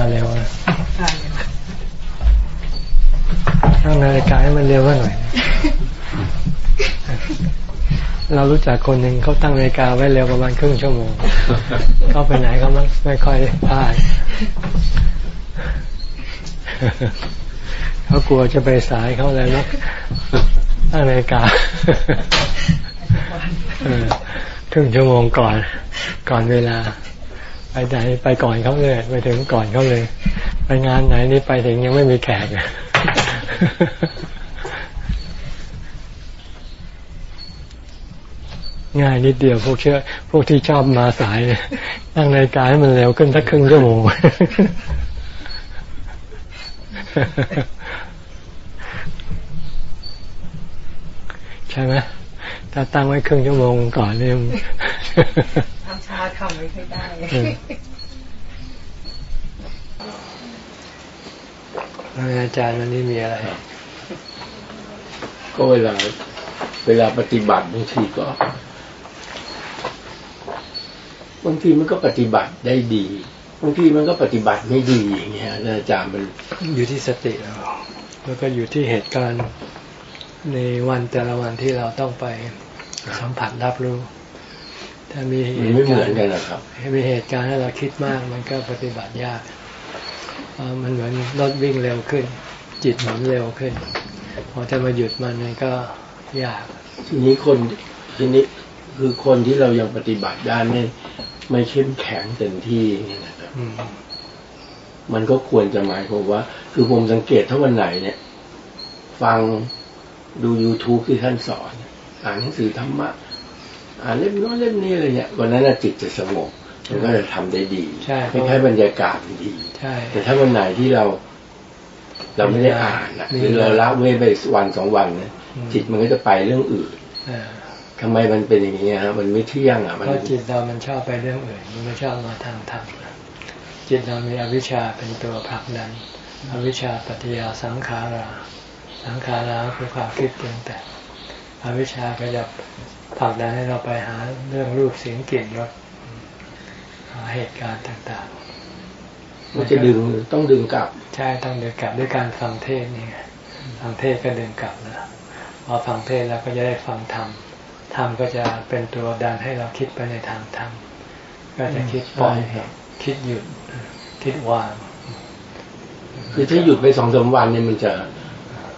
มาเร็วนะตั้งนาฬิกาให้มันเร็วหน่อย เรารู้จักคนหนึ่งเขาตั้งนาฬิกาไว้เร็วประมาณครึ่งชั่วโมงเขาไปไหนก็ไม่ไม่ค่อยพลาดเขากลัวจะไปสายเขาเลยนะตั้งนาฬิกาครึ่งชั่วโมงก่อน ก่อนเวลา ไปไหนไปก่อนเขาเลยไปถึงก่อนเขาเลย ไปงานไหนนี่ไปถึงยังไม่มีแขกง่ายนิดเดียวพวกเชื่อ พวกที่ชอบมาสายนี่ยตั้งนาฬิกาให้มันเร็วขึ้นสักครึ่งชั่วโมงใช่ไหมถ้าตั้งไว้ครึ่งชั่วโมงก่อนเนี่ย ทำช้าทำไม่ค่อยได้อาจารย์วันนี้มีอะไร ก็เวลา เวลาปฏิบัติบางทีก็บางทีมันก็ปฏิบัติได้ดีบางทีมันก็ปฏิบัติไม่ดีอย่างเงี้ยอาจารย์มันอยู่ที่สติแล้วแล้วก็อยู่ที่เหตุการณ์ในวันแต่ละวันที่เราต้องไปสัมผัสรับรู้ ถ้ามีเหตุการณ์มีเหตุการณ์ให้เราคิดมาก มันก็ปฏิบัติยากมันเหมือนรถวิ่งเร็วขึ้น จิตหมุนเร็วขึ้น พอจะมาหยุดมันมันก็ยาก ทีนี้คนทีนี้คือคนที่เรายังปฏิบัติได้ไม่ไม่เข้มแข็งเต็มที่นะครับมันก็ควรจะหมายความว่า คือผมสังเกตถ้าวันไหนเนี่ย ฟังดู youtube ที่ท่านสอน อ่านหนังสือธรรมะ อ่านเล่มโน้นเล่มนี้อะไรเนี่ยวันนั้นจิตจะสงบมันก็จะทำได้ดีใช่แค่บรรยากาศดีใช่แต่ถ้าวันไหนที่เรา เราไม่ได้อ่านนะหรือเราละเว้ไปวันสองวันเนี่ยจิตมันก็จะไปเรื่องอื่นทำไมมันเป็นอย่างนี้ฮะมันไม่เที่ยงอะเพราะจิตเรามันชอบไปเรื่องอื่น มันไม่ชอบมาทางธรรมจิตเรามีอวิชชาเป็นตัวผลักดันอวิชชาปัจยาสังขารา สังขาราคือความคิดเพียงแต่อวิชชาก็จะ ผลักดันให้เราไปหาเรื่องรูปเสียงกลิ่นรสหาเหตุการณ์ต่างๆมันจะดึงต้องดึงกลับ ใช่ต้องดึงกลับด้วยการฟังเทศนี่ฟังเทศก็ดึงกลับนะพอฟังเทศแล้วก็จะได้ฟังธรรมธรรมก็จะเป็นตัวดันให้เราคิดไปในทางธรรมก็จะคิดปล่อยคิดหยุดคิดวางคือถ้าหยุดไปสองสาวันเนี่ยมันจะ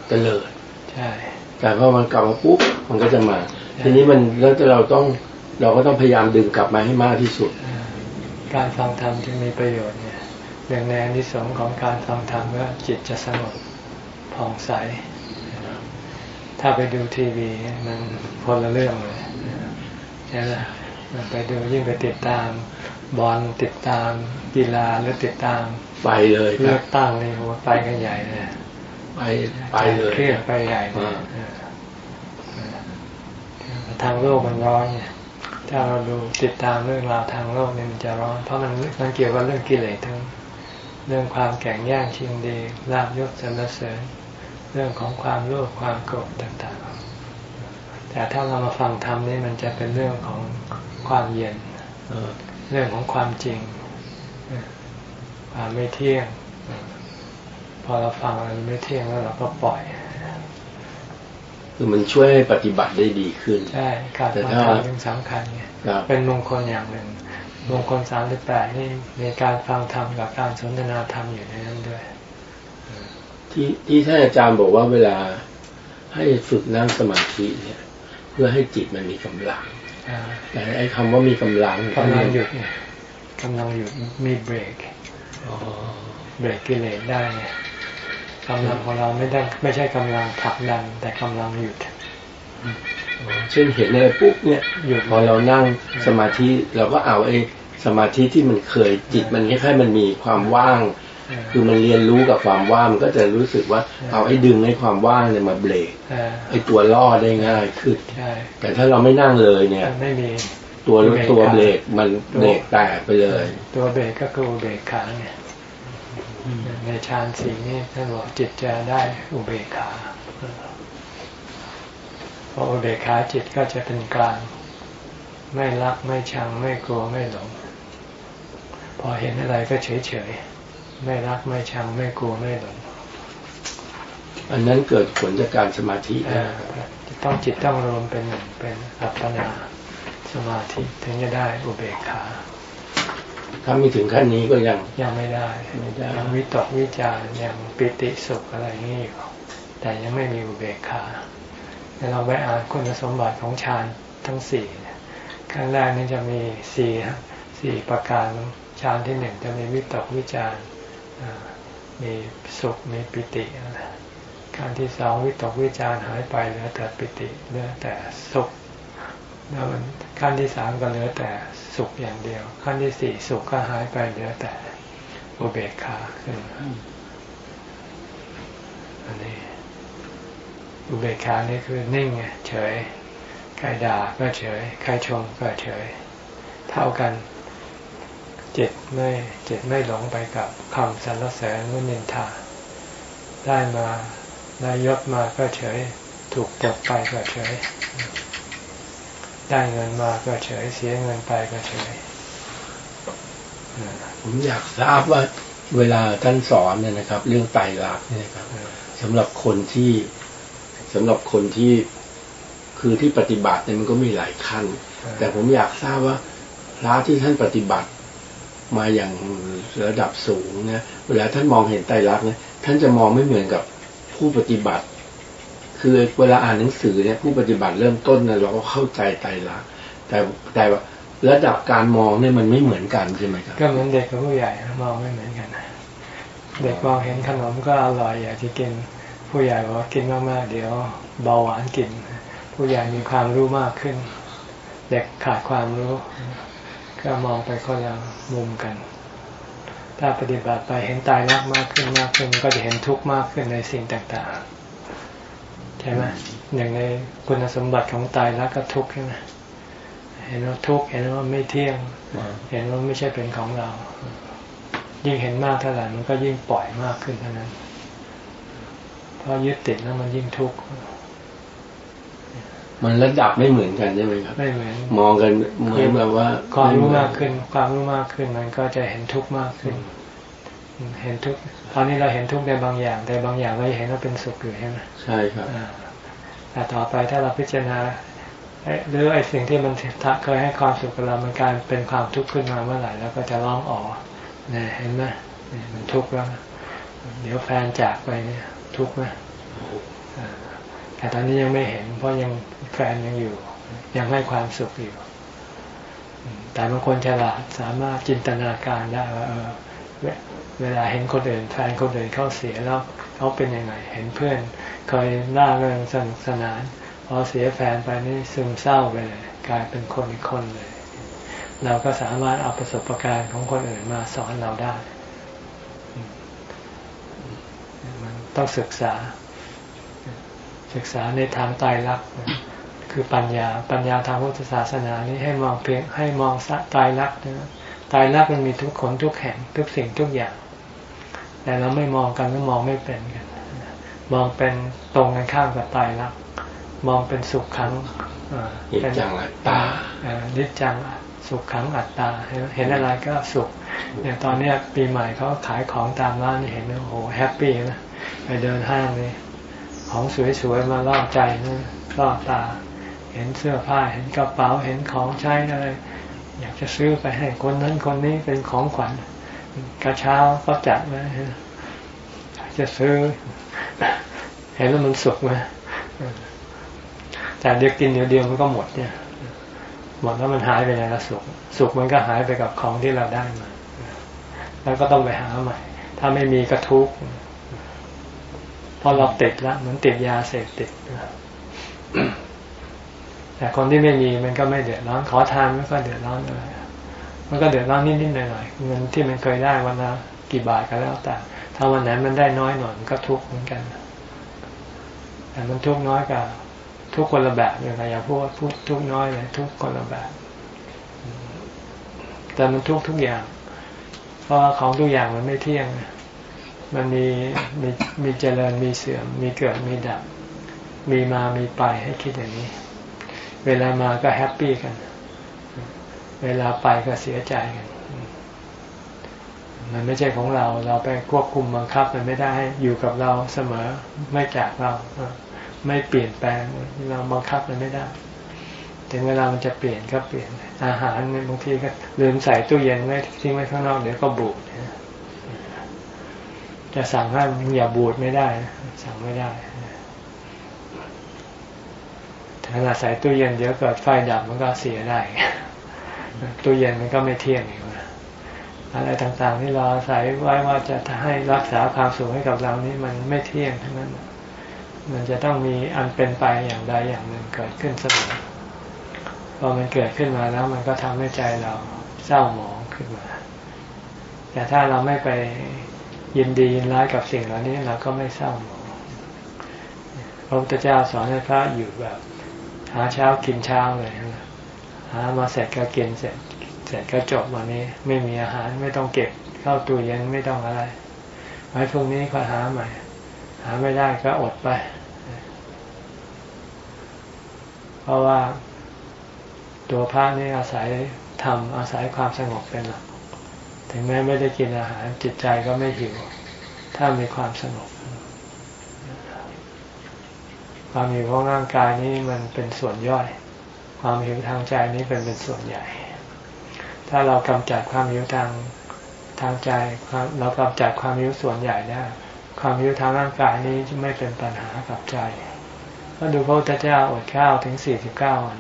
เตลิดใช่ แต่พอมันกลับมาปุ๊บมันก็จะมา ทีนี้มันแล้วเราต้องเราก็ต้องพยายามดึงกลับมาให้มากที่สุด การฟังธรรมจึงมีประโยชน์เนี่ยอย่างในอนิสงส์ของการฟังธรรมว่าจิตจะสงบผ่องใส ถ้าไปดูทีวีมันคนละเรื่องเลยใช่ไหมมันไปดูยิ่งไปติดตามบอลติดตามกีฬาหรือติดตามไปเลยเลือกตั้งนี่ผมไปกันใหญ่เลยไปไปเลยเครียดไปใหญ่เลย ทางโลกมันร้อนเนี่ยถ้าเราดูติดตามเรื่องราวทางโลกเนี่ยมันจะร้อน เพราะมันมันเกี่ยวกับเรื่องกิเลสทั้งเรื่องความแข่งแย่งชิงดีลาบยศสรรเสริญ เรื่องของความโลภความโกรธต่างๆ แต่ถ้าเรามาฟังธรรมนี่มันจะเป็นเรื่องของความเย็นเรื่องของความจริงความไม่เที่ยง พอเราฟังมันไม่เที่ยงแล้วเราก็ปล่อย คือมันช่วยให้ปฏิบัติได้ดีขึ้น ใช่การฟังธรรมเป็นสำคัญไงเป็นมงคลอย่างหนึ่ง มงคลสามสิบแปดนี่มีการฟังธรรมกับการสนทนาธรรมอยู่ในนั้นด้วย ที่ที่ท่านอาจารย์บอกว่าเวลาให้ฝึกนั่งสมาธิเนี่ย เพื่อให้จิตมันมีกำลังแต่ไอ้คำว่ามีกำลังกำลังหยุดกำลังหยุดมีเบรกเบรกกิเลสได้เนี่ย กำลังของเราไม่ได้ไม่ใช่กำลังผลักดัน แต่กำลังหยุดเช่นเห็นอะไรปุ๊บเนี่ยหยุดพอเรานั่งสมาธิเราก็เอาไอ้สมาธิที่มันเคยจิตมันคล้ายๆมันมีความว่าง คือมันเรียนรู้กับความว่างมันก็จะรู้สึกว่าเอาไอ้ดึงให้ความว่างเนี่ยมาเบรกไอ้ตัวล่อได้ง่ายขึ้นแต่ถ้าเราไม่นั่งเลยเนี่ยไม่มีตัวตัวเบรกมันเบรกแตกไปเลย ตัวเบรกก็คือเบรกขาเนี่ย ในฌานสีนี่ท่านบอกจิตจะได้อุเบกขาพออุเบกขาจิตก็จะเป็นกลาง ไม่รักไม่ชังไม่กลัวไม่หลง พอเห็นอะไรก็เฉยเฉยไม่รักไม่ชังไม่กลัวไม่หลง อันนั้นเกิดผลจากการสมาธิอ่าต้องจิตต้องรวมเป็นหนึ่งเป็นอัปปนาสมาธิถึงจะได้อุเบกขา ถ้าไม่ถึงขั้นนี้ก็ยังยังไม่ได้ไม่ได้ยังวิตกวิจารยังปิติสุขอะไรนี่อยู่แต่ยังไม่มีอุเบกขาเราไปอ่านคุณสมบัติของฌานทั้งสี่ขั้นแรกนี่จะมีสี่สี่ประการฌานที่หนึ่งจะมีวิตกวิจารมีสุขมีปิติขั้นที่สองวิตกวิจารหายไปเหลือแต่ปิติเหลือแต่สุขแล้วขั้นที่สามก็เหลือแต่ สุขอย่างเดียว ขั้นที่สี่สุขก็หายไปเหลือแต่อุเบกขาขึ้นอันนี้ อุเบกขานี่คือนิ่งเฉยใครด่าก็เฉยใครชมก็เฉย เท่ากันจิตไม่จิตไม่หลงไปกับคำสรรเสริญวินินทา ได้มาได้ยศมาก็เฉย ถูกปลดไปก็เฉย ได้เงินมาก็เฉย เสียเงินไปก็เฉยผมอยากทราบว่าเวลาท่านสอนเนี่ยนะครับ เรื่องไตรลักษณ์เนี่ยครับสำหรับคนที่สำหรับคนที่คือที่ปฏิบัติเนี่ยมันก็มีหลายขั้น แต่ผมอยากทราบว่าพระที่ท่านปฏิบัติมาอย่างระดับสูงเนี่ยเวลาท่านมองเห็นไตรลักษณ์เนี่ยท่านจะมองไม่เหมือนกับผู้ปฏิบัติ คือเวลาอ่านหนังสือเนี่ยผู้ปฏิบัติเริ่มต้นเนี่ยเราก็เข้าใจไตรลักษณ์แต่แต่ว่าระดับการมองเนี่ยมันไม่เหมือนกันใช่ไหมครับก็เหมือนเด็กกับผู้ใหญ่มองไม่เหมือนกันเด็กมองเห็นขนมก็อร่อยอยากจะกินผู้ใหญ่บอกว่ากินมากๆเดี๋ยวเบาหวานกิน ผู้ใหญ่มีความรู้มากขึ้น เด็กขาดความรู้ ก็มองไปคนละมุมกัน ถ้าปฏิบัติไปเห็นตายรักมากขึ้นมากขึ้น ก็จะเห็นทุกข์มากขึ้นในสิ่งต่างๆ ใช่ไหมอย่างในคุณสมบัติของตายรักก็ทุกข์ใช่ไหมเห็นว่าทุกข์เห็นว่าไม่เที่ยง เห็นว่าไม่ใช่เป็นของเรา ยิ่งเห็นมากเท่าไหร่มันก็ยิ่งปล่อยมากขึ้นเท่านั้นเพราะยึดติดแล้วมันยิ่งทุกข์มันระดับไม่เหมือนกันใช่ไหมครับไม่เหมือนมองกันเหมือนแบบว่า ความรู้มากขึ้น ความรู้มากขึ้นมันก็จะเห็นทุกข์มากขึ้น เห็นทุกข์ ตอนนี้เราเห็นทุกข์ในบางอย่างแต่บางอย่างเราเห็นว่าเป็นสุขอยู่ใช่ไหมใช่ครับอ่าแต่ต่อไปถ้าเราพิจารณาเอ๊ะหรือไอ้สิ่งที่มันเคยให้ความสุขกับเรา มันกลายเป็นความทุกข์ขึ้นมาเมื่อไหร่แล้วก็จะร้องอ๋อเนี่ยเห็นไหมเนี่ยมันทุกข์แล้วนะเดี๋ยวแฟนจากไปเนี่ย ทุกข์ไหมอ่าแต่ตอนนี้ยังไม่เห็น เพราะยังแฟนยังอยู่ ยังให้ความสุขอยู่อืมแต่บางคนฉลาดสามารถจินตนาการได้ว่าเออ เวลาเห็นคนอื่นแฟนคนอื่นเขาเสียแล้วเขาเป็นยังไง เห็นเพื่อนเคยล่าเริงสนุกสนานพอเสียแฟนไปนี่ซึมเศร้าไปเลยกลายเป็นคนอีกคนเลย เราก็สามารถเอาประสบการณ์ของคนอื่นมาสอนเราได้ มันต้องศึกษา ศึกษาในทางไตรลักคือปัญญาปัญญาทางพุทธศาสนานี้ให้มองเพียงให้มองสะไตรลักนะไตรลักมันมีทุกคนทุกแห่งทุกสิ่งทุกอย่าง แต่เราไม่มองกันก็มองไม่เป็นกันมองเป็นตรงกันข้ามกับไตรลักษณ์มองเป็นสุขขังอ่านิจจังอัตตาเอ่อนิจจังสุขขังอัตตา เห็นเห็นอะไรก็สุขเนี่ยตอนเนี้ยปีใหม่เขาขายของตามร้านนี่เห็นไหมโอ้โหแฮปปี้นะไปเดินห้างนี่ของสวยๆมาล่อใจนะล่อตา เห็นเสื้อผ้าเห็นกระเป๋าเห็นของใช้อะไรอยากจะซื้อไปให้คนนั้นคนนี้เป็นของขวัญ กระเช้าก็จัดไว้อยาจะซื้อ เห็นแล้วมันสุขไหมแต่เดี๋ยวกินเดี๋ยวเดียวมันก็หมดเนี่ย หมดแล้วมันหายไปไหนละสุขสุขมันก็หายไปกับของที่เราได้มา แล้วก็ต้องไปหาใหม่ ถ้าไม่มีก็ทุกข์เพราะเราติดแล้วเหมือนติดยาเสพติดแต่คนที่ไม่มีมันก็ไม่เดือดร้อนขอทานไม่ก็เดือดร้อนเลย มันก็เดือดร้อนนิดๆหน่อยๆเงินที่มันเคยได้วันละกี่บาทก็แล้วแต่ถ้าวันไหนมันได้น้อยหน่อยมันก็ทุกข์เหมือนกันแต่มันทุกข์น้อยกว่าทุกคนละแบบอย่างไรอย่าพูดพูดทุกข์น้อยเลยทุกคนละแบบแต่มันทุกข์ทุกอย่าง เพราะของทุกอย่างมันไม่เที่ยง มันมีมีมีเจริญมีเสื่อม มีเกิดมีดับ มีมามีไปให้คิดอย่างนี้ เวลามาก็แฮปปี้กัน เวลาไปก็เสียใจกันมันไม่ใช่ของเรา เราไปควบคุมบังคับ มันไม่ได้อยู่กับเราเสมอไม่จากเรา ไม่เปลี่ยนแปลงเราบังคับมันไม่ได้ ถึงเวลามันจะเปลี่ยนก็เปลี่ยน อาหารบางทีก็ลืมใส่ตู้เย็นไว้ทิ้งไว้ข้างนอกเดี๋ยวก็บูดจะสั่งให้อย่าบูดไม่ได้ สั่งไม่ได้ขณะใส่ตู้เย็นเดี๋ยวเกิดไฟดับมันก็เสียได้ ตู้เย็นมันก็ไม่เที่ยงอยู่อะไรต่างๆ ที่เราใส่ไว้ว่าจะให้รักษาความสุขให้กับเรานี่มันไม่เที่ยงทั้งนั้น มันจะต้องมีอันเป็นไปอย่างใดอย่างหนึ่งเกิดขึ้นเสมอพอมันเกิดขึ้นมาแล้วมันก็ทำให้ใจเราเศร้าหมองขึ้นมา แต่ถ้าเราไม่ไปยินดียินร้ายกับสิ่งเหล่านี้เราก็ไม่เศร้าหมองพระพุทธเจ้าสอนให้พระอยู่แบบหาเช้ากินเช้าเลย หามาเสร็จก็กินเสร็จเสร็จก็จบวันนี้ ไม่มีอาหารไม่ต้องเก็บเข้าตู้เย็นไม่ต้องอะไร ไว้พรุ่งนี้ค่อยหาใหม่ หาไม่ได้ก็อดไป เพราะว่าตัวพระนี่อาศัยทำอาศัยความสงบเป็นหลักถึงแม้ไม่ได้กินอาหารจิตใจก็ไม่หิว ถ้ามีความสงบความหิวของร่างกายนี้มันเป็นส่วนย่อย ความหิวทางใจนี้เป็นเป็นส่วนใหญ่ ถ้าเรากำจัดความหิวทางทางใจเรากำจัดความหิวส่วนใหญ่ได้ความหิวทางร่างกายนี้จะไม่เป็นปัญหากับใจก็ดูพระพุทธเจ้าอดข้าวถึงสี่สิบเก้าวัน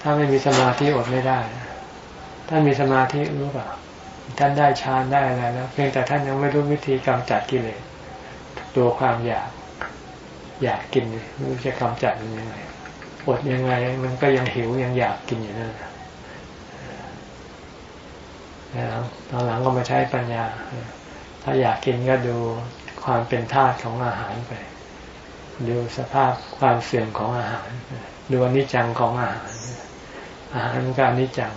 ถ้าไม่มีสมาธิอดไม่ได้ท่านมีสมาธิรู้เปล่าท่านได้ฌานได้อะไรแล้ว เพียงแต่ท่านยังไม่รู้วิธีกำจัดกิเลสตัวความอยาก อยากกินไม่รู้จะกำจัดมันยังไง อดยังไง มันก็ยังหิวยังอยากกินอยู่นั่นแล้วตอนหลังก็มาใช้ปัญญา ถ้าอยากกินก็ดูความเป็นธาตุของอาหารไป ดูสภาพความเสื่อมของอาหาร ดูอนิจจังของอาหาร อาหารก็อนิจจัง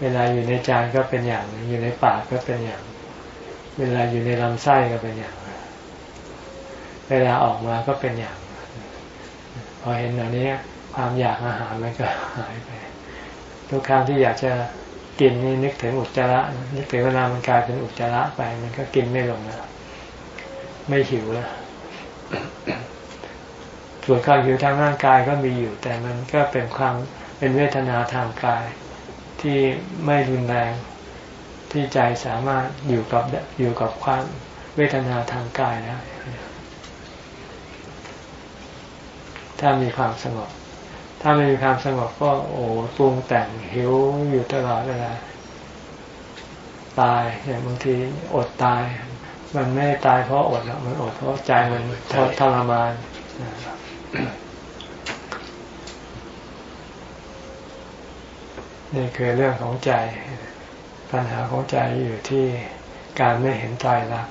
เวลาอยู่ในจานก็เป็นอย่าง อยู่ในปากก็เป็นอย่าง เวลาอยู่ในลำไส้ก็เป็นอย่าง เวลาออกมาก็เป็นอย่าง พอเห็นแบบนี้ความอยากอาหารมันก็หายไป ทุกครั้งที่อยากจะกินนี่นึกถึงอุจจาระนึกถึงเวลามันกลายเป็นอุจจาระไป มันก็กินไม่ลงแล้วไม่หิวแล้วส่วนความหิวทางร่างกายก็มีอยู่ แต่มันก็เป็นความเป็นเวทนาทางกายที่ไม่รุนแรงที่ใจสามารถอยู่กับอยู่กับความเวทนาทางกายได้ ถ้ามีความสงบ ถ้าไม่มีความสงบก็โอ้ปรุงแต่งหิวอยู่ตลอดเวลาตายอย่างบางทีอดตาย มันไม่ตายเพราะอดหรอกมันอดเพราะใจมันทรมานนี่คือเรื่องของใจ ปัญหาของใจอยู่ที่การไม่เห็นใจรัก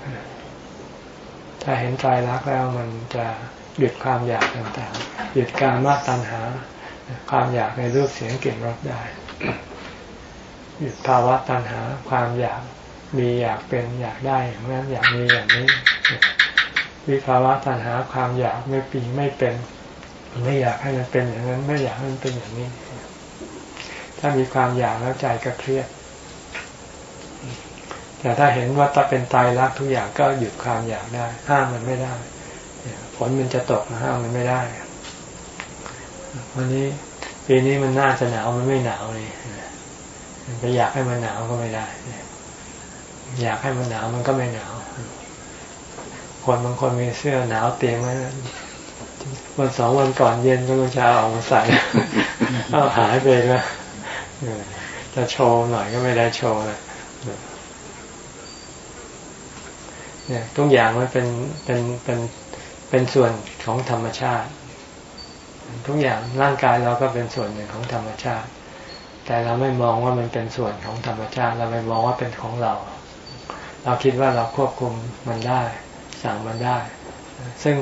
ถ้าเห็นใจรักแล้วมันจะ หยุดความอยากต่างๆ หยุดการมาตัณหา ความอยากในรูปเสียงกลิ่นรสได้ หยุดภาวะตัณหา ความอยากมีอยากเป็นอยากได้อย่างนั้นอยากมีอย่างนี้ วิภาวะตัณหาความอยากไม่ปีไม่เป็นไม่อยากให้มันเป็นอย่างนั้น ไม่อยากให้มันเป็นอย่างนี้ ถ้ามีความอยากแล้วใจก็เครียดแต่ถ้าเห็นว่าตาเป็นตายรักทุกอย่างก็หยุดความอยากได้ ห้ามมันไม่ได้ นมันจะตกห้ามมันไม่ได้ วันนี้ปีนี้มันน่าจะหนาวมันไม่หนาวเลยไปอยากให้มันหนาวก็ไม่ได้ อยากให้มันหนาวมันก็ไม่หนาว คนบางคนมีเสื้อหนาวเตียงไว้วันสองวันก่อนเย็นก็จะเอามาใส่เอาหายไปแล้วจะโชว์หน่อยก็ไม่ได้โชว์นะเนี่ยทุกอย่างมันเป็นเป็นเป็น เป็นส่วนของธรรมชาติ ทุกอย่างร่างกายเราก็เป็นส่วนหนึ่งของธรรมชาติ แต่เราไม่มองว่ามันเป็นส่วนของธรรมชาติ เราไม่มองว่าเป็นของเรา เราคิดว่าเราควบคุมมันได้ สั่งมันได้ ซึ่ง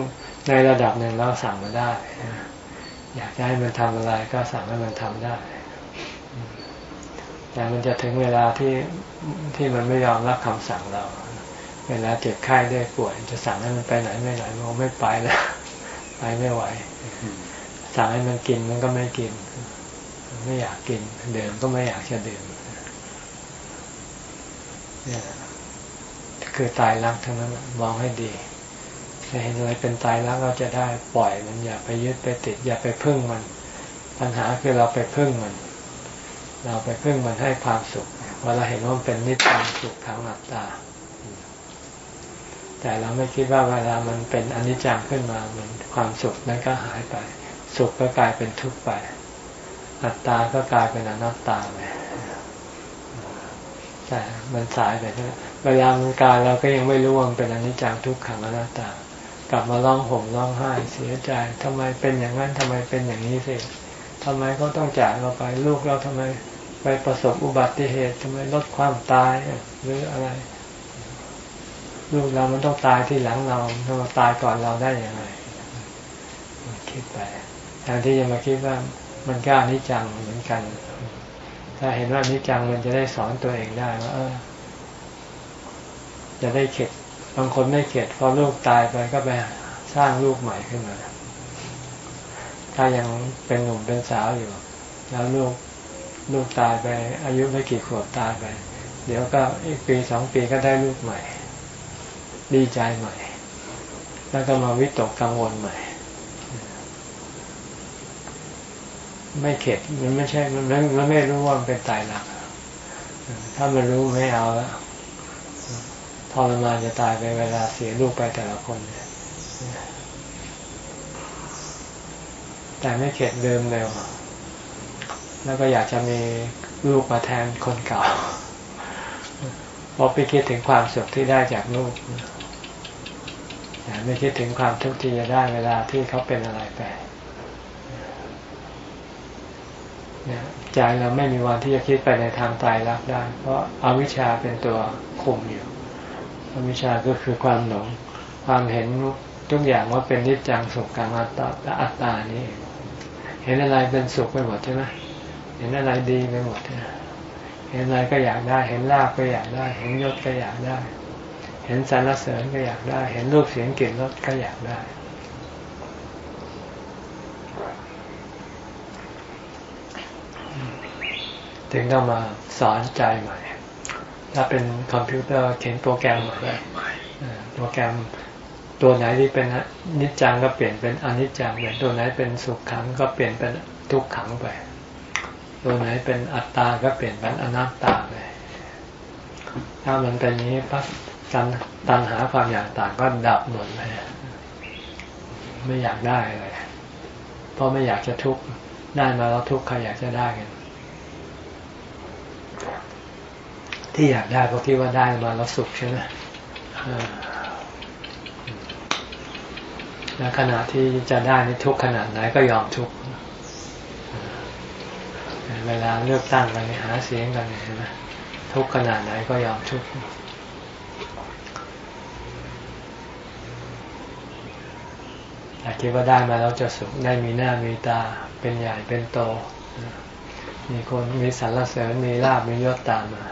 ในระดับหนึ่งเราสั่งมันได้ อยากให้มันทำอะไรก็สั่งให้มันทำได้แต่มันจะถึงเวลาที่ที่มันไม่ยอมรับคำสั่งเรา เวลาเจ็บไข้ได้ป่วย จะสั่งให้มันไปไหนไม่ไหนมันไม่ไปแล้วไปไม่ไหวสั่งให้มันกินมันก็ไม่กิน ไม่อยากกินเดิมก็ไม่อยากจะดื่มเนี่ยคือตายรักทั้งนั้นมองให้ดีถ้าเห็นอะไรเป็นตายรักเราจะได้ปล่อยมันอย่าไปยึดไปติด อย่าไปพึ่งมัน ปัญหาคือเราไปพึ่งมัน เราไปพึ่งมันให้ความสุขพอเราเห็นว่ามันเป็นนิจจังสุขทางอัตตา แต่เราไม่คิดว่าเวลามันเป็นอนิจจังขึ้นมามันความสุขนั้นก็หายไป สุขก็กลายเป็นทุกข์ไปอัตตาก็กลายเป็นอนัตตาไปแต่มันสายไปแล้วเวลามันการเราก็ยังไม่รู้ว่ามันเป็นอนิจจังทุกขังอนัตตา กลับมาร้องห่มร้องไห้เสียใจทำไมเป็นอย่างนั้นทำไมเป็นอย่างนี้สิทำไมเขาต้องจากเราไปลูกเราทำไมไปประสบอุบัติเหตุทำไมลดความตายหรืออะไร ลูกเรามันต้องตายที่หลังเราถ้ามาตายก่อนเราได้อย่างไรคิดไปแทนที่จะมาคิดว่ามันก็อนิจจังเหมือนกัน ถ้าเห็นว่าอนิจจังมันจะได้สอนตัวเองได้ว่าเออจะได้เข็ดบางคนไม่เข็ดพอลูกตายไปก็ไปสร้างลูกใหม่ขึ้นมา ถ้ายังเป็นหนุ่มเป็นสาวอยู่ แล้วลูกลูกตายไป อายุไม่กี่ขวบตายไป เดี๋ยวก็อีกปีสองปีก็ได้ลูกใหม่ ดีใจใหม่ แล้วก็มาวิตกกังวลใหม่ ไม่เข็ดมันไม่ใช่มันมันไม่รู้ว่ามันเป็นตายหลักถ้ามันรู้ไม่เอาแล้วทรมานจะตายไปเวลาเสียลูกไปแต่ละคนแต่ไม่เข็ดเดิมเร็วแล้วก็อยากจะมีลูกมาแทนคนเก่าเพราะไปคิดถึงความสุขที่ได้จากลูก ไม่คิดถึงความทุกข์ที่จะได้เวลาที่เขาเป็นอะไรไปเนี่ยใจเราไม่มีวันที่จะคิดไปในทางตายรักได้ เพราะอาวิชชาเป็นตัวคุมอยู่อวิชชาก็คือความหลงความเห็นทุกอย่างว่าเป็นนิจจังสุขกลางอัตตาอัตตานี่เห็นอะไรเป็นสุขไปหมดใช่ไหมเห็นอะไรดีไปหมดเห็นอะไรก็อยากได้ เห็นลาบก็อยากได้ เห็นยศก็อยากได้ เห็นสรรเสริญก็อยากได้ เห็นรูปเสียงกลิ่นรสก็อยากได้ ถึงต้องมาสอนใจใหม่ ถ้าเป็นคอมพิวเตอร์เขียนโปรแกรมใหม่โปรแกรมตัวไหนที่เป็นนิจจังก็เปลี่ยนเป็นอนิจจังเป็นตัวไหนเป็นสุขขังก็เปลี่ยนเป็นทุกขังไป ตัวไหนเป็นอัตตาก็เปลี่ยนเป็นอนัตตาไปถ้ามันเป็นนี้ปั๊บ การตัณหาความอยากต่างก็ดับหมดเลยไม่อยากได้เลยเพราะไม่อยากจะทุกข์ได้มาแล้วทุกข์ใครอยากจะได้กันที่อยากได้เพราะคิดว่าได้มาแล้วสุขใช่ไหมแล้วขณะที่จะได้นี่ทุกขนาดไหนก็ยอมทุกเวลาเลือกตั้งกันหาเสียงกันใช่ไหมทุกขนาดไหนก็ยอมทุก แต่คิดว่าได้มาแล้วจะสุขได้มีหน้ามีตาเป็นใหญ่เป็นโต มีคนมีสรรเสริญมีลาบมียศตามมา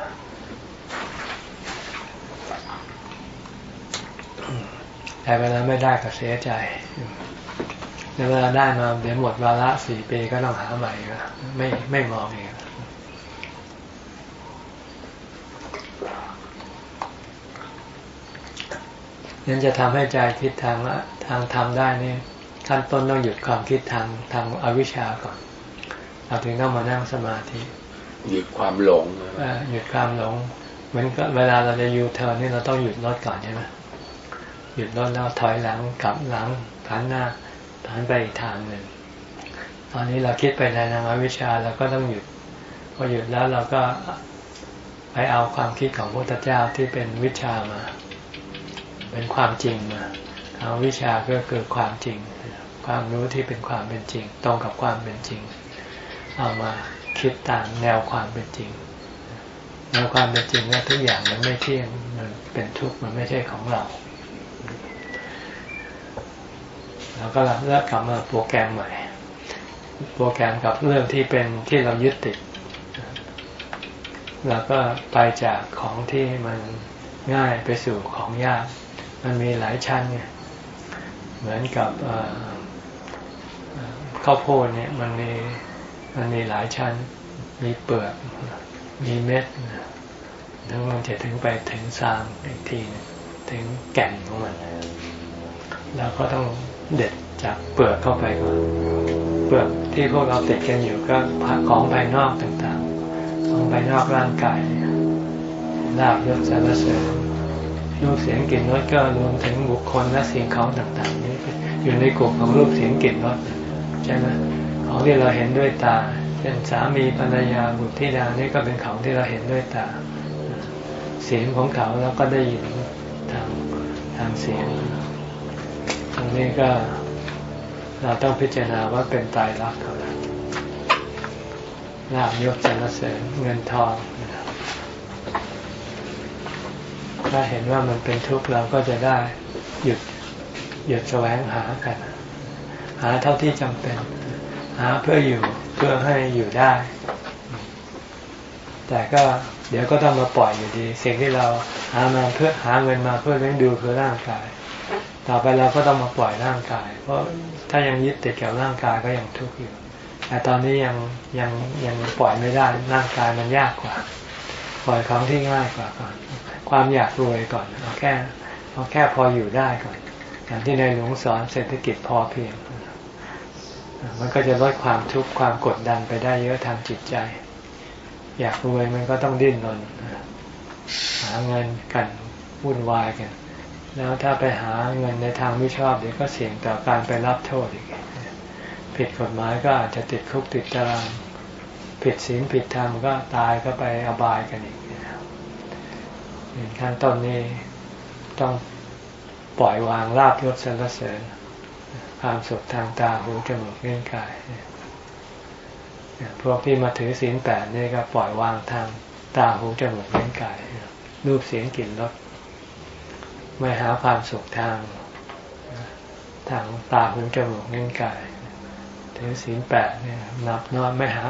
แต่เวลาไม่ได้ก็เสียใจเวลาได้มาเดี๋ยวหมดวาระสี่ปีก็ต้องหาใหม่ไม่ไม่มองเอง นั้นจะทำให้ใจคิดทางทางทำได้นี่ขั้นต้นต้องหยุดความคิดทางทางอวิชชาก่อนเราถึงต้องมานั่งสมาธิหยุดความหลงหยุดความหลง เหมือนกับเวลาเราจะยูเทิร์นนี่เราต้องหยุดรถก่อนใช่ไหมหยุดรถแล้วถอยหลังกลับหลังผันหน้าผันไปอีกทางหนึ่งตอนนี้เราคิดไปในทางอวิชชาเราก็ต้องหยุดพอหยุดแล้วเราก็ไปเอาความคิดของพระพุทธเจ้าที่เป็นวิชามา เป็นความจริงมาเอาวิชาก็คือความจริง ความรู้ที่เป็นความเป็นจริง ตรงกับความเป็นจริง เอามาคิดตามแนวความเป็นจริงแนวความเป็นจริงว่าทุกอย่างมันไม่เที่ยงมันเป็นทุกข์มันไม่ใช่ของเราแล้วก็เลิกกลับมาโปรแกรมใหม่ โปรแกรมกับเรื่องที่เป็นที่เรายึดติดแล้วก็ไปจากของที่มันง่ายไปสู่ของยาก มันมีหลายชั้นไงเหมือนกับข้าวโพดเนี่ยมันมีมันมีหลายชั้น มีเปลือก มีเม็ดมทั้งมันจะถึงไปถึงซามอีกทีถึงแก่นของมัน แล้วก็ต้องเด็ดจากเปลือกเข้าไปก่อนเปลือกที่พวกเราติดกันอยู่ก็ของภายนอกต่างๆ ของภายนอกร่างกายลาบยศสารเสริญ รูปเสียงกลิ่นรสก็รวมถึงบุคคลและสิ่งของต่างๆนี้อยู่ในกลุ่มของรูปเสียงกลิ่นรสใช่ไหมของที่เราเห็นด้วยตาเช่นสามีภรรยาบุตรธิดานี่ก็เป็นของที่เราเห็นด้วยตา เสียงของเขาเราก็ได้ยินทางทางเสียงตรงนี้ก็เราต้องพิจารณาว่าเป็นตายรักเขาลาบยกสรรเสริญเงินทอง ถ้าเห็นว่ามันเป็นทุกข์เราก็จะได้หยุดหยุดแสวงหากัน หาเท่าที่จำเป็น หาเพื่ออยู่เพื่อให้อยู่ได้ แต่ก็เดี๋ยวก็ต้องมาปล่อยอยู่ดี สิ่งที่เราหามาเพื่อหาเงินมาเพื่อเลี้ยงดูคือร่างกาย ต่อไปเราก็ต้องมาปล่อยร่างกาย เพราะถ้ายังยึดติดกับร่างกายก็ยังทุกข์อยู่ แต่ตอนนี้ยังยังยังปล่อยไม่ได้ร่างกายมันยากกว่า ปล่อยของที่ง่ายกว่าก่อน ความอยากรวยก่อนเอาแค่เอาแค่พออยู่ได้ก่อนอย่างที่ในหลวงสอนเศรษฐกิจพอเพียง มันก็จะลดความทุกข์ความกดดันไปได้เยอะทางจิตใจ อยากรวยมันก็ต้องดิ้นรนหาเงินกันวุ่นวายกัน แล้วถ้าไปหาเงินในทางไม่ชอบเดี๋ยวก็เสี่ยงต่อการไปรับโทษอีกผิดกฎหมายก็อาจจะติดคุกติดตาราง ผิดศีลผิดธรรมก็ตายก็ไปอบายกันอีก ขั้นต้นนี้ต้องปล่อยวางลาบยศสรรเสริญความสุขทางตาหูจมูกเลี้ยงกายพวกที่มาถือศีลแปดนี่ก็ปล่อยวางทางตาหูจมูกเลี้ยงกายรูปเสียงกลิ่นรสไม่หาความสุขทาง ทางตาหูจมูกเลี้ยงกาย ถือศีลแปดเนี่ยนับนอนไม่หา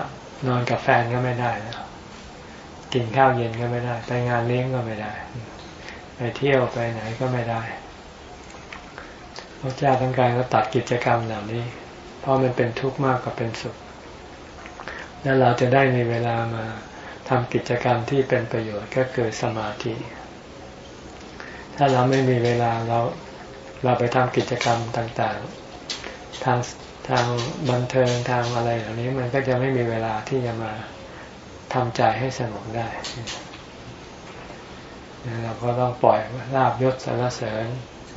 นอนกับแฟนก็ไม่ได้แล้ว กินข้าวเย็นก็ไม่ได้ ไปงานเลี้ยงก็ไม่ได้ ไปเที่ยวไปไหนก็ไม่ได้พระเจ้าต้องการก็ตัดกิจกรรมเหล่านี้ เพราะมันเป็นทุกข์มากกว่าเป็นสุข แล้วเราจะได้มีเวลามาทำกิจกรรมที่เป็นประโยชน์ก็คือสมาธิ ถ้าเราไม่มีเวลาเราเราไปทำกิจกรรมต่างๆ ทางทางบันเทิงทางอะไรเหล่านี้มันก็จะไม่มีเวลาที่จะมา ทำใจให้สงบได้เราก็ต้องปล่อยลาบยศสารเสริญ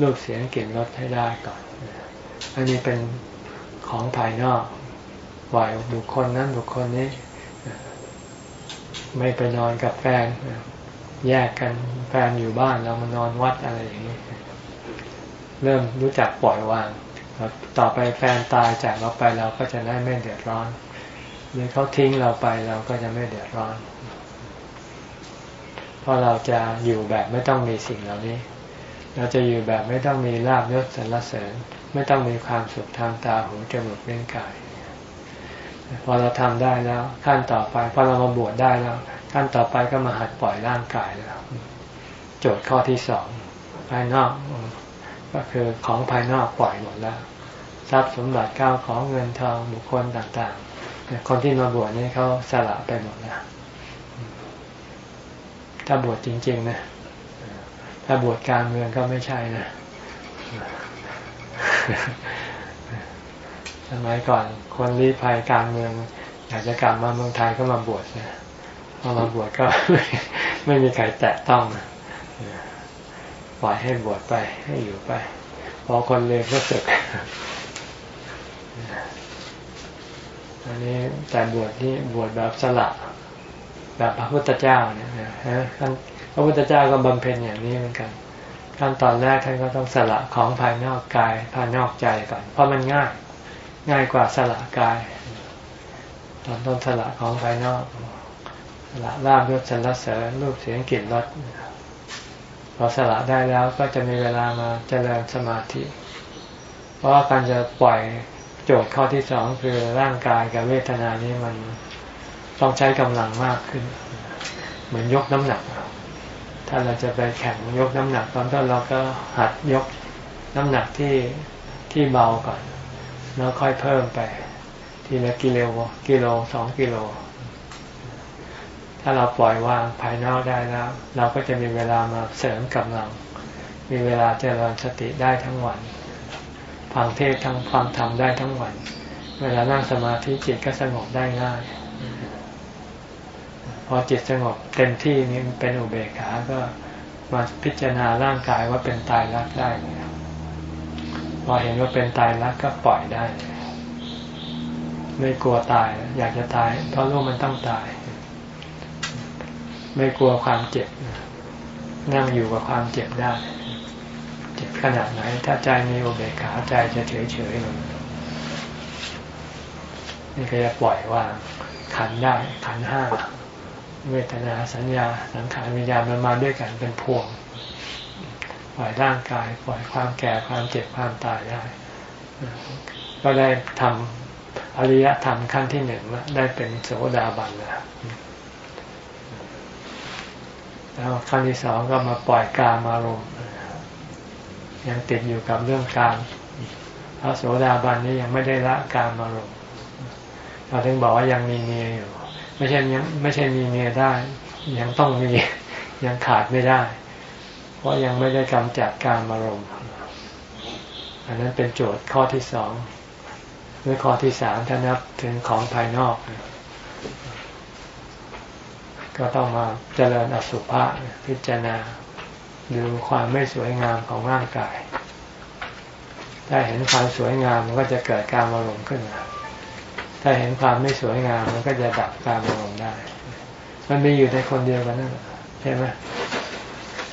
รูปเสียงกลิ่นรสให้ได้ก่อน อันนี้เป็นของภายนอกปล่อยบุคคลนั้นบุคคลนี้ ไม่ไปนอนกับแฟน แยกกันแฟนอยู่บ้านเรามานอนวัดอะไรอย่างนี้ เริ่มรู้จักปล่อยวาง ต่อไปแฟนตายจากเราไปเราก็จะได้ไม่เดือดร้อน หรือเขาทิ้งเราไปเราก็จะไม่เดือดร้อน เพราะเราจะอยู่แบบไม่ต้องมีสิ่งเหล่านี้ เราจะอยู่แบบไม่ต้องมีลาบยศสรรเสริญ ไม่ต้องมีความสุขทางตาหูจมูกเล่นกาย พอเราทำได้แล้ว ขั้นต่อไปพอเรามาบวชได้แล้ว ขั้นต่อไปก็มาหัดปล่อยร่างกายแล้ว โจทย์ข้อที่สองภายนอกก็คือของภายนอกปล่อยหมดแล้ว ทรัพย์สมบัติก้าวของเงินทองบุคคลต่างๆ คนที่มาบวชนี่เขาสละไปหมดนะถ้าบวชจริง ๆ นะ ถ้าบวชการเมืองก็ไม่ใช่นะสมัยก่อนคนรีภัยการเมืองอยากจะกลับมาเมืองไทยก็มาบวชนะพอมาบวชก็ไม่มีใครแตะต้องนะปล่อยให้บวชไปให้อยู่ไป พอคนเรียนก็สึก อันนี้แต่บวชนี่บวชแบบสละแบบพระพุทธเจ้าเนี่ยนะพระพุทธเจ้าก็บำเพ็ญอย่างนี้เหมือนกันขั้นตอนแรกท่านก็ต้องสละของภายนอกกายภายนอกใจก่อน เพราะมันง่าย ง่ายกว่าสละกายตอนต้นสละของภายนอกสละลาบยศสรรเสริญรูปเสียงกลิ่นรสพอสละได้แล้วก็จะมีเวลามาเจริญสมาธิ เพราะว่าการจะปล่อย จทย์ข้อที่สองคือร่างกายกับเวทนานี้มันต้องใช้กำลังมากขึ้น เหมือนยกน้ำหนัก ถ้าเราจะไปแข่งยกน้ำหนัก ตอนต้นเราก็หัดยกน้ำหนักที่ที่เบาก่อน แล้วค่อยเพิ่มไป ทีละกิโลกิโลสองกิโล ถ้าเราปล่อยวางภายนอกได้แล้ว เราก็จะมีเวลามาเสริมกำลัง มีเวลาเจริญสติได้ทั้งวัน ฟังเทศทั้งฟังธรรมได้ทั้งวัน เวลานั่งสมาธิจิตก็สงบได้ง่าย พอจิตสงบเต็มที่นี่เป็นอุเบกขา ก็มาพิจารณาร่างกายว่าเป็นตายรักได้ พอเห็นว่าเป็นตายรักก็ปล่อยได้ ไม่กลัวตาย อยากจะตาย เพราะรู้มันต้องตาย ไม่กลัวความเจ็บ นั่งอยู่กับความเจ็บได้ ขนาดไหน ถ้าใจมีอุเบกขาใจจะเฉยเฉยลงนี่ก็จะปล่อยวางขันได้ขันห้าเวทนาสัญญาสังขารวิญญาณมันมาด้วยกันเป็นพวง ปล่อยร่างกาย ปล่อยความแก่ความเจ็บความตายได้ ก็ได้ทำอริยธรรมขั้นที่หนึ่งได้เป็นโสดาบันแล้วแล้วขั้นที่สองก็มาปล่อยกามารมณ์ ยังติดอยู่กับเรื่องการพระโสดาบันนี้ยังไม่ได้ละการอารมณ์เราถึงบอกว่ายังมีเมียอยู่ ไม่ใช่ยังไม่ใช่มีเมียได้ ยังต้องมียังขาดไม่ได้ เพราะยังไม่ได้กำจัดการอารมณ์อันนั้นเป็นโจทย์ข้อที่สองหรือข้อที่สามถ้านับถึงของภายนอก ก็ต้องมาเจริญอสุภะพิจารณา ดูความไม่สวยงามของร่างกาย ถ้าเห็นความสวยงามมันก็จะเกิดการอารมณ์ขึ้นมา ถ้าเห็นความไม่สวยงามมันก็จะดับการอารมณ์ได้ มันมีอยู่ในคนเดียวกันนั่นใช่ไหม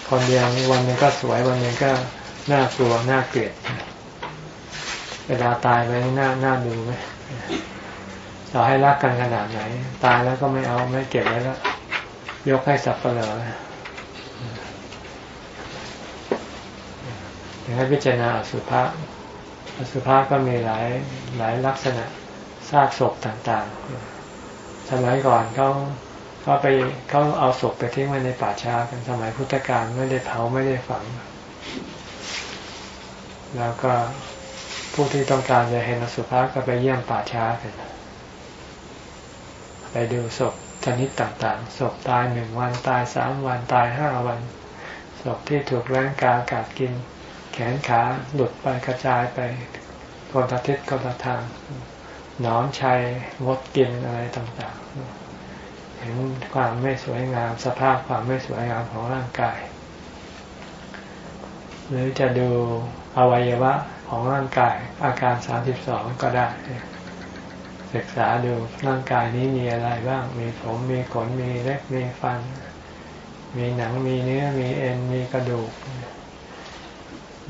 คนเดียววันหนึ่งก็สวยวันหนึ่งก็น่ากลัวน่าเกลียด เวลาตายไปน่าน่าดูไหมต่อให้รักกันขนาดไหน ตายแล้วก็ไม่เอาไม่เก็บไว้แล้ว ยกให้สับเปลือ ถึงให้พิจารณาอสุภะอสุภะก็มีหลายหลายลักษณะซากศพต่างๆ สมัยก่อนเขาเขาไปเขาเอาศพไปทิ้งไว้ในป่าช้ากันสมัยพุทธกาลไม่ได้เผาไม่ได้ฝัง แล้วก็ผู้ที่ต้องการจะเห็นอสุภะก็ไปเยี่ยมป่าช้ากันไปดูศพชนิดต่างๆ ศพตายหนึ่งวันตายสามวันตายห้าวัน ศพที่ถูกแรงกากัดกิน ขนขาหลุดไปกระจายไปคนละทิศคนละทางนอนชัยงดกินอะไรต่างๆ เห็นความไม่สวยงามสภาพความไม่สวยงามของร่างกาย หรือจะดูอวัยวะของร่างกายอาการสามสิบสองก็ได้ ศึกษาดูร่างกายนี้มีอะไรบ้าง มีผมมีขนมีเล็บมีฟัน มีหนังมีเนื้อมีเอ็นมีกระดูก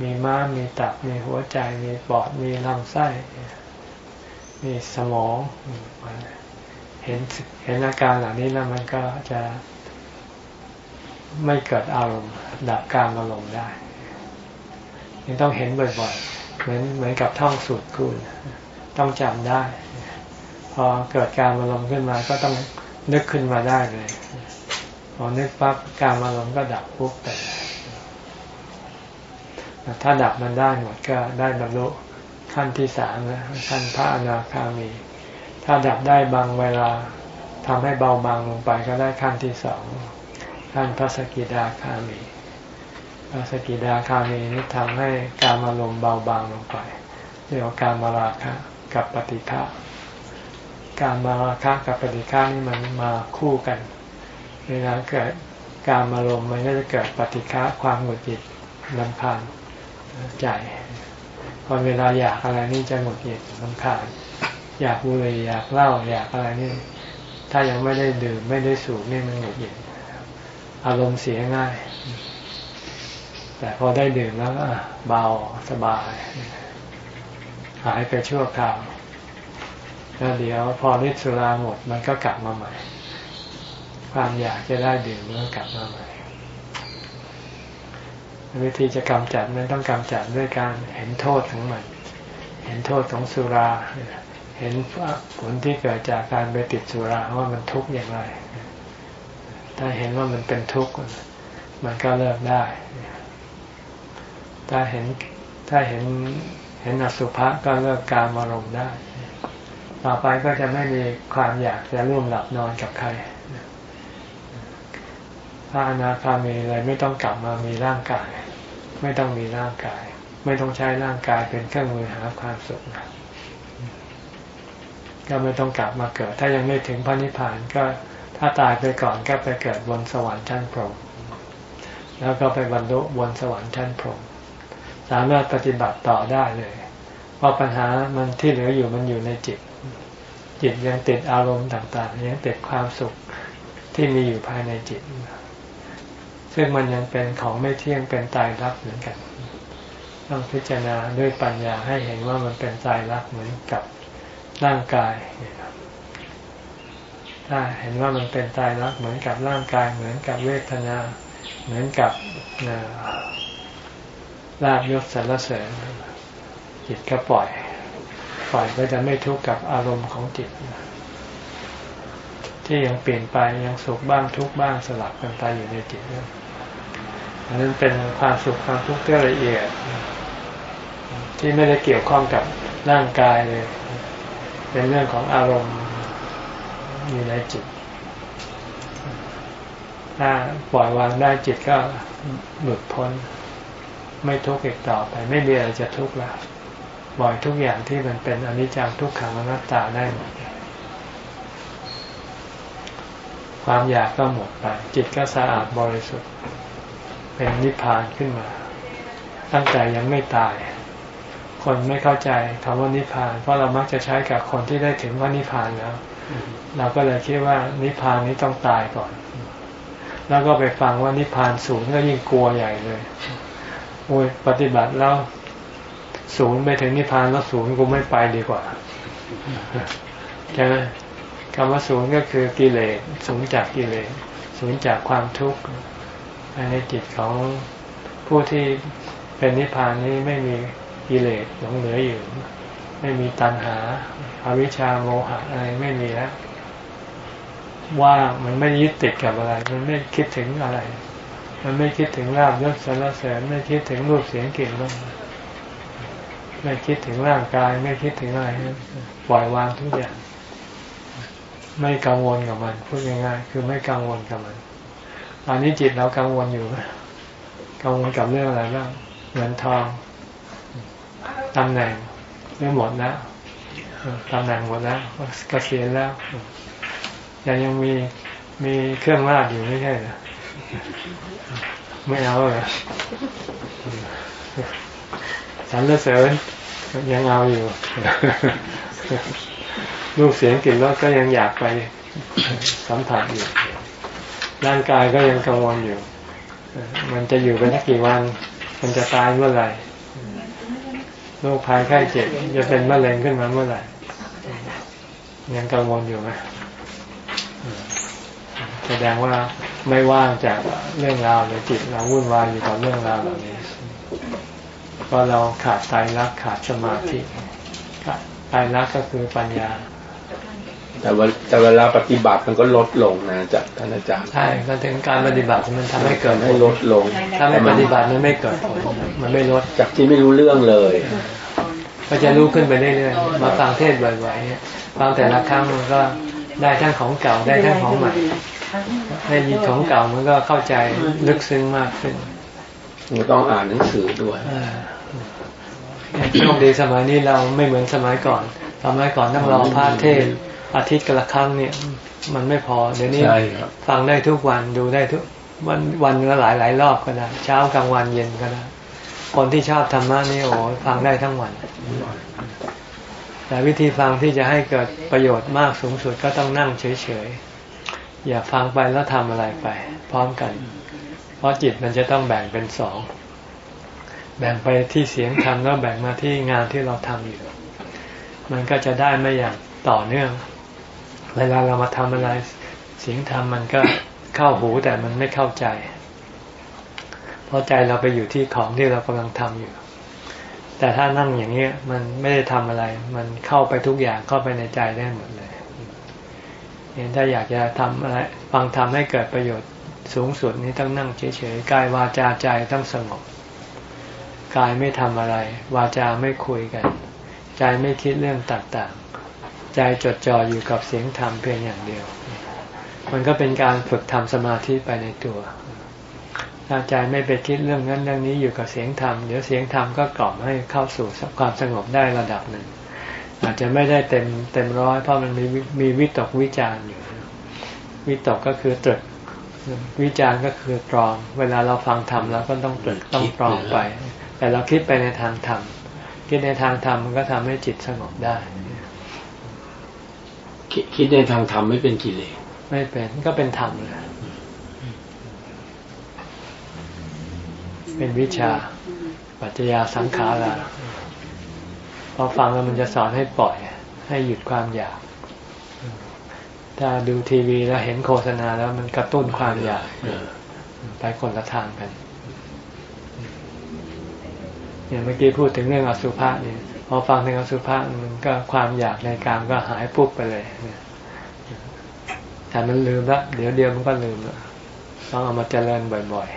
มีม้ามีตับมีหัวใจมีปอดมีลำไส้ มีสมอง เห็นเห็นอาการเหล่านี้แล้วมันก็จะไม่เกิดอารมณ์ดับการอารมณ์ได้ยังต้องเห็นบ่อยๆ เหมือนเหมือนกับท่องสูตรคูณต้องจำได้ พอเกิดการอารมณ์ขึ้นมาก็ต้องนึกขึ้นมาได้เลย พอนึกปั๊บการอารมณ์ก็ดับปุ๊บไป ถ้าดับมันได้หมดก็ได้บรรลุขั้นที่สามนะขั้นพระอนาคามี ถ้าดับได้บางเวลาทำให้เบาบางลงไปก็ได้ขั้นที่สองขั้นพระสกิดาคามีพระสกิดาคามีนี้ทำให้การอารมณ์เบาบางลงไปเรียกว่าการมาราคะกับปฏิฆะการมาราคะกับปฏิฆะนี่มันมาคู่กันเวลาเกิดการอารมณ์มันก็จะเกิดปฏิฆะความหงุดหงิดลำพาน ใจพอเวลาอยากอะไรนี่จะหงุดหงิดลำคาญอยากบุหรี่อยากเหล้าอยากอะไรนี่ ถ้ายังไม่ได้ดื่มไม่ได้สูบนี่มันหงุดหงิดอารมณ์เสียง่าย แต่พอได้ดื่มแล้วก็เบาสบาย หายไปชั่วคราวแล้วเดี๋ยวพอฤทธิ์สุราหมดมันก็กลับมาใหม่ ความอยากจะได้ดื่มมันก็กลับมาใหม่ วิธีจะกำจัดมันต้องกำจัดด้วยการเห็นโทษของมัน เห็นโทษของสุรา เห็นผลที่เกิดจากการไปติดสุราว่ามันทุกข์อย่างไร ถ้าเห็นว่ามันเป็นทุกข์มันก็เลิกได้ ถ้าเห็นถ้าเห็นเห็นอสุภะก็เลิกการมารมได้ ต่อไปก็จะไม่มีความอยากจะร่วมหลับนอนกับใครพระอนาคามีเลยไม่ต้องกลับมามีร่างกาย ไม่ต้องมีร่างกาย ไม่ต้องใช้ร่างกายเป็นเครื่องมือหาความสุขก็ไม่ต้องกลับมาเกิด ถ้ายังไม่ถึงพระนิพพานก็ถ้าตายไปก่อนก็ไปเกิดบนสวรรค์ชั้นพรหมแล้วก็ไปบรรลุบนสวรรค์ชั้นพรหมสามารถปฏิบัติต่อได้เลย เพราะปัญหามันที่เหลืออยู่มันอยู่ในจิต จิตยังติดอารมณ์ต่างๆยังติดความสุขที่มีอยู่ภายในจิต ซึ่งมันยังเป็นของไม่เที่ยงเป็นตายรักเหมือนกัน ต้องพิจารณาด้วยปัญญาให้เห็นว่ามันเป็นตายรักเหมือนกับร่างกายถ้าเห็นว่ามันเป็นตายรักเหมือนกับร่างกายเหมือนกับเวทนา เหมือนกับลาบยศสรรเสริญจิตก็ปล่อย ปล่อยก็จะไม่ทุกข์กับอารมณ์ของจิต ที่ยังเปลี่ยนไปยังสุขบ้างทุกข์บ้างสลับกันไปอยู่ในจิต อันนั้นเป็นความสุขความทุกข์ที่ละเอียด ที่ไม่ได้เกี่ยวข้องกับร่างกายเลย เป็นเรื่องของอารมณ์อยู่ในจิต ถ้าปล่อยวางได้จิตก็หลุดพ้น ไม่ทุกข์อีกต่อไป ไม่มีอะไรจะทุกข์แล้วบ่อยทุกอย่างที่มันเป็นอนิจจังทุกขังอนัตตาได้หมดความอยากก็หมดไป จิตก็สะอาดบริสุทธิ์ เป็นนิพพานขึ้นมา ตั้งแต่ยังไม่ตาย คนไม่เข้าใจคำว่านิพพาน เพราะเรามักจะใช้กับคนที่ได้ถึงว่านิพพานแล้ว เราก็เลยคิดว่านิพพานนี้ต้องตายก่อน แล้วก็ไปฟังว่านิพพานศูนย์ก็ยิ่งกลัวใหญ่เลยโอ้ยปฏิบัติแล้วศูนย์ไปถึงนิพพานแล้วศูนย์กูไม่ไปดีกว่าใช่ไหมคำว่าศูนย์ก็คือกิเลสศูนย์จากกิเลสศูนย์จากความทุกข์ ภายในจิตของผู้ที่เป็นนิพพานนี้ไม่มีกิเลสหลงเหลืออยู่ ไม่มีตัณหาอาวิชชาโมหะอะไรไม่มีแล้วว่ามันไม่ยึดติดกับอะไร มันไม่คิดถึงอะไร มันไม่คิดถึงลาบยศสรรเสริญไม่คิดถึงรูปเสียงกลิ่นรสไม่คิดถึงร่างกาย ไม่คิดถึงอะไรปล่อยวางทุกอย่าง ไม่กังวลกับมันพูดง่ายๆคือไม่กังวลกับมัน ตอนนี้จิตเรากังวลอยู่ กังวลกับเรื่องอะไรบ้างเงินทองตำแหน่งเรื่องหมดแล้วตำแหน่งหมดแล้วกเกษียณแล้วยังยังมีมีเครื่องราชอยู่ไม่ใช่เหรอไม่เอาเลยสรรเสริญยังเอาอยู่ ลูกเสียงกลิ่นรสก็ยังอยากไปสัมผัสอยู่ ร่างกายก็ยังกังวลอยู่ มันจะอยู่เป็นกี่วัน มันจะตายเมื่อไหร่โรคภัยไข้เจ็บจะเป็นมะเร็งขึ้นมาเมื่อไหร่ ยังกังวลอยู่ไหมแสดงว่าไม่ว่างจากเรื่องราวในจิตเราวุ่นวายอยู่กับเรื่องราวเหล่านี้ก็เราขาดใจรักขาดสมาธิขาดใจรักก็คือปัญญา แต่ว่าแต่เวลาปฏิบัติมันก็ลดลงนะจากท่านอาจารย์ใช่ก็ถึงการปฏิบัติมันทำให้เกิดให้ลดลง ถ้าไม่ปฏิบัติมันไม่เกิดผลมันไม่ลดจากที่ไม่รู้เรื่องเลย ก็จะรู้ขึ้นไปเรื่อยๆมาฟังเทศบ่อยๆฟังแต่ละครั้งมันก็ได้ทั้งของเก่าได้ทั้งของใหม่ได้ยินของเก่ามันก็เข้าใจลึกซึ้งมากขึ้นมันต้องอ่านหนังสือด้วยช่วงดีสมัยนี้เราไม่เหมือนสมัยก่อนสมัยก่อนต้องรอพระเทศ อาทิตย์กละครั้งเนี่ย มันไม่พอ เดี๋ยวนี้ฟังได้ทุกวันดูได้ทุกวันวันละหลายหลายรอบก็ได้เช้ากลางวันเย็นก็ได้คนที่ชอบธรรมะนี่โอ้ฟังได้ทั้งวัน แต่วิธีฟังที่จะให้เกิดประโยชน์มากสูงสุดก็ต้องนั่งเฉยๆ อย่าฟังไปแล้วทำอะไรไป พร้อมกัน เพราะจิตมันจะต้องแบ่งเป็นสอง แบ่งไปที่เสียงธรรมแล้วแบ่งมาที่งานที่เราทำอยู่ มันก็จะได้ไม่อย่างต่อเนื่อง เวลาเรามาทำอะไร เสียงธรรมมันก็เข้าหูแต่มันไม่เข้าใจ เพราะใจเราไปอยู่ที่ของที่เรากำลังทำอยู่ แต่ถ้านั่งอย่างนี้มันไม่ได้ทำอะไร มันเข้าไปทุกอย่างเข้าไปในใจได้หมดเลยเห็นถ้าอยากจะทำอะไรฟังทำให้เกิดประโยชน์สูงสุดนี้ต้องนั่งเฉยๆกายวาจาใจต้องสงบกายไม่ทำอะไร วาจาไม่คุยกัน ใจไม่คิดเรื่องต่างๆ ใจจดจ่ออยู่กับเสียงธรรมเพียงอย่างเดียว มันก็เป็นการฝึกทำสมาธิไปในตัวถ้าใจไม่ไปคิดเรื่องนั้นเรื่องนี้อยู่กับเสียงธรรมเดี๋ยวเสียงธรรมก็กล่อมให้เข้าสู่ความสงบได้ระดับหนึ่ง อาจจะไม่ได้เต็มเต็มร้อยเพราะมันมีมีวิตกวิจารอยู่วิตกก็คือตรึกวิจารก็คือตรอง เวลาเราฟังธรรมเราก็ต้องตรึกต้องตรองไป แต่เราคิดไปในทางธรรมคิดในทางธรรมมันก็ทำให้จิตสงบได้ คิดในทางธรรมไม่เป็นกิเลสไม่เป็นก็เป็นธรรมเลยเป็นวิชาปัจจยาสังขาราพอฟังแล้วมันจะสอนให้ปล่อย ให้หยุดความอยาก ถ้าดูทีวีแล้วเห็นโฆษณาแล้วมันกระตุ้นความอยากไปคนละทางกันอย่างเมื่อกี้พูดถึงเรื่องอสุภะเนี่ย พอฟังถึงอสุภะมันก็ความอยากในการก็หายปุ๊บไปเลยแต่มันลืมล้วเดี๋ยวเดียวมันก็ลืมล้วต้องเอามาเจริญบ่อย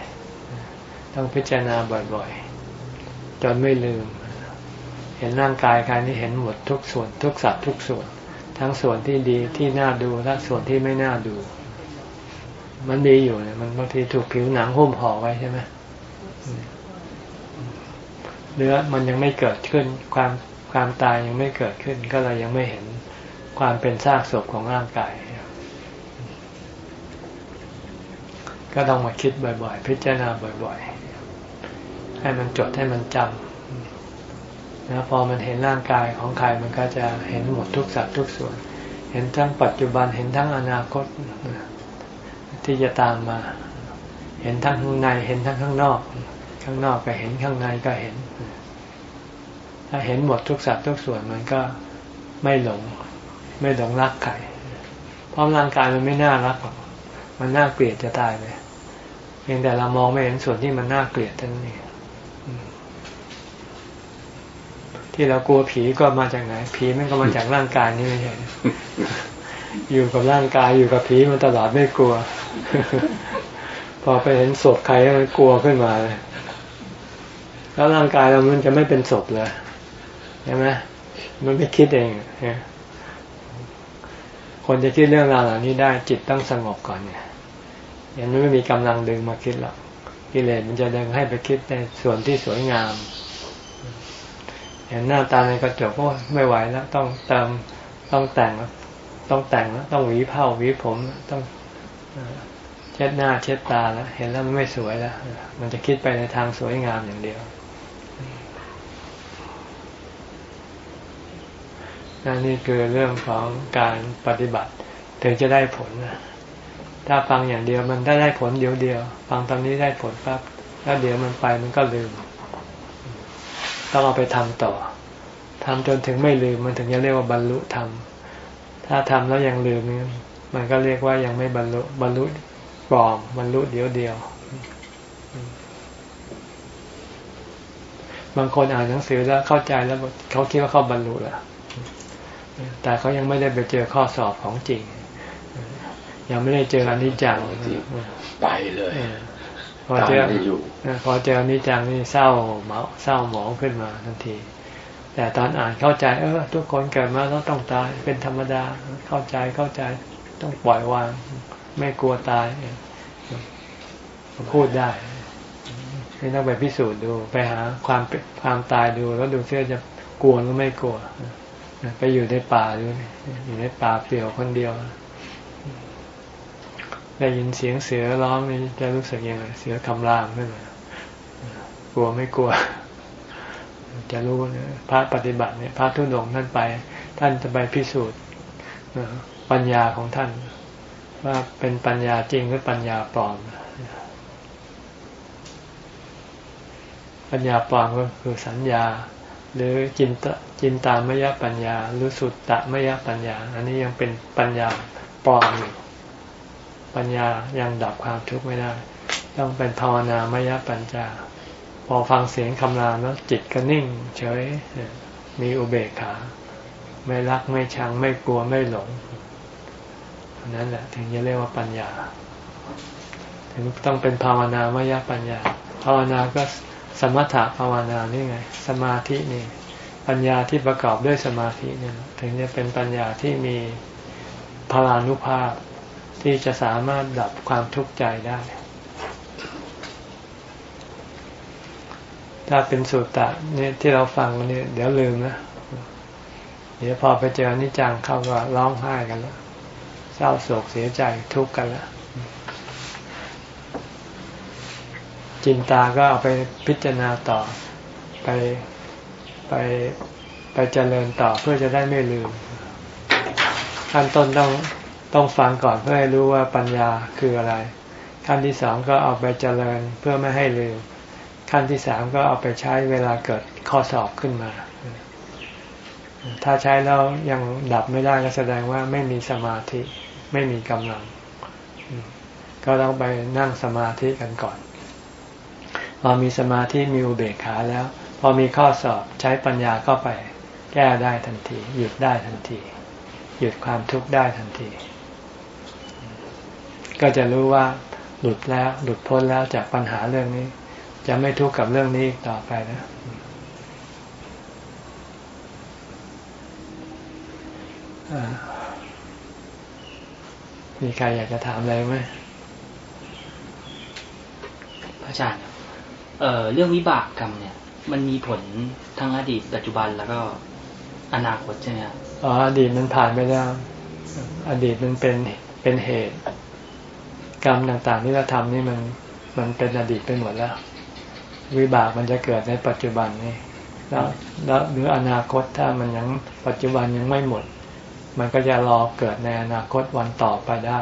ๆ ต้องพิจารณาบ่อยๆ จนไม่ลืม เห็นร่างกายกายนี้เห็นหมดทุกส่วน ทุกสัตว์ทุกส่วน ทั้งส่วนที่ดีที่น่าดูและส่วนที่ไม่น่าดู มันดีอยู่เนี่ยมันบางทีถูกผิวหนังหุ้มห่อไว้ใช่ไหม เนื้อมันยังไม่เกิดขึ้นความความตายยังไม่เกิดขึ้น ก็เลยยังไม่เห็นความเป็นซากศพของร่างกาย ก็ต้องมาคิดบ่อย ๆ พิจารณาบ่อย ๆ ให้มันจดให้มันจำนะพอมันเห็นร่างกายของใครมันก็จะเห็นหมดทุกสัตว์ทุกส่วน เห็นทั้งปัจจุบันเห็นทั้งอนาคตที่จะตามมา เห็นทั้งข้างในเห็นทั้งข้างนอก ข้างนอกก็เห็นข้างในก็เห็น ถ้าเห็นหมดทุกสัตว์ทุกส่วนมันก็ไม่หลง ไม่หลงรักใครเพราะร่างกายมันไม่น่ารักหรอกมันน่าเกลียดจะตายเลยเพียงแต่เรามองไม่เห็นส่วนที่มันน่าเกลียดเท่านั้นเองที่เรากลัวผีก็มาจากไหน ผีมันก็มาจากร่างกายนี่ไม่ใช่อยู่กับร่างกายอยู่กับผีมันตลอดไม่กลัว พอไปเห็นศพใครมันกลัวขึ้นมาเลย แล้วร่างกายเรามันจะไม่เป็นศพเลยใช่ไหมมันไม่คิดเองคนจะคิดเรื่องราวเหล่านี้ได้จิตต้องสงบก่อนเนี่ยยังไม่มีกำลังดึงมาคิดหรอกกิเลสมันจะดึงให้ไปคิดในส่วนที่สวยงามเห็นหน้าตาในกระจกโอ้ไม่ไหวแล้ว ต้องเติมต้องแต่งแล้วต้องแต่งแล้วต้องหวีเผ้าหวีผมต้องเช็ดหน้าเช็ดตาแล้วเห็นแล้วมันไม่สวยแล้ว มันจะคิดไปในทางสวยงามอย่างเดียว นี่คือเรื่องของการปฏิบัติ ถึงจะได้ผล ถ้าฟังอย่างเดียวมันได้ได้ผลเดียวเดียว ฟังตอนนี้ได้ผลปั๊บแล้วเดี๋ยวมันไปมันก็ลืม ต้องเอาไปทำต่อทำจนถึงไม่ลืมมันถึงจะเรียกว่าบรรลุธรรม ถ้าทำแล้วยังลืมมันก็เรียกว่ายังไม่บรรลุบรรลุปลอมบรรลุเดียวเดียว บางคนอ่านหนังสือแล้วเข้าใจแล้วเขาคิดว่าเขาบรรลุแล้ว แต่เขายังไม่ได้ไปเจอข้อสอบของจริง ยังไม่ได้เจออนิจจังไปเลยพอเจอพอเจออนิจจังนี่เศร้าเมาเศร้าหมองขึ้นมาทันที แต่ตอนอ่านเข้าใจ เออ ทุกคนเกิดมาแล้วต้องตายเป็นธรรมดาเข้าใจเข้าใจต้องปล่อยวาง ไม่กลัวตายพูดได้ไม่ต้องไปพิสูจน์ดู ไปหาความความตายดู แล้วดูเสื้อจะกลัวหรือไม่กลัว ไปอยู่ในป่าดูอยู่ในป่าเปลี่ยวคนเดียว ได้ยินเสียงเสือร้องนี่จะรู้สึกยังไงเสือคำรามขึ้นมากลัวไม่กลัว จะรู้นะพระปฏิบัติเนี่ย พระทุดงท่านไป ท่านจะไปพิสูจน์ปัญญาของท่าน ว่าเป็นปัญญาจริงหรือปัญญาปลอมปัญญาปลอมก็คือสัญญา หรือจินตจินตามยปัญญา หรือสุตตมยปัญญา อันนี้ยังเป็นปัญญาปลอมอยู่ปัญญายังดับความทุกข์ไม่ได้ ต้องเป็นภาวนามยปัญญา พอฟังเสียงคำรามแล้วจิตก็นิ่ง เฉยมีอุเบกขา ไม่รักไม่ชังไม่กลัวไม่หลงนั่นแหละ ถึงจะเรียกว่าปัญญา ถึงต้องเป็นภาวนามยปัญญา ภาวนาก็ สมถะภาวนานี่ไง สมาธินี่ ปัญญาที่ประกอบด้วยสมาธินี่ถึงจะเป็นปัญญาที่มีพลานุภาพที่จะสามารถดับความทุกข์ใจได้ ถ้าเป็นสุตตะเนี่ยที่เราฟังเนี่ยเดี๋ยวลืมนะเดี๋ยวพอไปเจอนิจังเขาก็ร้องไห้กันแล้วเศร้าโศกเสียใจทุกข์กันแล้ว จินตาก็เอาไปพิจารณาต่อไปไปไปเจริญต่อเพื่อจะได้ไม่ลืม ขั้นต้นต้องต้องฟังก่อนเพื่อให้รู้ว่าปัญญาคืออะไร ขั้นที่สองก็เอาไปเจริญเพื่อไม่ให้ลืม ขั้นที่สามก็เอาไปใช้เวลาเกิดข้อสอบขึ้นมา ถ้าใช้แล้วยังดับไม่ได้ก็แสดงว่าไม่มีสมาธิไม่มีกำลัง ก็ต้องไปนั่งสมาธิกันก่อน พอมีสมาธิมีอุเบกขาแล้ว พอมีข้อสอบใช้ปัญญาก็ไป แก้ได้ทันที หยุดได้ทันที หยุดความทุกข์ได้ทันที ก็จะรู้ว่าหลุดแล้ว หลุดพ้นแล้วจากปัญหาเรื่องนี้ จะไม่ทุกข์กับเรื่องนี้ต่อไปนะมีใครอยากจะถามอะไรไหมพระอาจารย์ เอ่อเรื่องวิบากกรรมเนี่ย มันมีผลทั้งอดีตปัจจุบันแล้วก็อนาคตใช่ไหมครับอ๋ออดีตมันผ่านไปแล้ว อดีตมันเป็นเป็นเหตุ กรรมต่างๆที่เราทำนี่มันมันเป็นอดีตไปหมดแล้ว วิบากมันจะเกิดในปัจจุบันนี่แล้วแล้วหรืออนาคตถ้ามันยังปัจจุบันยังไม่หมด มันก็จะรอเกิดในอนาคตวันต่อไปได้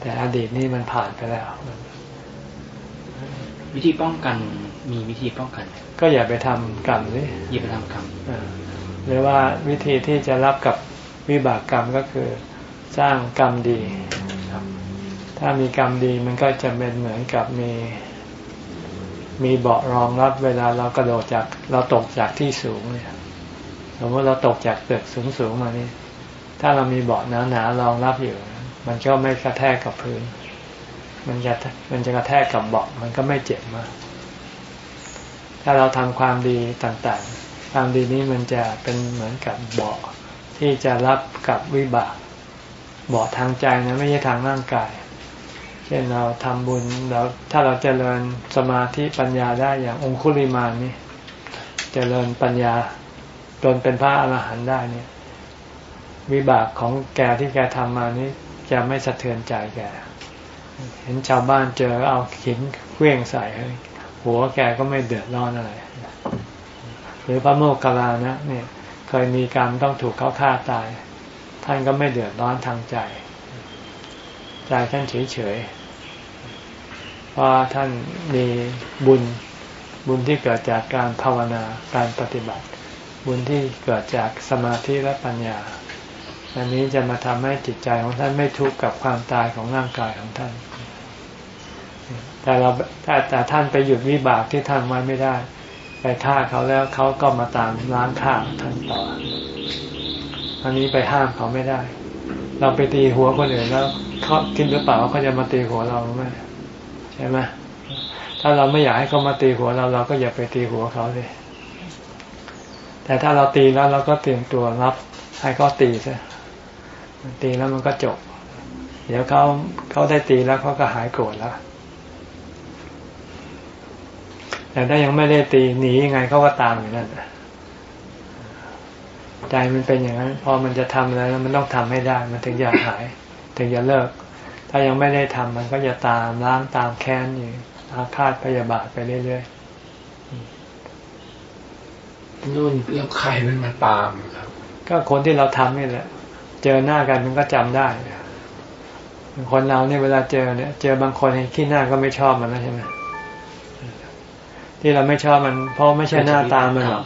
แต่อดีตนี่มันผ่านไปแล้ว วิธีป้องกันมีวิธีป้องกัน ก็อย่าไปทำกรรมสิอย่าไปทำกรรมหรือว่าวิธีที่จะรับกับวิบากกรรมก็คือสร้างกรรมดีถ้ามีกรรมดีมันก็จะเป็นเหมือนกับมี มีเบาะรองรับเวลาเรากระโดดจากเราตกจากที่สูงเนี่ยสมมติเราตกจากตึกสูงสูงมานี่ถ้าเรามีเบาะหนาหนารองรับอยู่ มันก็ไม่กระแทกกับพื้น มันจะมันจะกระแทกกับเบาะมันก็ไม่เจ็บมาก ถ้าเราทำความดีต่างๆ ความดีนี้มันจะเป็นเหมือนกับเบาะที่จะรับกับวิบากเบาะทางใจนะไม่ใช่ทางร่างกาย เช่นเราทำบุญเราถ้าเราเจริญสมาธิปัญญาได้อย่างองคุลิมานนี่เจริญปัญญาจนเป็นพระอรหันต์ได้เนี่ย วิบากของแกที่แกทำมานี้จะไม่สะเทือนใจแก เห็นชาวบ้านเจอเอาหินเคลื่องใส่หัวแกก็ไม่เดือดร้อนอะไรหรือพระโมกขลานะเนี่ยเคยมีกรรมต้องถูกเขาฆ่าตาย ท่านก็ไม่เดือดร้อนทางใจ ใจท่านเฉยเฉยเพราะท่านมีบุญบุญที่เกิดจากการภาวนาการปฏิบัติ บุญที่เกิดจากสมาธิและปัญญา อันนี้จะมาทำให้จิตใจของท่านไม่ทุกข์กับความตายของร่างกายของท่าน แต่เราแต่แต่ท่านไปหยุดวิบากที่ท่านไว้ไม่ได้ ไปฆ่าเขาแล้วเขาก็มาตามล้างฆ่าท่านต่ออันนี้ไปห้ามเขาไม่ได้ เราไปตีหัวคนอื่นแล้วเขาคิดหรือเปล่าว่าเขาจะมาตีหัวเราไหมใช่ไหมถ้าเราไม่อยากให้เขามาตีหัวเราเราก็อย่าไปตีหัวเขาเลย แต่ถ้าเราตีแล้วเราก็เตรียมตัวรับ ให้เขาตีซะตีแล้วมันก็จบ เดี๋ยวเขาเขาได้ตีแล้วเขาก็หายโกรธแล้ว แต่ถ้ายังไม่ได้ตีหนียังไงเขาก็ตามอยู่นั่นใจมันเป็นอย่างนั้นพอมันจะทำอะไรแล้วมันต้องทำให้ได้ มันถึงจะหาย ถึงจะเลิก ถ้ายังไม่ได้ทำมันก็จะตามล้างตามแค้นอยู่อาฆาตพยาบาทไปเรื่อยๆนู่นแล้วใครมันมาตามครับ ก็คนที่เราทำนี่แหละ เจอหน้ากันมันก็จำได้คนเราเนี่ยเวลาเจอเนี่ย เจอบางคนขี้หน้าก็ไม่ชอบมันแล้วใช่ไหม ที่เราไม่ชอบมัน เพราะไม่ใช่หน้าตามันหรอก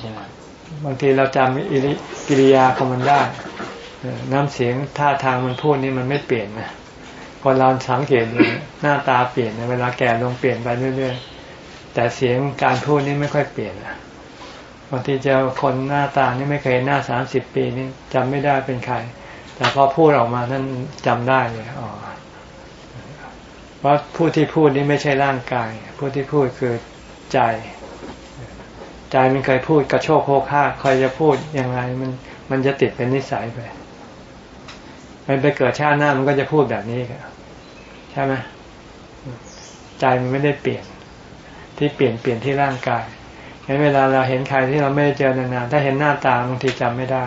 บางทีเราจำอิริกิริยาของมันได้น้ำเสียงท่าทางมันพูดนี่มันไม่เปลี่ยนนะคนเราสังเกตดูหน้าตาเปลี่ยนเวลาแก่ลงเปลี่ยนไปเรื่อยๆแต่เสียงการพูดนี่ไม่ค่อยเปลี่ยนนะบางทีเจอคนหน้าตานี่ไม่เคยหน้าสามสิบปีนี่จำไม่ได้เป็นใคร แต่พอพูดออกมานั่นจำได้เลยอ๋อว่าผู้ที่พูดนี่ไม่ใช่ร่างกาย ผู้ที่พูดคือ ใจ ใจมันเคยพูดกระโชกโคกห้าคอยจะพูดยังไงมันมันจะติดเป็นนิสัยไป มันไปเกิดชาติหน้ามันก็จะพูดแบบนี้ครับใช่ไหมใจมันไม่ได้เปลี่ยน ที่เปลี่ยนเปลี่ยนที่ร่างกายงั้นเวลาเราเห็นใครที่เราไม่ได้เจอนานๆถ้าเห็นหน้าตาบางทีจำไม่ได้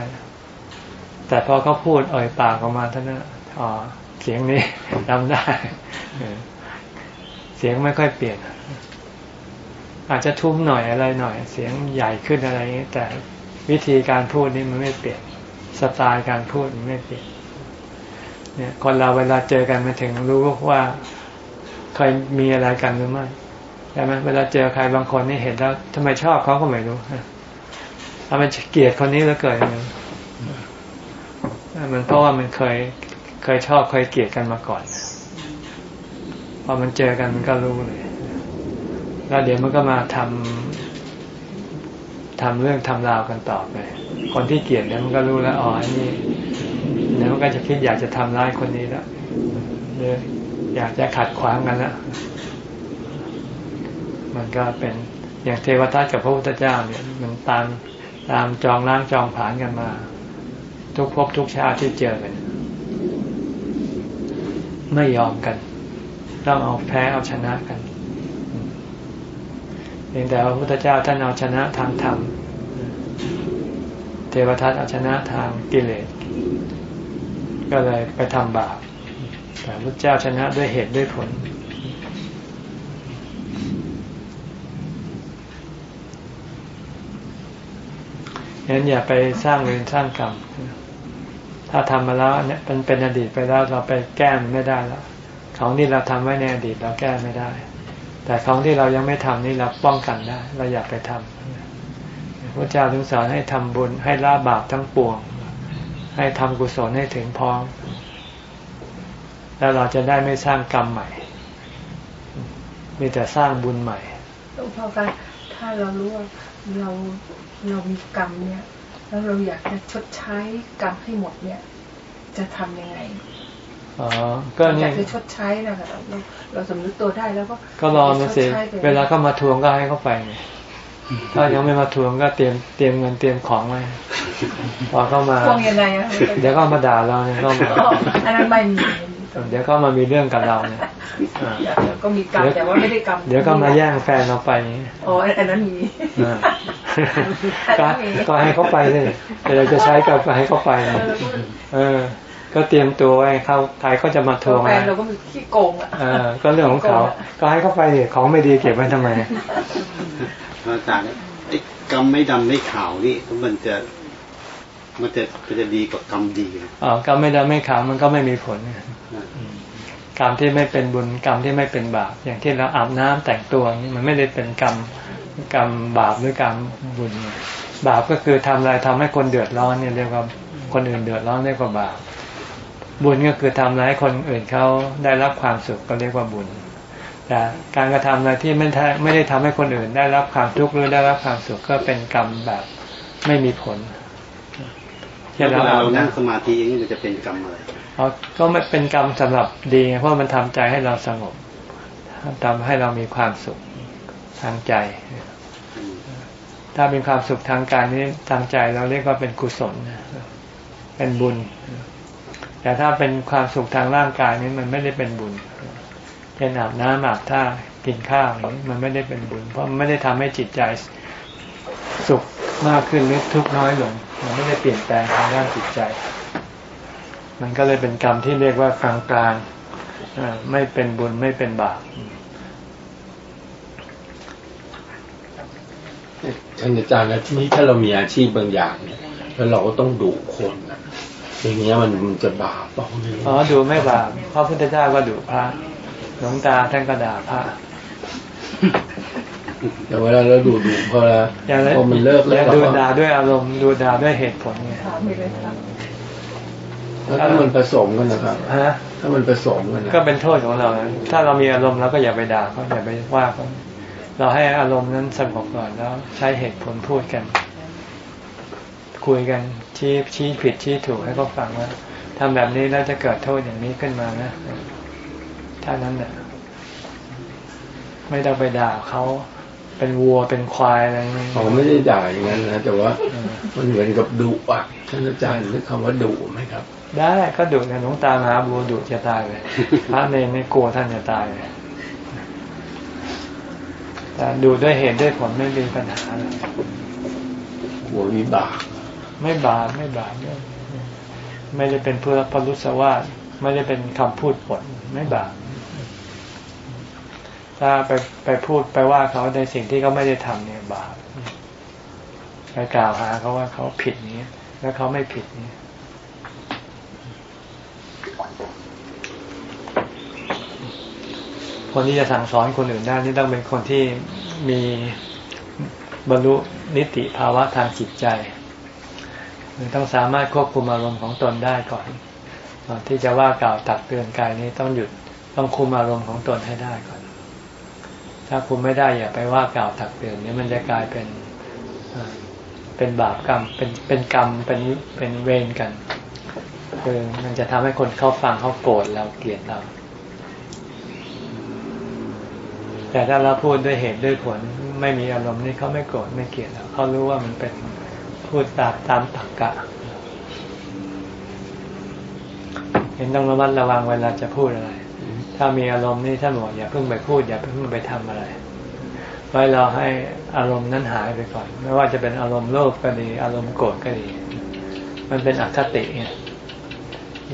แต่พอเขาพูดเอ่ยปากออกมาท่านั้นอ๋อเสียงนี้จำได้ เสียงไม่ค่อยเปลี่ยน อาจจะทุ้มหน่อยอะไรหน่อย เสียงใหญ่ขึ้นอะไรอย่างนี้แต่วิธีการพูดนี่มันไม่เปลี่ยนสไตล์การพูดมันไม่เปลี่ยนเนี่ยคนเราเวลาเจอกันมาถึงรู้ว่าเคยมีอะไรกันหรือไม่ใช่ไหมเวลาเจอใครบางคนนี่เห็นแล้วทำไมชอบเขาก็ไม่รู้ทำไมเกลียดคนนี้แล้วเกิดมันเพราะว่ามันเคยเคยชอบเคยเกลียดกันมาก่อนพอมันเจอกันมันก็รู้เลย แล้วเดี๋ยวมันก็มาทำทำเรื่องทำราวกันต่อไป คนที่เกลียดเนี่ยมันก็รู้แล้วอ๋ออันนี้เดี๋ยวมันก็จะคิดอยากจะทำร้ายคนนี้แล้วหรือยากจะขัดขวางกันแล้วมันก็เป็นอย่างเทวทัตกับพระพุทธเจ้าเนี่ย มันตามตามจองล้างจองผานกันมา ทุกภพทุกชาติที่เจอกันไม่ยอมกัน ต้องเอาแพ้เอาชนะกัน เพียงแต่พระพุทธเจ้าท่านเอาชนะทางธรรมเทวทัตเอาชนะทางกิเลส ก็เลยไปทำบาปแต่พระเจ้าชนะด้วยเหตุด้วยผล งั้นอย่าไปสร้างเวรสร้างกรรม ถ้าทำมาแล้วเนี่ยเป็นเป็นอดีตไปแล้วเราไปแก้ไม่ได้แล้ว ของที่เราทำไว้ในอดีตเราแก้ไม่ได้ แต่ของที่เรายังไม่ทำนี่เราป้องกันได้เราอยากไปทำพระเจ้าถึงสอนให้ทำบุญ ให้ละบาปทั้งปวง ให้ทำกุศลให้ถึงพร้อม แล้วเราจะได้ไม่สร้างกรรมใหม่ มีแต่สร้างบุญใหม่หลวงพ่อคะถ้าเรารู้ว่าเราเรามีกรรมเนี่ย แล้วเราอยากจะชดใช้กรรมให้หมดเนี่ย จะทำยังไง อ๋อก็นี่อยากจะชดใช้นะคะเราเราสำนึกตัวได้แล้วก็ก็รอมาสิเวลาเขามาทวงก็ให้เขาไปไงถ้ายังไม่มาทวงก็เตรียมเตรียมเงินเตรียมของไว้พอเข้ามาทวงยังไงอะเดี๋ยวก็มาด่าเราเนี่ยก็มาอันนั้นไม่มีเดี๋ยวก็มามีเรื่องกับเราเนี่ยเดี๋ยวก็มีกรรมแต่ว่าไม่ได้กรรมเดี๋ยวก็มาแย่งแฟนเราไปอ๋ออันนั้นมีก็ให้เขาไปเลยเราจะใช้ก็ให้เขาไปเออ ก็เตรียมตัวไว้เขาใครก็จะมาทวงแฟนเราก็มีขี้โกงอะก็เรื่องของเขา ก็ให้เขาไปเนี่ยของไม่ดีเก็บไว้ทำไมอาจารย์ไอ้กรรมไม่ดำไม่ขาวนี่มันจะมันจะมันจะดีกว่ากรรมดีอ๋อกรรมไม่ดำไม่ขาวมันก็ไม่มีผลกรรมที่ไม่เป็นบุญกรรมที่ไม่เป็นบาปอย่างที่เราอาบน้ำแต่งตัวนี่มันไม่ได้เป็นกรรมกรรมบาปหรือกรรมบุญ บาปก็คือทำอะไรทำให้คนเดือดร้อนเนี่ยเรียกว่าคนอื่นเดือดร้อนเรียกว่าบาป บุญก็คือทำอะไรให้คนอื่นเขาได้รับความสุขก็เรียกว่าบุญ แต่การกระทำอะไรที่ไม่ไม่ได้ทำให้คนอื่น ได้รับความทุกข์หรือได้รับความสุขก็เป็นกรรมแบบไม่มีผลเวลาเรานั่งสมาธิอย่างนี้มันจะเป็นกรรมอะไรก็ไม่เป็นกรรมสำหรับดีเพราะมันทำใจให้เราสงบทำให้เรามีความสุขทางใจ ถ้าเป็นความสุขทางกายนี้ทางใจเราเรียกว่าเป็นกุศลเป็นบุญ แต่ถ้าเป็นความสุขทางร่างกายนี้มันไม่ได้เป็นบุญเช่นอาบน้ำอาบท่ากินข้าวนี้มันไม่ได้เป็นบุญ เพราะมันไม่ได้ทำให้จิตใจสุขมากขึ้นหรือทุกข์น้อยลง มันไม่ได้เปลี่ยนแปลงทางด้านจิตใจ มันก็เลยเป็นกรรมที่เรียกว่ากลางกลางไม่เป็นบุญไม่เป็นบาปท่านอาจารย์แล้วที่นี้ถ้าเรามีอาชีพบางอย่างเนี่ยแล้วเราก็ต้องดุคนนะ อย่างเงี้ยมันมันจะบาปเปล่าอ๋อดูไม่บาปพระพุทธเจ้าก็ดุพระหลวงตาท่านก็ด่าพระแต่เวลาเราดูดูพอแล้วพอมันเลิกแล้วดูด่าด้วยอารมณ์ดูด่าด้วยเหตุผลไงถ้ามันผสมกันนะครับฮะถ้ามันผสมกันก็เป็นโทษของเรา ถ้าเรามีอารมณ์เราก็อย่าไปด่าเขาอย่าไปว่าเขาเราให้อารมณ์นั้นสงบก่อนแล้วใช้เหตุผลพูดกัน คุยกันชี้ชี้ผิดชี้ถูกให้เขาฟังว่าทำแบบนี้แล้วจะเกิดโทษอย่างนี้ขึ้นมานะท่านั้นเนี่ยไม่ต้องไปด่าเขาเป็นวัวเป็นควายอะไรไม่ผมไม่ได้ด่าอย่างนั้นนะแต่ว่ามันเหมือนกับดุอะท่านอาจารย์นึกคำว่าดุไหมครับ ได้ก็ดุเนี่ยหลวงตามหาบัวดุจะตายเลยพระเนรไม่กลัวท่านจะตายเลยแต่ดูด้วยเหตุด้วยผลไม่มีปัญหาเลยหัววิบาก ไม่บาปไม่บาปไม่ไม่ได้เป็นเพื่อพลุสวาสไม่ได้เป็นคำพูดปดไม่บาปถ้าไปไปพูดไปว่าเขาในสิ่งที่เขาไม่ได้ทำเนี่ยบาปไปกล่าวหาเขาว่าเขาผิดนี้ แล้วเขาไม่ผิดนี้คนที่จะสั่งสอนคนอื่นได้นี่ต้องเป็นคนที่มีบรรลุนิติภาวะทางจิตใจ ต้องสามารถควบคุมอารมณ์ของตนได้ก่อนก่อนที่จะว่ากล่าวตักเตือนกายนี้ต้องหยุดต้องคุมอารมณ์ของตนให้ได้ก่อน ถ้าคุมไม่ได้อย่าไปว่ากล่าวตักเตือนนี้มันจะกลายเป็นเป็นบาปกรรมเป็นเป็นกรรมเป็นเป็นเวรกันคือมันจะทำให้คนเข้าฟังเขาโกรธเราเกลียดเรา แต่ถ้าเราพูดด้วยเหตุด้วยผลไม่มีอารมณ์นี่เขาไม่โกรธไม่เกลียดเราเขารู้ว่ามันเป็น พูดตามตามตรรกะเห็นต้องระมัดระวังเวลาจะพูดอะไร ถ้ามีอารมณ์นี่ท่านบอกอย่าเพิ่งไปพูด อย่าเพิ่งไปทำอะไร ไว้เราให้อารมณ์นั้นหายไปก่อน ไม่ว่าจะเป็นอารมณ์โลภก็ดี อารมณ์โกรธก็ดี มันเป็นอคติเนี่ย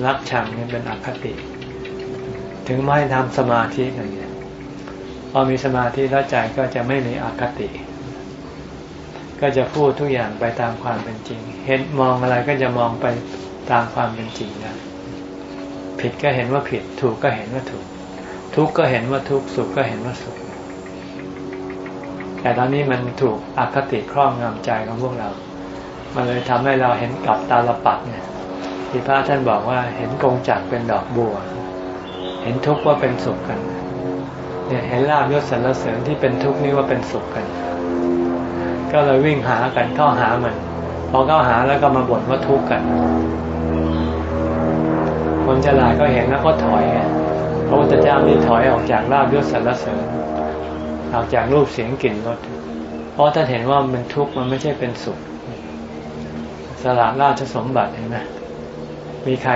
รักชังเนี่ยเป็นอคติ ถึงไม่ทำสมาธิกันเนี่ยพอมีสมาธิแล้วใจก็จะไม่มีอคติ ก็จะพูดทุกอย่างไปตามความเป็นจริง เห็นมองอะไรก็จะมองไปตามความเป็นจริงนะผิดก็เห็นว่าผิด ถูกก็เห็นว่าถูก ทุกข์ก็เห็นว่าทุกข์สุขก็เห็นว่าสุข แต่ตอนนี้มันถูกอคติครอบงำใจของพวกเรา มันเลยทำให้เราเห็นกับตาลปัดเนี่ยที่พระท่านบอกว่าเห็นกงจักเป็นดอกบัว เห็นทุกข์ว่าเป็นสุขกัน เนี่ยเห็นลาบยศสรรเสริญที่เป็นทุกข์นี่ว่าเป็นสุขกัน ก็เลยวิ่งหากันเข้าหามัน พอเข้าหาแล้วก็มาบ่นว่าทุกข์กัน คนฉลาดก็เห็นแล้วก็ถอยพระพุทธเจ้านี่ถอยออกจากลาบยศสรรเสริญออกจากรูปเสียงกลิ่นรสเพราะท่านเห็นว่ามันทุกข์มันไม่ใช่เป็นสุข สละราชสมบัติเห็นไหมมีใคร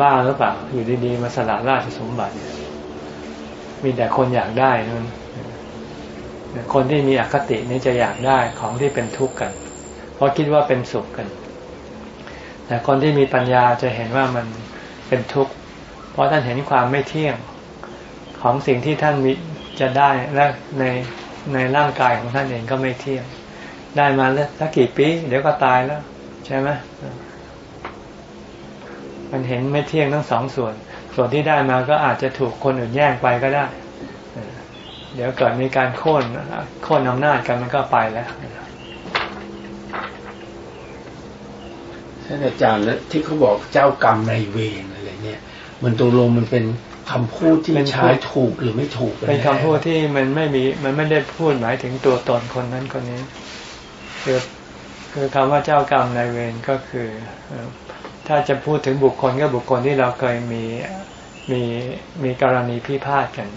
บ้าหรือเปล่า อยู่ดีๆ มาสละราชสมบัติ มีแต่คนอยากได้นั่น คนที่มีอคตินี้จะอยากได้ของที่เป็นทุกข์กัน เพราะคิดว่าเป็นสุขกัน แต่คนที่มีปัญญาจะเห็นว่ามันเป็นทุกข์เพราะท่านเห็นความไม่เที่ยงของสิ่งที่ท่านมีจะได้และในในร่างกายของท่านเองก็ไม่เที่ยง ได้มาแล้วสักกี่ปี เดี๋ยวก็ตายแล้ว ใช่ไหมมันเห็นไม่เที่ยงทั้งสองส่วน ส่วนที่ได้มาก็อาจจะถูกคนอื่นแย่งไปก็ได้ เดี๋ยวเกิดมีการโค่นโค่นอำนาจกันมันก็ไปแล้วท่านอาจารย์แล้วที่เขาบอกเจ้ากรรมนายเวรอะไรเนี่ย มันตกลงมันเป็นคำพูดที่ใช้ถูกหรือไม่ถูก เป็นคำพูดที่มันไม่มีมันไม่ได้พูดหมายถึงตัวตนคนนั้นคนนี้คือคือคำว่าเจ้ากรรมนายเวรก็คือ ถ้าจะพูดถึงบุคคลก็บุคคลที่เราเคยมีมีมีกรณีพิพาทกัน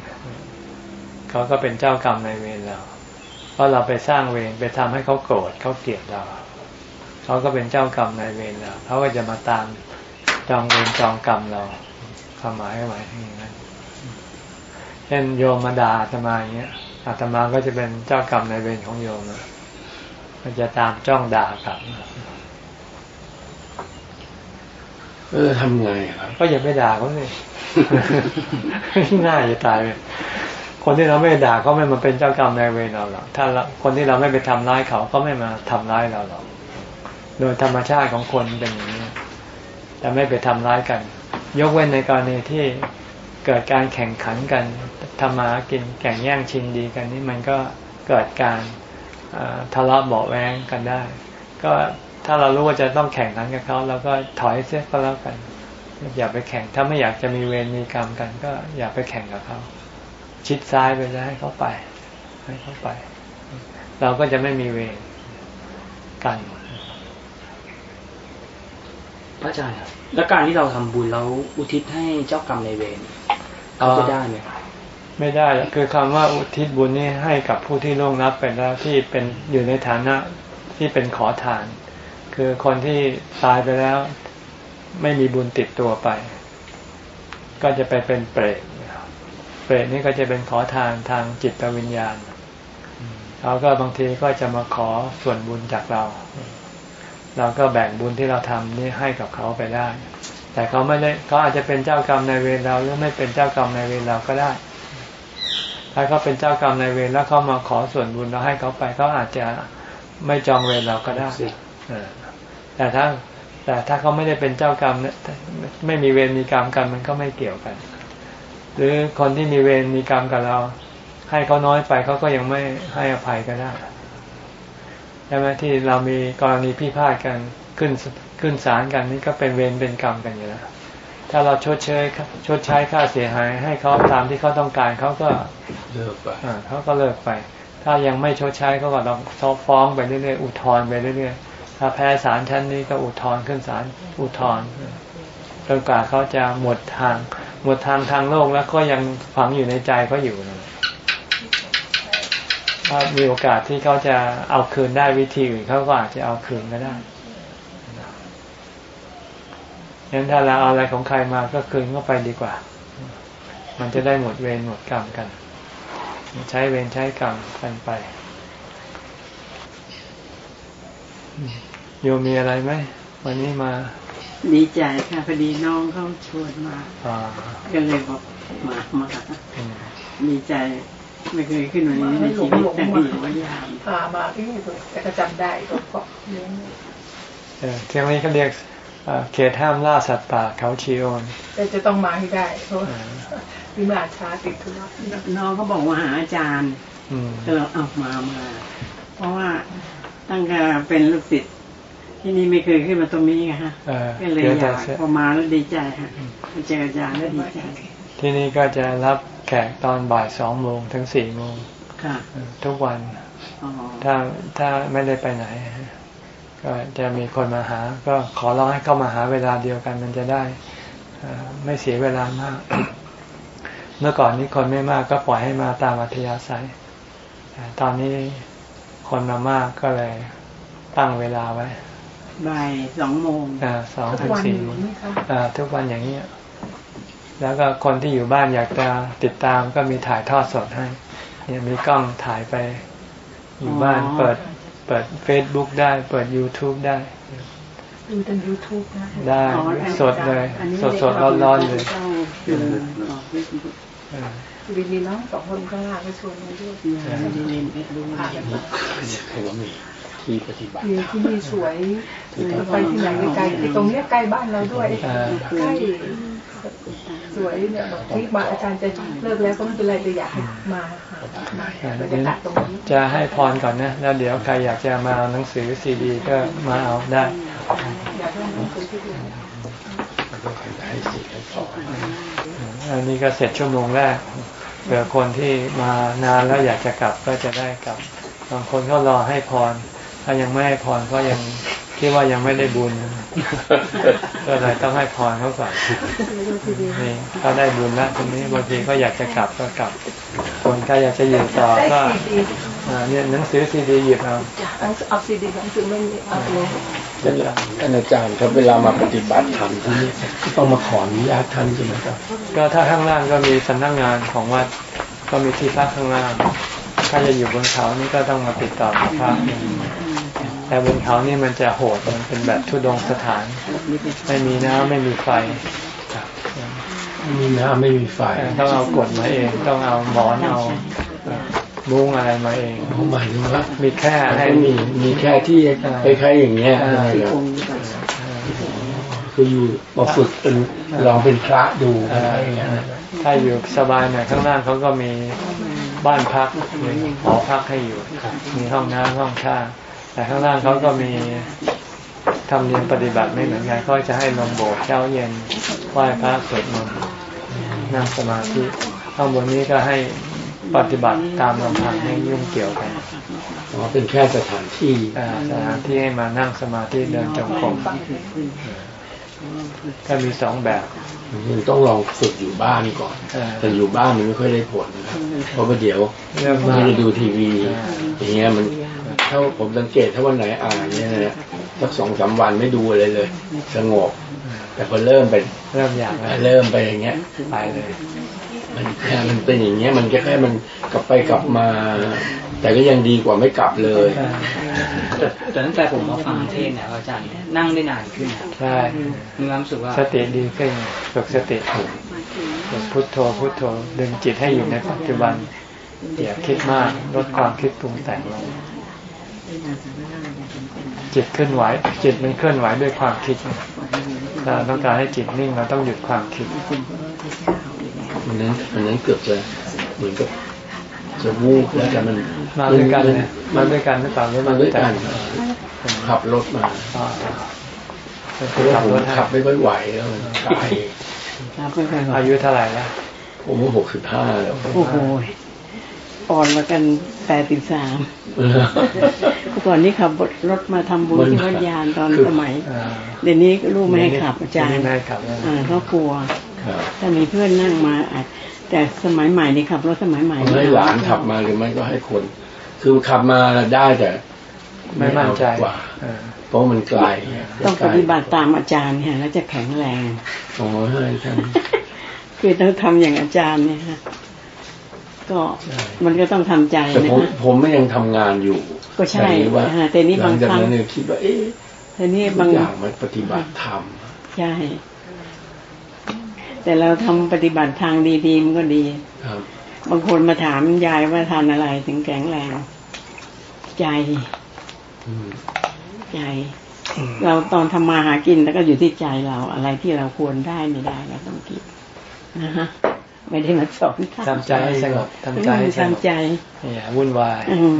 เขาก็เป็นเจ้ากรรมนายเวรเรา เพราะเราไปสร้างเวรไปทำให้เขาโกรธเขาเกลียดเรา เขาก็เป็นเจ้ากรรมนายเวรเราเขาก็จะมาตามจองเวรจองกรรมเราความหมายหมายอย่างนั้นเช่นโยมมาด่าอาตมาอย่างเงี้ยอาตมาก็จะเป็นเจ้ากรรมนายเวรของโยมมันจะตามจ้องด่ากลับเออทำไงครับ ก็อย่าไปด่าเขาเลย ง่ายจะตายเลย คนที่เราไม่ด่าเขาไม่มาเป็นเจ้ากรรมนายเวรเราหรอกถ้าคนที่เราไม่ไปทำร้ายเขาก็ไม่มาทำร้ายเราหรอกโดยธรรมชาติของคนเป็นอย่างนี้แต่ไม่ไปทำร้ายกัน ยกเว้นในกรณีที่เกิดการแข่งขันกันทำมากินแข่งแย่งชิงดีกันนี่มันก็เกิดการทะเลาะเบาแวงกันได้ ก็ถ้าเรารู้ว่าจะต้องแข่งขันกับเขาเราก็ถอยเสียก็แล้วกัน อย่าไปแข่งถ้าไม่อยากจะมีเวรมีกรรมกัน ก็อย่าไปแข่งกับเขา ชิดซ้ายไปแล้วให้เขาไป ให้เขาไป เราก็จะไม่มีเวรกันพระอาจารย์ครับแล้วการที่เราทำบุญแล้วอุทิศให้เจ้ากรรมในเวรเราจะได้ไหมไม่ได้คือคำว่าอุทิศบุญนี่ให้กับผู้ที่ล่วงรับไปแล้วที่เป็นอยู่ในฐานะที่เป็นขอทาน คือคนที่ตายไปแล้ว ไม่มีบุญติดตัวไป ก็จะไปเป็นเปรต เปรตนี่ก็จะเป็นขอทานทางจิตวิญญาณเขาก็บางทีก็จะมาขอส่วนบุญจากเรา เราก็แบ่งบุญที่เราทำนี่ให้กับเขาไปได้ แต่เขาไม่ได้เขาอาจจะเป็นเจ้ากรรมในเวรเราหรือไม่เป็นเจ้ากรรมในเวรเราก็ได้ ถ้าเขาเป็นเจ้ากรรมในเวรแล้วเขามาขอส่วนบุญเราให้เขาไปเขาอาจจะไม่จองเวรเราก็ได้แต่ถ้าแต่ถ้าเขาไม่ได้เป็นเจ้ากรรม ไม่มีเวรมีกรรมกันมันก็ไม่เกี่ยวกัน หรือคนที่มีเวรมีกรรมกับเรา ให้เขาน้อยไปเขาก็ยังไม่ให้อภัยก็ได้ใช่ไหมที่เรามีกรณีพิพาทกันขึ้นขึ้นศาลกันนี่ก็เป็นเวรเป็นกรรมกันอยู่แล้วถ้าเราชดเชยชดใช้ค่าเสียหาย ให้เขาตามที่เขาต้องการเขาก็เลิกไปอ่าเขาก็เลิกไป ถ้ายังไม่ชดใช้เขาก็ต้องฟ้องไปเรื่อยๆอุทธรณ์ไปเรื่อยๆถ้าแพ้ศาลชั้นนี้ก็อุทธรณ์ขึ้นศาลอุทธรณ์จนกว่าเขาจะหมดทาง หมดทางทางโลกแล้วก็ยังฝังอยู่ในใจเขาอยู่นะถ้ามีโอกาสที่เขาจะเอาคืนได้วิธีอื่นเขาก็อาจจะเอาคืนก็ได้งั้นถ้าเราเอาอะไรของใครมาก็คืนเข้าไปดีกว่า มันจะได้หมดเวรหมดกรรมกัน ใช้เวรใช้กรรมกันไป โยมีอะไรไหมวันนี้มา ดีใจค่ะพอดีน้องเขาชวนมาอ่าก็เลยบอกมามาอืมดีใจไม่เคยขึ้นวันนี้ในชีวิตแต่ดีว่ายามพามาที่นี่แต่ก็จำได้ก็เกาะเลี้ยงเออที่นี้เขาเรียกเอ่อเขตห้ามล่าสัตว์ป่าเขาชีโอนแต่จะต้องมาให้ได้เพราะว่าวิมาช้าติดธุระน้องเขาบอกว่าหาอาจารย์อืมก็เราเอามามา เพราะว่าตั้งแต่เป็นลูกศิษย์ ที่นี่ไม่เคยขึ้นมาตรงนี้ไงฮะเออก็เลยเดี๋ยวอจะยากพอมาแล้วดีใจฮะมาเจออาจารย์แล้วดีใจ ที่นี่ก็จะรับแขกตอนบ่ายสองโมงถึงสี่โมงค่ะเออทุกวันอ๋อถ้าถ้าไม่ได้ไปไหน ก็จะมีคนมาหา ก็ขอร้องให้เข้ามาหาเวลาเดียวกันมันจะได้เอ่อไม่เสียเวลามาก เมื่อก่อนนี้คนไม่มากก็ปล่อยให้มาตามอัธยาศัยแต่ตอนนี้คนมามากก็เลยตั้งเวลาไว้ บ่ายสองโมงอ่าสองทุถึกงวันอสี่ยู่นี่คะอ่าทุกวันอย่างนี้ยแล้วก็คนที่อยู่บ้านอยากจะติดตามก็มีถ่ายทอดสดให้ เนี่ยมีกล้องถ่ายไปอยู่บ้านเปิดเปิด Facebook ได้เปิด YouTube ได้ ดูทางยูทูบนะได้อ๋อสดเลยอันนี้สดสดร้อนร้อนๆเลยเข้าดูอ๋อไม่ได้เออวินมีน้องสองคนข้างล่างก็ชวนมาด้วยเรียนเอ็ดดูพากันมาใครว่ามี ที่ปฏิบัติมีที่นี่สวยไปที่ไหนไกลๆไอ้ตรงเนี้ยใกล้บ้านเราด้วยอ่าใกล้สวยเนี่ยบอกที่มาอาจารย์จะเลิกแล้วก็ไม่เป็นไรแต่อยากให้มาหาบรรยากาศตรงนี้จะให้พรก่อนนะแล้วเดี๋ยวใครอยากจะมาเอาหนังสือซีดีก็มาเอาได้อยากให้หนังสือที่ดีให้สิให้พออันนี้ก็เสร็จชั่วโมงแรกเผื่อคนที่มานานแล้วอยากจะกลับก็จะได้กลับบางคนก็รอให้พร ถ้ายังไม่ให้พรก็ยังคิดว่ายังไม่ได้บุญก็เลยต้องให้พรเขาก่อนนี่เขาได้บุญแล้วตรงนี้บางทีก็อยากจะกลับก็กลับคนก็อยากจะอยู่ต่อได้ก็ซีดีอ่าเนี่ยหนังสือซีดีหยิบเอาเอาซีดีหนังสือไม่มีเอาลงท่านอาจารย์ครับเวลามาปฏิบัติธรรมที่นี่ต้องมาขออนุญาตท่านใช่ไหมครับก็ถ้าข้างล่างก็มีสำนักงานของวัดก็มีที่พักข้างล่าง ถ้าจะอยู่บนเขานี่ก็ต้องมาติดต่อกับพระ แต่บนเขานี่มันจะโหดมันเป็นแบบทุดงสถาน ไม่มีน้ำไม่มีไฟไม่มีน้ำไม่มีไฟต้องเอากดมาเอง ต้องเอาหมอนเอาเอ่อมุ้งอะไรมาเองเขาหมายถึงว่ามีแค่ให้ให้มีมีแค่ที่คล้ายๆอย่างเงี้ยอ่าใช่ไหมครับองค์นี้ก่อนคืออยู่มาฝึกเป็นลองเป็นพระดูเอ่อะไรออย่างเงี้ยนะถ้าอยู่สบายหน่อยข้างล่างเขาก็มีบ้านพักมีหอพักให้อยู่มีห้องน้ำห้องท่า แต่ข้างล่างเขาก็มีทำเนียมปฏิบัติไม่เหมือนกันเขาจะให้ลงโบสถ์เช้าเย็นไหว้พระสวดมนต์นั่งสมาธิข้างบนนี้ก็ให้ปฏิบัติตามลำพังให้ยุ่งเกี่ยวกันอ๋อเป็นแค่สถานที่อ่าสถานที่ให้มานั่งสมาธิเดินจงกรมก็มีสองแบบมันต้องลองฝึกอยู่บ้านก่อนอ่าแต่อยู่บ้านมันไม่ค่อยได้ผลนะครับเพราะว่าเดี๋ยวเรื่องไม่มากได้ดูทีวีอ่าอย่างเงี้ยมัน ถ้าผมสังเกตถ้าวันไหนอ่านเนี่ยนะสักสองสามวันไม่ดูอะไรเลย สงบ แต่พอเริ่มไปเริ่มอยากแล้วเริ่มไปอย่างเงี้ยไปเลย มันแค่มันเป็นอย่างเงี้ย มันแค่แค่มันกลับไปกลับมา แต่ก็ยังดีกว่าไม่กลับเลยแต่แต่ตั้งแต่ผมมาฟังเทศน์เนี่ยพระอาจารย์นั่งได้นานขึ้นนะครับใช่มีความรู้สึกว่าสติดีขึ้นฝึกสติฝึกพุทโธพุทโธดึงจิตให้อยู่ในปัจจุบันอย่าคิดมากลดความคิดปรุงแต่งลง จิตเคลื่อนไหว จิตมันเคลื่อนไหวด้วยความคิดถ้าเราต้องการให้จิตนิ่งเราต้องหยุดความคิดมันนั้นมันนั้นเกือบจะเหมือนกับจะวูบแล้วแต่มันมาด้วยกันเนี่ยมาด้วยกันหรือเปล่าหรือมามาด้ด้ววยยกักันนขับรถมาอ๋อก็เพคือราะว่าขับผมรถให้ขับไม่ค่อยไหวแล้วมันไกลครับไม่ค่อยไหวอายุเท่าไหร่แล้วผมหกสิบห้าแล้วโอ้โห อ่อนมากันแปดสิบสามก่อนนี้ขับรถมาทำบุญที่วัดยานตอนสมัยอ่าเดี๋ยวนี้ลูกไม่ให้ขับอาจารไม่ย์ให้ขับแล้วอ่าเขากลัวครับถ้ามีเพื่อนนั่งมาอาจแต่สมัยใหม่นี่ขับรถสมัยใหม่ผมให้หลานขับมาหรือไม่ก็ให้คน คือขับมาได้แต่ ไม่มั่นใจเอากว่าเออเพราะมันไกลต้องปฏิบัติตามอาจารย์เนี่ยแล้วจะแข็งแรงโอ้ยให้ท่านคือต้องทำอย่างอาจารย์เนี่ยฮะ ก็มันก็ต้องทำใจแต่นะผมฮะผมไม่ยังทำงานอยู่ ก็ใช่แต่นี้ว่าอ่าแต่นี่หลับางจากครั้งนั้นเนี่ยคิดว่าเอ๊ะแต่นี่ทุบากงอย่างมันปฏิบัติธรรมใช่แต่เราทำปฏิบัติทางดีๆมันก็ดีครับ บางคนมาถามยายว่าทานอะไรถึงแข็งแรงใจอืมใจ เราตอนทำมาหากินแล้วก็อยู่ที่ใจเราอะไรที่เราควรได้ไม่ได้เราต้องคิดนะฮะ ไม่ได้มาสอนทำใจให้สงบทำใจให้สงบทำใจอย่าวุ่นวายอืม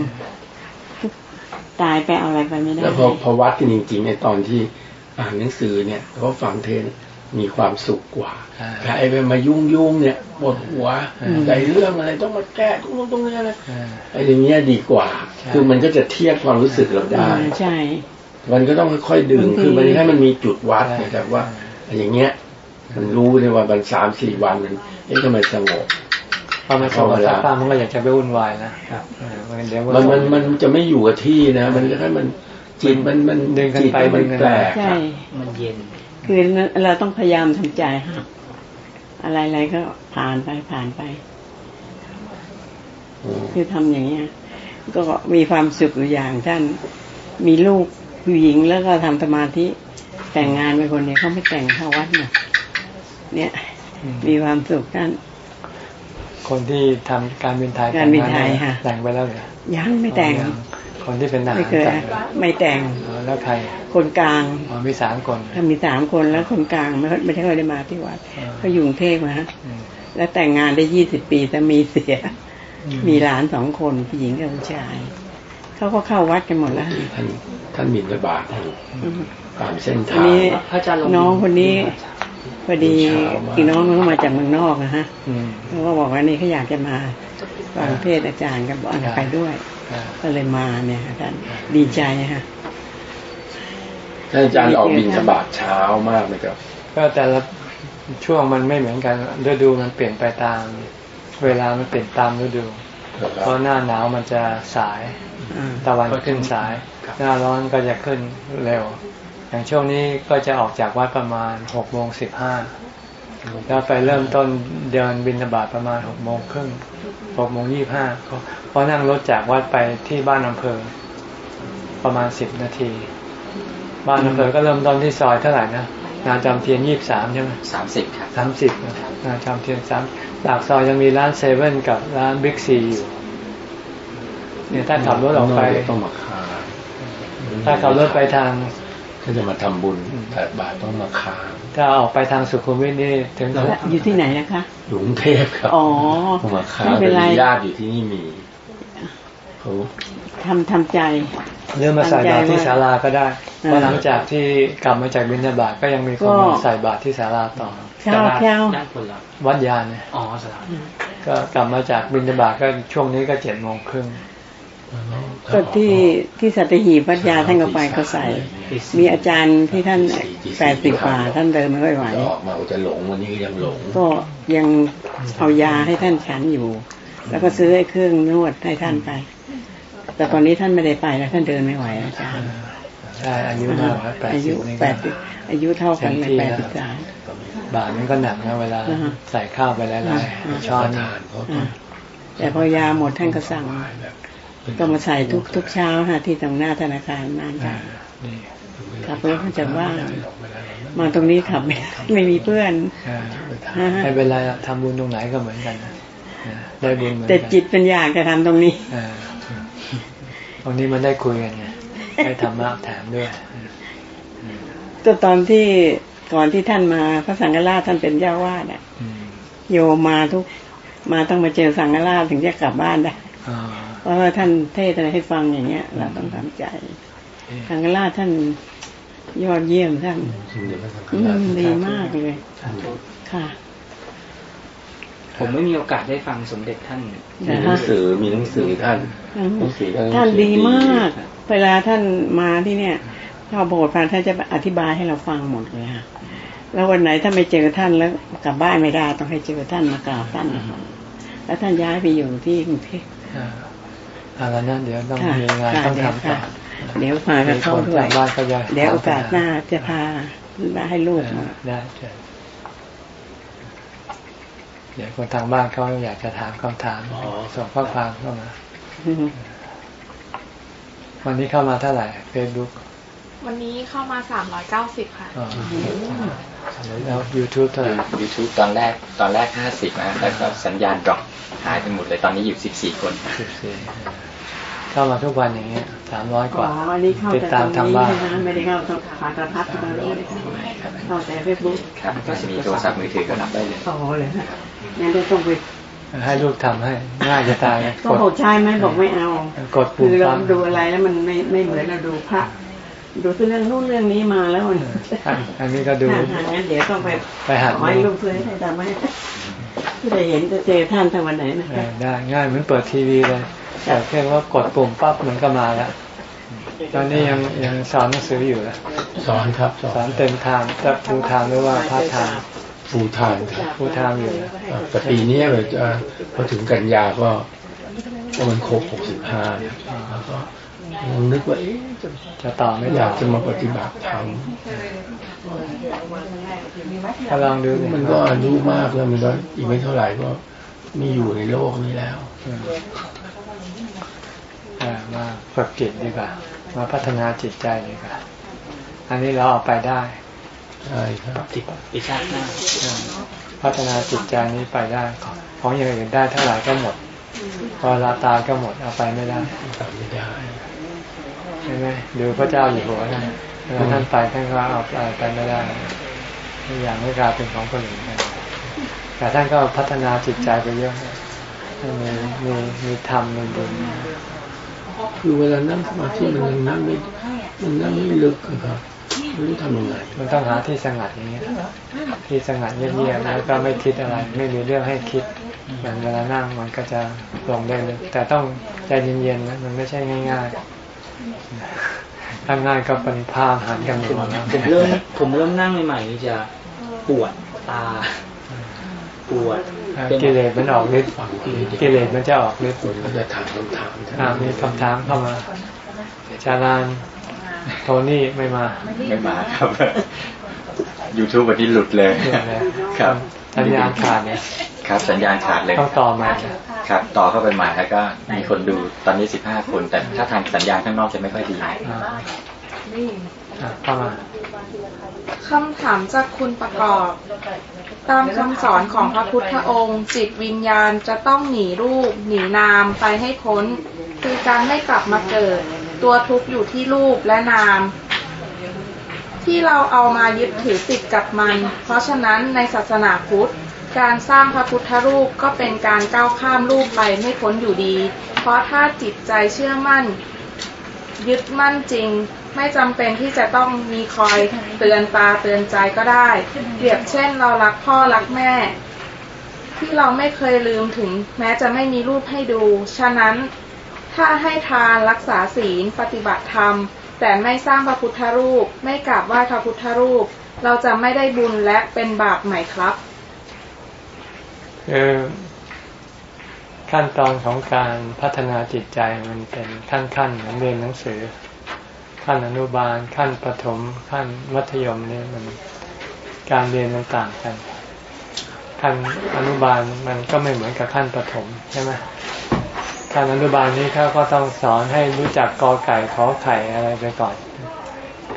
ตายไปเอาอะไรไปไม่ได้ แล้วพอพอวัดกันจริงๆในตอนที่อ่านหนังสือเนี่ยเขาฟังเทศน์มีความสุขกว่าอ่าแต่ไอ้ไปมายุ่งยุ่งๆเนี่ยปวดหัวอืมใจเรื่องอะไรต้องมาแก้ตรงนู้นตรงนี้นะอ่าไอ้อย่างเงี้ยดีกว่าใช่คือมันก็จะเทียบความรู้สึกเราได้อ่าใช่ มันก็ต้องค่อยๆดึงบางทีคือมันให้มันมีจุดวัดใช่นะครับว่าอย่างเงี้ย มันรู้เลยว่ามันสามสี่วันมันเอ๊ะทำไมสงบพอมันสงบสักพักมันก็อยากจะไปวุ่นวายนะครับเออมันเดี๋ยวมันมันมันจะไม่อยู่กับที่นะ มันก็ให้มันจิตมันมันดึงกันจิตไปมันดึงกันมาแปลกใช่มันเย็น คือเราต้องพยายามทำใจค่ะอะไรๆก็ผ่านไปผ่านไปอืมคือทำอย่างเงี้ยก็มีความสุขอยู่อย่างท่านมีลูกผู้หญิงแล้วก็ทำสมาธิแต่งงานเป็นคนเนี่ยเขาไม่แต่งเข้าวัดเนี่ย เนี่ยอืมมีความสุขท่านคนที่ทำการบินไทยการบินไทยแต่งงค่ะแต่งไปแล้วเหรอยังไม่แต่งอ๋อยังคนที่เป็นทหารไม่เคยแต่งไม่แต่งอ๋อแล้วใครคนกลางอ๋อมีสามคนถ้ามีสามคนแล้วคนกลางไม่ค่อยไม่ค่อยได้มาที่วัดอ่าเขาอยู่กรุงเทพนะอืมแล้วแต่งงานได้ยี่สิบปีแต่มีเสียอืมีหลานสองคนผู้หญิงกับผู้ชายเขาก็เข้าวัดกันหมดแล้วท่านท่านบินบาตอยู่อืมตามเส้นอัทานงนี้พระอาจารย์ลงน้องคนนี้ พอดีเช้ามากพี่น้องเขามาจากเมืองนอกนะฮะอืมเขาก็บอกว่านี่เขาอยากจะมาฟังเทศน์อาจารย์กับบอกครับไปด้วยอ่าก็เลยมาเนี่ยค่ะท่านดีใจฮะท่านอาจารย์ออกบินบาตเช้ามากนะครับ ก็แต่ละช่วงมันไม่เหมือนกันฤดูมันเปลี่ยนไปตาม เวลามันเปลี่ยนตามฤดูเพราะหน้าหนาวมันจะสายอ่าตะวันขึ้นสาย หน้าร้อนก็จะขึ้นเร็ว อย่างช่วงนี้ก็จะออกจากวัดประมาณหกโมงสิบห้าแล้วไปเริ่มต้นเดินบินบาตประมาณหกโมงครึ่งหกโมงยี่ห้าเพราะนั่งรถจากวัดไปที่บ้านอำเภอ ประมาณสิบนาที บ้านอำเภอก็เริ่มต้นที่ซอยเท่าไหร่นะนาจำเทียนยี่สามใช่ไหมสามสิบครับสามสิบนาจำเทียนสามปากซอยยังมีร้านเซเว่นกับร้านบิ๊กซีอยู่เนี่ยถ้าขับรถออกไปต้องมาค้างถ้าขับรถไปทาง ถ้าจะมาทำบุญแต่บาทต้องมาค้างถ้าออกไปทางสุขุมวิทนี่ถึงแล้วอยู่ที่ไหนนะคะอยู่กรุงเทพครับอ๋อต้องมาค้างไม่เป็นไรแต่ญาติอยู่ที่นี่มีเขาทำทำใจเรื่องมาใส่บาตรที่ศาลาก็ได้อ่าเพราะหลังจากที่กลับมาจากบิณฑบาตก็ยังมีคนก็มาใส่บาตรที่ศาลาต่อเช้าเช้าด้านคนละวัดยานเนี่ยอ๋อสถานก็กลับมาจากบิณฑบาตก็ช่วงนี้ก็เจ็ดโมงครึ่ง ก็ที่ที่สัตหีบพัทยาท่านก็ไปก็ใส่ มีอาจารย์ที่ท่านแปดสิบกว่าท่านเดินไม่ค่อยไหวจะออกมาจะหลงวันนี้ก็ยังหลง ก็ยังเอายาให้ท่านฉันอยู่ แล้วก็ซื้อไอ้เครื่องนวดให้ท่านไป แต่ตอนนี้ท่านไม่ได้ไปแล้วท่านเดินไม่ไหวอาจารย์ใช่อายุมากแล้วแปดอาสิยุบนี่แปก็ดสิบอายุเท่ากันเลยเต็มที่แปดแล้วสิบสามบาทมันก็หนักนะเวลาอ่าฮะใส่ข้าวไปหลายอ่าๆช้อนทานเพราะอ่าแต่พอยาหมดท่านก็สั่ง ก็มาใส่ทุกทุกเช้าค่ะที่ตรงหน้าธนาคารนานอ่าค่ะนี่ขับรถมาจากบ้านมาตรงนี้ขับไม่ได้ไม่มีเพื่อนอ่าอ่าฮะไม่เป็นไรทำบุญตรงไหนก็เหมือนกันนะอ่าได้บุญเหมือนแต่กันจิตเป็นอยากจะทำตรงนี้อ่าตรงนี้มันได้คุยกันไงได้ธรรมะแถมด้วยก็ตอนที่ก่อนที่ท่านมาพระสังฆราชท่านเป็นเจ้าวาดอะอืมโยมมาทุกมาต้องมาเจอสังฆราชถึงจะกลับบ้านได้อ่า เพราะว่าท่านเทศน์อะไรให้ฟังอย่างเงี้ย เราต้องทำใจสังฆราชท่านยอดเยี่ยมท่านสมเด็จพระสังฆอืราชมดีมากเลย ค่ะ ผมไม่มีโอกาสได้ฟังสมเด็จท่านมีหนังสือมีหนังสือท่านหนังสือท่านดีมาก เวลาท่านมาที่เนี่ยเข้าโบสถ์ฟังท่านจะอธิบายให้เราฟังหมดเลยค่ะ แล้ววันไหนถ้าไม่เจอท่านแล้วกลับบ้านไม่ได้ต้องให้เจอท่านมากราบท่านนะคะแล้วท่านย้ายไปอยู่ที่กรุงเทพ อ่าเอาละนะเดี๋ยวต้องค่ะมีงานค่ะต้องเดี๋ยวทำต่อค่ะเดี๋ยวพากันเข้าด้วยมีคนทางบ้านก็จะเดี๋ยวโอกาสหน้าจะพาให้ลูกเอมาอได้เชิญเดี๋ยวคนทางบ้านเขาอยากจะถามคำถามส่งข้อความเข้ามา วันนี้เข้ามาเท่าไหร่เฟซบุ๊ก วันนี้เข้ามา390ค่ะแล้วยูทูบเท่าไหร่ยูทูบตอนแรกตอนแรกห้าสิบนะแล้วก็สัญญาณดรอปหายไปหมดเลยตอนนี้อยู่สิบสี่คนสิบสี่เข้ามาทุกวันอย่างเงี้ยสามร้อยกอ๋อว่าอันนี้เข้าติดแต่ตามตรทางงนี้บ้านใช่ไหมไม่ได้เข้าตรงผ่านโทรทัศน์ตรงนี้ไม่ได้เข้าแต่เฟซบุ๊กครับก็จะมีโทรศัพท์มือถือก็รับได้เลยอ๋อเลยค่ะงั้นเดี๋ยวต้องไปให้ลูกทำให้ง่ายจะตายเลยต้องบอกใช่ไหมบอกไม่เอากดปุ่คืมอเราปั๊มดูอะไรแล้วมันไม่ไม่เหมือนเราดูพระ ดูเรื่องนู่นเรื่องนี้มาแล้วมันอันอันนี้ก็ดูอ่างั้นเดี๋ยวต้องไปไปหัดขอให้ลูกเพื่อนให้ทำให้ที่ได้เห็นจะเจอท่านทางวันไหนนะเออได้ง่ายเหมือนเปิดทีวีเลยแต่เพียงว่ากดปุ่มปั๊บมันก็มาแล้วตอนนี้ยังยังสอนหนังสืออยู่นะสอนครับสอสอนนเต็มทางจะฟูทางหรือว่าพาทางฟูทานครับฟูทางอยู่นะแต่ปีนี้เลยจะพอถึงกันยาก็ก็มันครบหกสิบห้าแล้วก็ยัง นึกว่าเอ๊ะจะจะต่อไม่อต่ยาอกจะมาปฏิบัติธรรมถ้าลองดูสิมันก็อายุมากแล้วมันก็อีกไม่เท่าไหร่ก็ไม่อยู่ในโลกนี้แล้วอืมอ่ามาฝึกจิตดีกว่า มาพัฒนาจิตใจดีกว่า อันนี้เราเอาไปได้ใช่ครับติดปีชาติหน้าอืมพัฒนาจิตใจนี้ไปได้ของอย่างอื่นได้เท่าไหร่ก็หมดพอเวลาตายก็หมดเอาไปไม่ได้ทำไม่ได้ ใช่ไหมดูพระเจ้าอยู่หัวท่านเวลาท่านไปท่านก็เอาไปไปไม่ได้ทุกอย่างไม่กลายเป็นของคนอื่นนะแต่ท่านก็พัฒนาจิตใจไปเยอะท่านมีมีมีธรรมมีบุญคือเวลานั่งสมาธิมันยังนั่งไม่มันนั่งไม่ลึกอะครับไม่รู้ทำยังไงมันต้องหาที่สงัดอย่างเงี้ยที่สงัดเงียบๆแล้วก็ไม่คิดอะไร ไม่มีเรื่องให้คิดอย่างเวลานั่งมันก็จะลงได้เลยแต่ต้องใจเย็นๆนะมันไม่ใช่ง่าย ๆ ถ้าง่ายก็เป็นพาหันกันหมดแล้วผมเริ่มผมเริ่มนั่งใหม่ๆนี่จะปวดตา ปวดอ่ากิเลสมันออกฤทธิ์ฟังที่กิเลสมันจะออกฤทธิ์คนก็จะถามคำถามอ่ามีคำถามเข้ามาจารานโทนี่ไม่มา ไม่มาครับ YouTube วันนี้หลุดเลยเรื่องอะไรครับสัญญาณขาดเนี่ย ครับสัญญาณขาดเลยต้องต่อมาครับ ต่อเข้าไปใหม่แล้วก็มีคนดูตอนนี้สิบห้าคน แต่ถ้าทางสัญญาณข้างนอกจะไม่ค่อยดีอ่าอ่าเข้ามาคำถามจากคุณประกอบ ตามคำสอนของพระพุทธองค์ จิตวิญญาณจะต้องหนีรูป หนีนามไปให้พ้น คือการไม่กลับมาเกิด ตัวทุกข์อยู่ที่รูปและนาม ที่เราเอามายึดถือติดกับมัน เพราะฉะนั้นในศาสนาพุทธ การสร้างพระพุทธรูปก็เป็นการก้าวข้ามรูปไปไม่พ้นอยู่ดี เพราะถ้าจิตใจเชื่อมั่น ยึดมั่นจริง ไม่จำเป็นที่จะต้องมีคอยเตือนตาเตือนใจก็ได้เปรียบเช่นเรารักพ่อรักแม่ ที่เราไม่เคยลืมถึง แม้จะไม่มีรูปให้ดู ฉะนั้นถ้าให้ทานรักษาศีลปฏิบัติธรรม แต่ไม่สร้างพระพุทธรูป ไม่กราบไหว้พระพุทธรูป เราจะไม่ได้บุญและเป็นบาปไหมครับ คือขั้นตอนของการพัฒนาจิตใจมันเป็นขั้นๆเหมือนเรียนหนังสือขขั้นอนุบาล ขั้นประถม ขั้นมัธยมนี่มันการเรียนมันต่างกัน ขั้นอนุบาลมันก็ไม่เหมือนกับขั้นประถมใช่ไหมขั้นอนุบาลนี้เขาก็ต้องสอนให้รู้จักกอไก่ขอไข่อะไรไปก่อน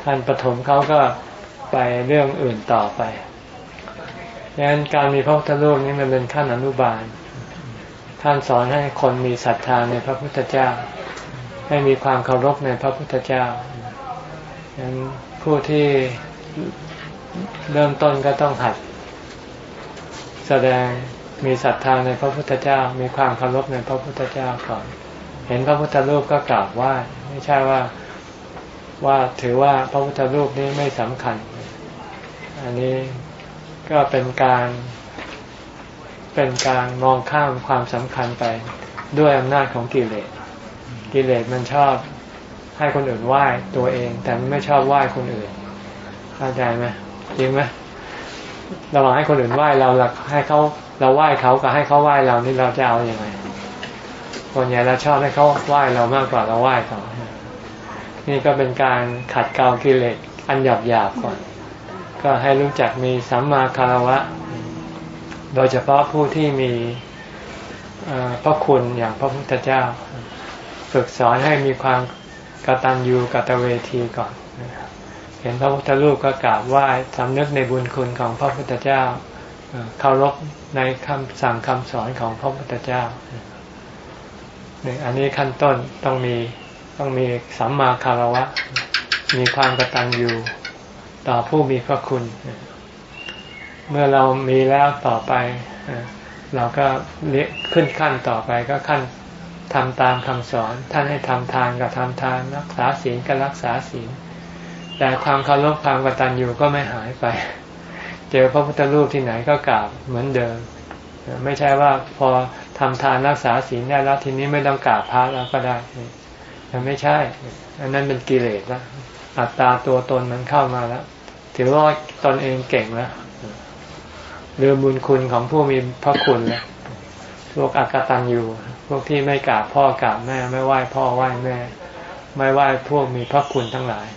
ขั้นประถมเขาก็ไปเรื่องอื่นต่อไป ดังนั้นการมีพระพุทธรูปนี้มันเป็นขั้นอนุบาล ท่านสอนให้คนมีศรัทธาในพระพุทธเจ้า ให้มีความเคารพในพระพุทธเจ้าดังนั้นผู้ที่เริ่มต้นก็ต้องหัด แสดงมีศรัทธาในพระพุทธเจ้า มีความเคารพในพระพุทธเจ้าก่อน เห็นพระพุทธรูปก็กราบไหว้ไม่ใช่ว่าว่าถือว่าพระพุทธรูปนี้ไม่สำคัญ อันนี้ ก็เป็นการเป็นการมองข้ามความสำคัญไปด้วยอำนาจของกิเลส กิเลสมันชอบให้คนอื่นไหว้ตัวเอง แต่มันไม่ชอบไหว้คนอื่นเข้าใจไหมจริงไหมเราหวังให้คนอื่นไหว้เราหลักให้เขาเราไหว้เขากับให้เขาไหว้เรานี่เราจะเอาอยัางไงคนใหญ่เราชอบให้เขาไหว้เรามากกว่าเราไหว้เขานี่ก็เป็นการขัดเกลากิเลสอันหยาบหยาบก่อน ก็ให้รู้จักมีสัมมาคารวะ โดยเฉพาะผู้ที่มีพระคุณอย่างพระพุทธเจ้า ฝึกสอนให้มีความกตัญญูกตเวทีก่อน เห็นพระพุทธรูปก็กราบไหว้สำนึกในบุญคุณของพระพุทธเจ้าเคารพในคำสั่งคำสอนของพระพุทธเจ้าอันนี้ขั้นต้นต้องมีต้องมีสัมมาคารวะ มีความกตัญญู ต่อผู้มีพระคุณ เมื่อเรามีแล้วต่อไป เราก็เลี้ยขึ้นขั้นต่อไปก็ขั้นทำตามคำสอน ท่านให้ทำทานก็ทำทาน รักษาศีลก็รักษาศีลแต่ความเคารพความกตัญญูก็ไม่หายไป เจอพระพุทธรูปที่ไหนก็กราบเหมือนเดิม ไม่ใช่ว่าพอทำทานรักษาศีลได้แล้วทีนี้ไม่ต้องกราบพระแล้วก็ได้มันไม่ใช่ อันนั้นเป็นกิเลสแล้ว อัตตาตัวตนมันเข้ามาแล้วถือว่าตนเองเก่งแล้วลืมบุญคุณของผู้มีพระคุณเนี่ยพวกอากตันอยู่ พวกที่ไม่กราบพ่อกราบแม่ ไม่ไหว้พ่อไหว้แม่ ไม่ไหว้พวกมีพระคุณทั้งหลาย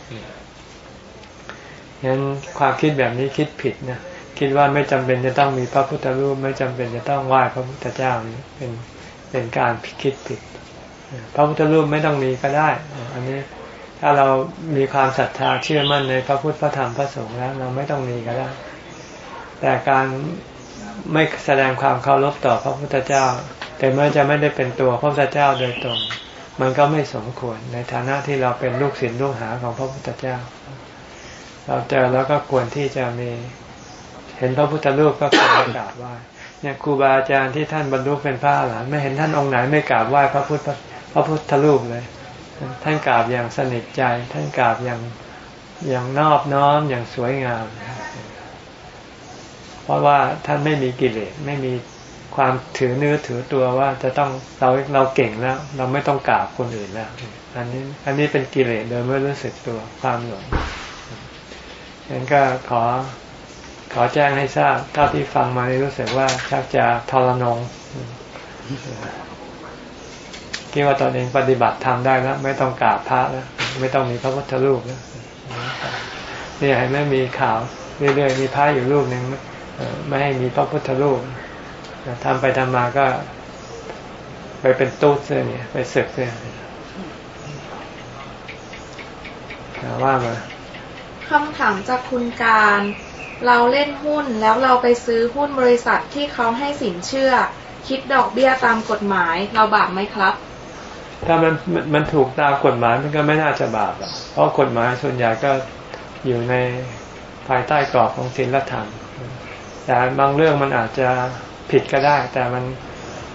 งั้นความคิดแบบนี้คิดผิดนะคิดว่าไม่จำเป็นจะต้องมีพระพุทธรูป ไม่จำเป็นจะต้องไหว้พระพุทธเจ้านี่เป็นเป็นการคิดผิด พระพุทธรูปไม่ต้องมีก็ได้ อันนี้ ถ้าเรามีความศรัทธาเชื่อมั่นในพระพุทธพระธรรมพระสงฆ์แล้วเราไม่ต้องมีก็ได้ แต่การไม่แสดงความเคารพต่อพระพุทธเจ้า แต่เมื่อจะไม่ได้เป็นตัวพระพุทธเจ้าโดยตรง มันก็ไม่สมควรในฐานะที่เราเป็นลูกศิษย์ลูกหาของพระพุทธเจ้า เราเจอแล้วก็ควรที่จะมีเห็นพระพุทธรูปก็ควรกราบไหว้เนี่ยครูบาอาจารย์ที่ท่านบรรลุเป็นพระหลานไม่เห็นท่านองค์ไหนไม่กราบไหว้พระพุทธพระพุทธรูปเลย ท่านกราบอย่างสนิทใจ ท่านกราบอย่างอย่างนอบน้อมอย่างสวยงาม เพราะว่าท่านไม่มีกิเลสไม่มีความถือเนื้อถือตัวว่าจะต้องเราเราเก่งแล้ว เราไม่ต้องกราบคนอื่นแล้ว อันนี้อันนี้เป็นกิเลสโดยไม่รู้สึกตัวความหลงงั้นก็ขอขอแจ้งให้ทราบเท่าที่ฟังมารู้สึกว่าชักจะทรนง คิดว่าตอนเองปฏิบัติทำได้แล้วไม่ต้องกราบพระแล้วไม่ต้องมีพระพุทธรูปแล้วนี่ให้ไม่มีข่าวเรื่อยๆมีพระอยู่รูปหนึ่งไม่ให้มีพระพุทธรูปทำไปทำมาก็ ไปเป็นตู้เสื้อเนี่ยไปเสกเสื้อว่ามาคำถามจากคุณการ เราเล่นหุ้นแล้วเราไปซื้อหุ้นบริษัทที่เขาให้สินเชื่อ คิดดอกเบี้ยตามกฎหมายเราบาปไหมครับ ถ้ามันมันถูกตามกฎหมายมันก็ไม่น่าจะบาปเพราะกฎหมายส่วนใหญ่ก็อยู่ในภายใต้กรอบของศีลธรรม แต่บางเรื่องมันอาจจะผิดก็ได้ แต่มัน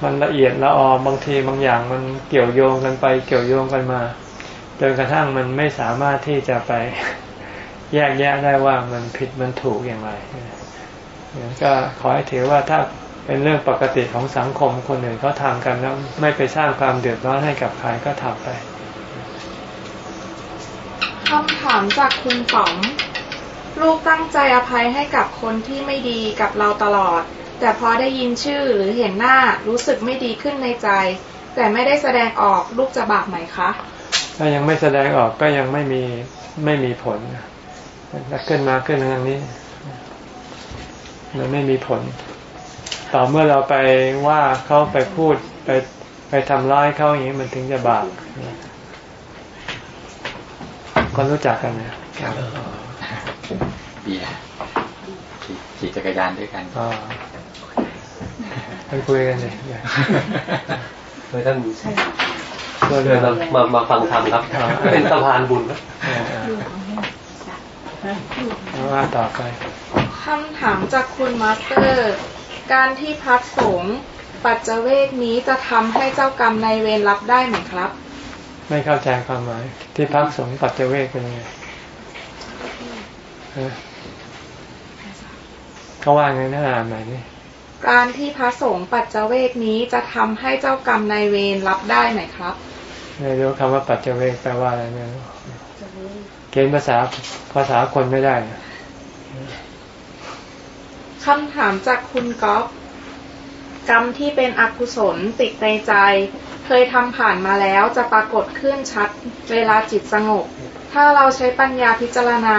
มันละเอียดละออบางทีบางอย่างมันเกี่ยวโยงกันไปเกี่ยวโยงกันมาจนกระทั่งมันไม่สามารถที่จะไปแยกแยะได้ว่ามันผิดมันถูกอย่างไร ก็ขอให้ถือว่าถ้า เป็นเรื่องปกติของสังคมคนอื่นเขาทำกันแล้วไม่ไปสร้างความเดือดร้อนให้กับใครก็ทำไปคำถามจากคุณป๋อมลูกตั้งใจอภัยให้กับคนที่ไม่ดีกับเราตลอด แต่พอได้ยินชื่อหรือเห็นหน้ารู้สึกไม่ดีขึ้นในใจ แต่ไม่ได้แสดงออกลูกจะบาปไหมคะ ถ้ายังไม่แสดงออกก็ยังไม่มีไม่มีผลขึ้นมาขึ้นทางนี้มันไม่มีผล ต่อเมื่อเราไปว่าเขาไปพูดไปไปทำร้ายเขาอย่างนี้มันถึงจะบาปก็รู้จักกันนะเบียขี่จักรยานด้วยกันอ๋อไปคุยกันเลยเพื่อท่านเพื่อมามาฟังธรรมครับ เป็นสะพานบุญนะว่าต่อไปคำถามจากคุณมาสเตอร์ การที่พักสงปัจเจเวกนี้จะทำให้เจ้ากรรมนายเวรรับได้ไหมครับ ไม่เข้าใจความหมาย ที่พักสงปัจเจเวกเป็นไงเขาว่าไงนะอ่านใหม่นี่การที่พระสงฆ์ปัจเจเวกนี้จะทำให้เจ้ากรรมในเวรรับได้ไหมครับไม่รู้คำว่าปัจเจเวกแปลว่าอะไรไม่รู้เกณฑ์ภาษาภาษาคนไม่ได้ คำถามจากคุณก๊อฟกรรมที่เป็นอกุศลติดในใจ เคยทำผ่านมาแล้วจะปรากฏขึ้นชัดเวลาจิตสงบ ถ้าเราใช้ปัญญาพิจารณา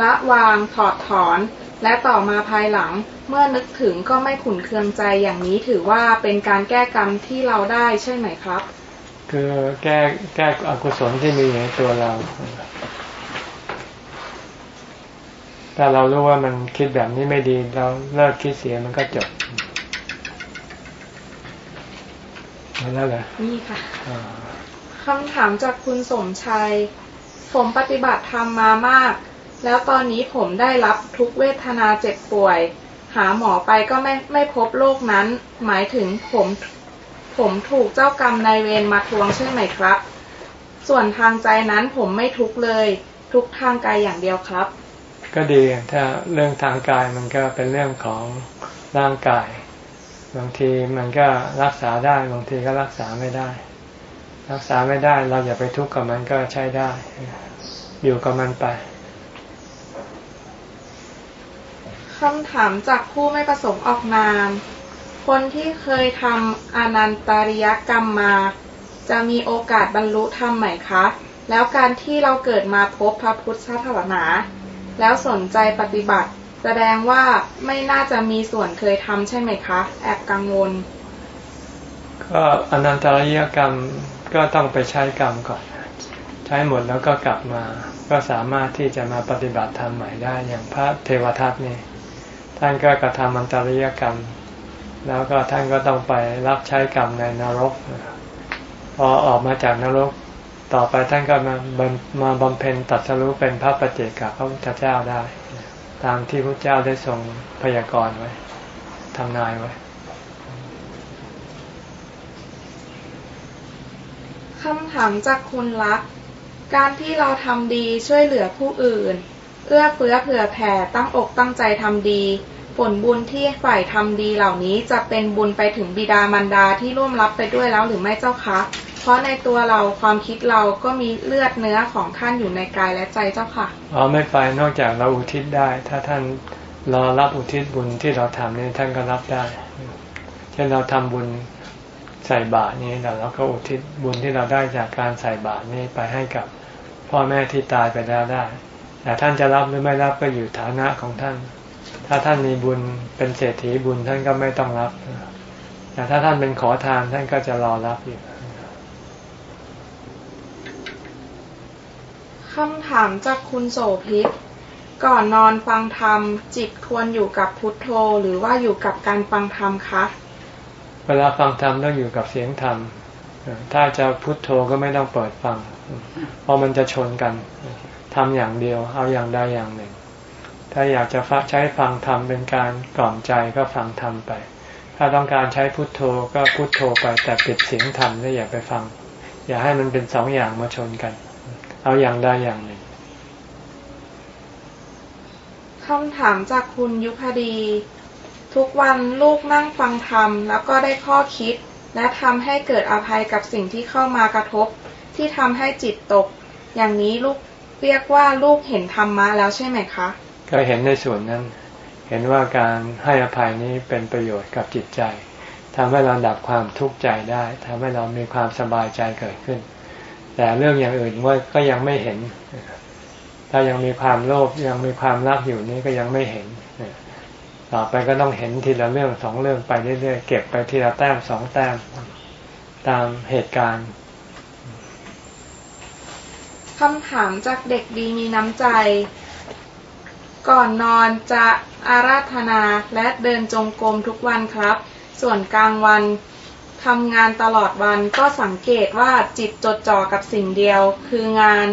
ละวางถอดถอน และต่อมาภายหลัง เมื่อนึกถึงก็ไม่ขุนเคืองใจอย่างนี้ถือว่าเป็นการแก้กรรมที่เราได้ใช่ไหมครับ คือแก้แก้อกุศลที่มีในตัวเรา ถ้าเรารู้ว่ามันคิดแบบนี้ไม่ดี เราเลิกคิดเสียมันก็จบมาแล้วเหรอนี่ค่ะคำถามจากคุณสมชัย ผมปฏิบัติธรรมมามาก แล้วตอนนี้ผมได้รับทุกเวทนาเจ็บป่วย หาหมอไปก็ไม่ไม่พบโรคนั้น หมายถึงผมผมถูกเจ้ากรรมนายเวรมาทวงใช่ไหมครับ ส่วนทางใจนั้นผมไม่ทุกเลย ทุกทางกายอย่างเดียวครับ ก็ดีถ้าเรื่องทางกายมันก็เป็นเรื่องของร่างกาย บางทีมันก็รักษาได้บางทีก็รักษาไม่ได้ รักษาไม่ได้เราอย่าไปทุกข์กับมันก็ใช้ได้ อยู่กับมันไปคำถามจากผู้ไม่ประสงค์ออกนาม คนที่เคยทำอนันตริยกรรมมา จะมีโอกาสบรรลุธรรมไหมคะ แล้วการที่เราเกิดมาพบพระพุทธศาสนา แล้วสนใจปฏิบัติ แสดงว่าไม่น่าจะมีส่วนเคยทำใช่ไหมคะ แอบกังวล ก็อนันตริยกรรมก็ต้องไปใช้กรรมก่อน ใช้หมดแล้วก็กลับมา ก็สามารถที่จะมาปฏิบัติธรรมใหม่ได้อย่างพระเทวทัตนี่ท่านก็กระทำอันตริยกรรม แล้วก็ท่านก็ต้องไปรับใช้กรรมในนรกพอออกมาจากนรก ต่อไปท่านก็มามาบำเพ็ญตัดสรู้เป็นพระปัจเจกพระพุทธเจ้าได้ ตามที่พระเจ้าได้ทรงพยากรณ์ไว้ทำนายไว้คำถามจากคุณรัก การที่เราทำดีช่วยเหลือผู้อื่น เอื้อเฟื้อเผื่อแผ่ตั้งอกตั้งใจทำดี ผลบุญที่ฝ่ายทำดีเหล่านี้จะเป็นบุญไปถึงบิดามารดาที่ร่วมรับไปด้วยแล้วหรือไม่เจ้าคะ เพราะในตัวเราความคิดเราก็มีเลือดเนื้อของท่านอยู่ในกายและใจเจ้าค่ะอ๋อไม่ไปนอกจากเราอุทิศได้ ถ้าท่านรอรับอุทิศบุญที่เราทำนี่ท่านก็รับได้เช่นเราทำบุญใส่บาตรนี้เราก็อุทิศบุญที่เราได้จากการใส่บาตรนี้ไปให้กับพ่อแม่ที่ตายไปแล้วได้ แต่ท่านจะรับหรือไม่รับก็อยู่ฐานะของท่าน ถ้าท่านมีบุญเป็นเศรษฐีบุญท่านก็ไม่ต้องรับ แต่ถ้าท่านเป็นขอทานท่านก็จะรอรับอยู่ คำถามจากคุณโสภิตก่อนนอนฟังธรรม จิตควรอยู่กับพุทโธ หรือว่าอยู่กับการฟังธรรมคะ เวลาฟังธรรมต้องอยู่กับเสียงธรรม ถ้าจะพุทโธก็ไม่ต้องเปิดฟัง เพราะมันจะชนกันทำอย่างเดียว เอาอย่างใดอย่างหนึ่ง ถ้าอยากจะใช้ฟังธรรมเป็นการกล่อมใจก็ฟังธรรมไป ถ้าต้องการใช้พุทโธก็พุทโธไปแต่ปิดเสียงธรรมแล้วอย่าไปฟัง อย่าให้มันเป็นสองอย่างมาชนกัน เอาอย่างใดอย่างหนึ่งคำถามจากคุณยุพดี ทุกวันลูกนั่งฟังธรรม แล้วก็ได้ข้อคิด และทำให้เกิดอภัยกับสิ่งที่เข้ามากระทบ ที่ทำให้จิตตก อย่างนี้ลูกเรียกว่าลูกเห็นธรรมะแล้วใช่ไหมคะ ก็เห็นในส่วนนั้น เห็นว่าการให้อภัยนี้เป็นประโยชน์กับจิตใจทำให้เราดับความทุกข์ใจได้ทำให้เรามีความสบายใจเกิดขึ้น แต่เรื่องอย่างอื่นว่าก็ยังไม่เห็น ถ้ายังมีความโลภยังมีความรักอยู่นี่ก็ยังไม่เห็น ต่อไปก็ต้องเห็นทีละเรื่องสองเรื่องไปเรื่อยๆเก็บไปทีละแต้มสองแต้มตามเหตุการณ์คำถามจากเด็กดีมีน้ำใจ ก่อนนอนจะอาราธนาและเดินจงกรมทุกวันครับ ส่วนกลางวัน ทำงานตลอดวันก็สังเกตว่าจิตจดจ่อกับสิ่งเดียว คืองาน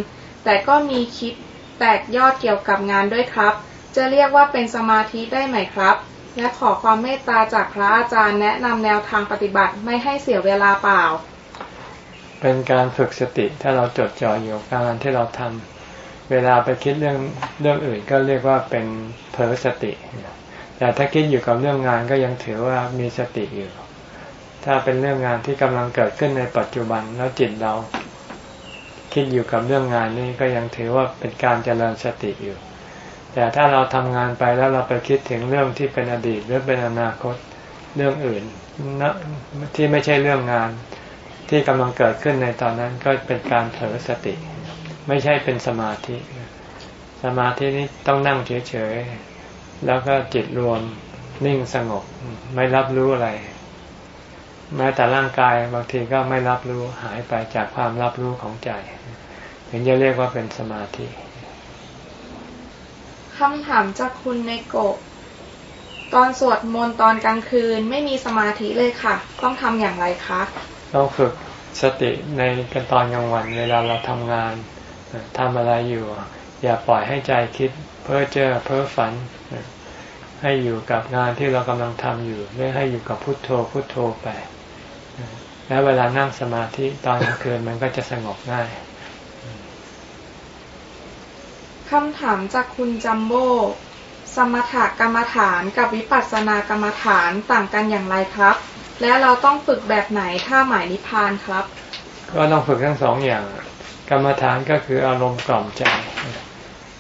แต่ก็มีคิดแตกยอดเกี่ยวกับงานด้วยครับ จะเรียกว่าเป็นสมาธิได้ไหมครับ และขอความเมตตาจากพระอาจารย์แนะนำแนวทางปฏิบัติไม่ให้เสียเวลาเปล่า เป็นการฝึกสติถ้าเราจดจ่ออยู่กับงานที่เราทำเวลาไปคิดเรื่องเรื่องอื่นก็เรียกว่าเป็นเผลอสติ แต่ถ้าคิดอยู่กับเรื่องงานก็ยังถือว่ามีสติอยู่ ถ้าเป็นเรื่องงานที่กำลังเกิดขึ้นในปัจจุบันแล้วจิตเรา คิดอยู่กับเรื่องงานนี้ก็ยังถือว่าเป็นการเจริญสติอยู่ แต่ถ้าเราทำงานไปแล้วเราไปคิดถึงเรื่องที่เป็นอดีตหรือเป็นอนาคตเรื่องอื่นนะที่ไม่ใช่เรื่องงานที่กำลังเกิดขึ้นในตอนนั้นก็เป็นการเผลอสติ ไม่ใช่เป็นสมาธิ สมาธินี้ต้องนั่งเฉยๆแล้วก็จิตรวมนิ่งสงบ ไม่รับรู้อะไร แม้แต่ร่างกายบางทีก็ไม่รับรู้หายไปจากความรับรู้ของใจ ถึงจะเรียกว่าเป็นสมาธิคำถามจากคุณในโกตอนสวดมนต์ตอนกลางคืนไม่มีสมาธิเลยค่ะ ต้องทำอย่างไรคะต้องฝึกสติในกันตอนกลางวันเวลาเราทำงานทำอะไรอยู่ อย่าปล่อยให้ใจคิด เพ้อเจ้อเพ้อฝัน ให้อยู่กับงานที่เรากำลังทำอยู่ไม่ให้อยู่กับพุทโธพุทโธไป แล้วเวลานั่งสมาธิตอนกลางคืนมันก็จะสงบง่ายคำถามจากคุณจัมโบ้สมถกรรมฐานกับวิปัสสนากรรมฐานต่างกันอย่างไรครับ และเราต้องฝึกแบบไหนถ้าหมายนิพพานครับ ก็ต้องฝึกทั้งสองอย่าง กรรมฐานก็คืออารมณ์กล่อมใจ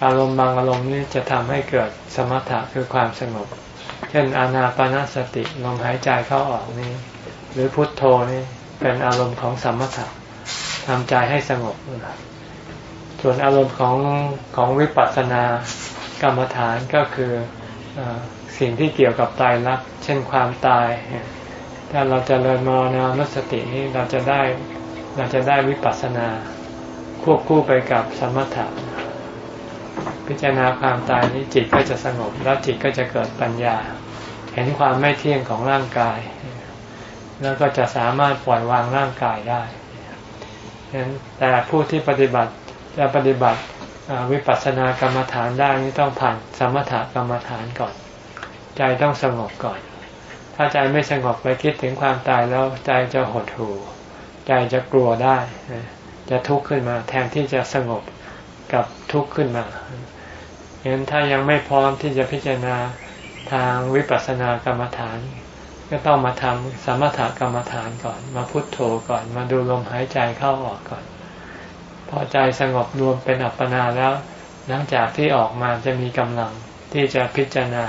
อารมณ์บางอารมณ์นี้จะทำให้เกิดสมถะคือความสงบ เช่นอานาปนาสติลมหายใจเข้าออกนี้ หรือพุทโธนี่ เป็นอารมณ์ของสมถะทำใจให้สงบ ส่วนอารมณ์ของของวิปัสสนากรรมฐานก็คืออสิ่งที่เกี่ยวกับตายรัก เช่นความตาย ถ้าเราจเจริญมรณานุสตินี้เราจะได้เราจะได้วิปัสสนาควบคู่ไปกับสมถะพิจารณาความตายนี้จิตก็จะสงบ แล้วจิตก็จะเกิดปัญญา เห็นความไม่เที่ยงของร่างกาย แล้วก็จะสามารถปล่อยวางร่างกายได้ฉะนั้นแต่ผู้ที่ปฏิบัติจะปฏิบัติวิปัสสนากรรมฐานได้นี่ต้องผ่านสมถกรรมฐานก่อน ใจต้องสงบก่อน ถ้าใจไม่สงบไปคิดถึงความตายแล้วใจจะหดหู่ ใจจะกลัวได้ จะทุกข์ขึ้นมา แทนที่จะสงบกับทุกข์ขึ้นมาเห็นถ้ายังไม่พร้อมที่จะพิจารณาทางวิปัสสนากรรมฐาน ก็ต้องมาทำสมถกรรมฐานก่อน มาพุทโธก่อน มาดูลมหายใจเข้าออกก่อน พอใจสงบรวมเป็นอัปปนาแล้ว หลังจากที่ออกมาจะมีกำลังที่จะพิจารณา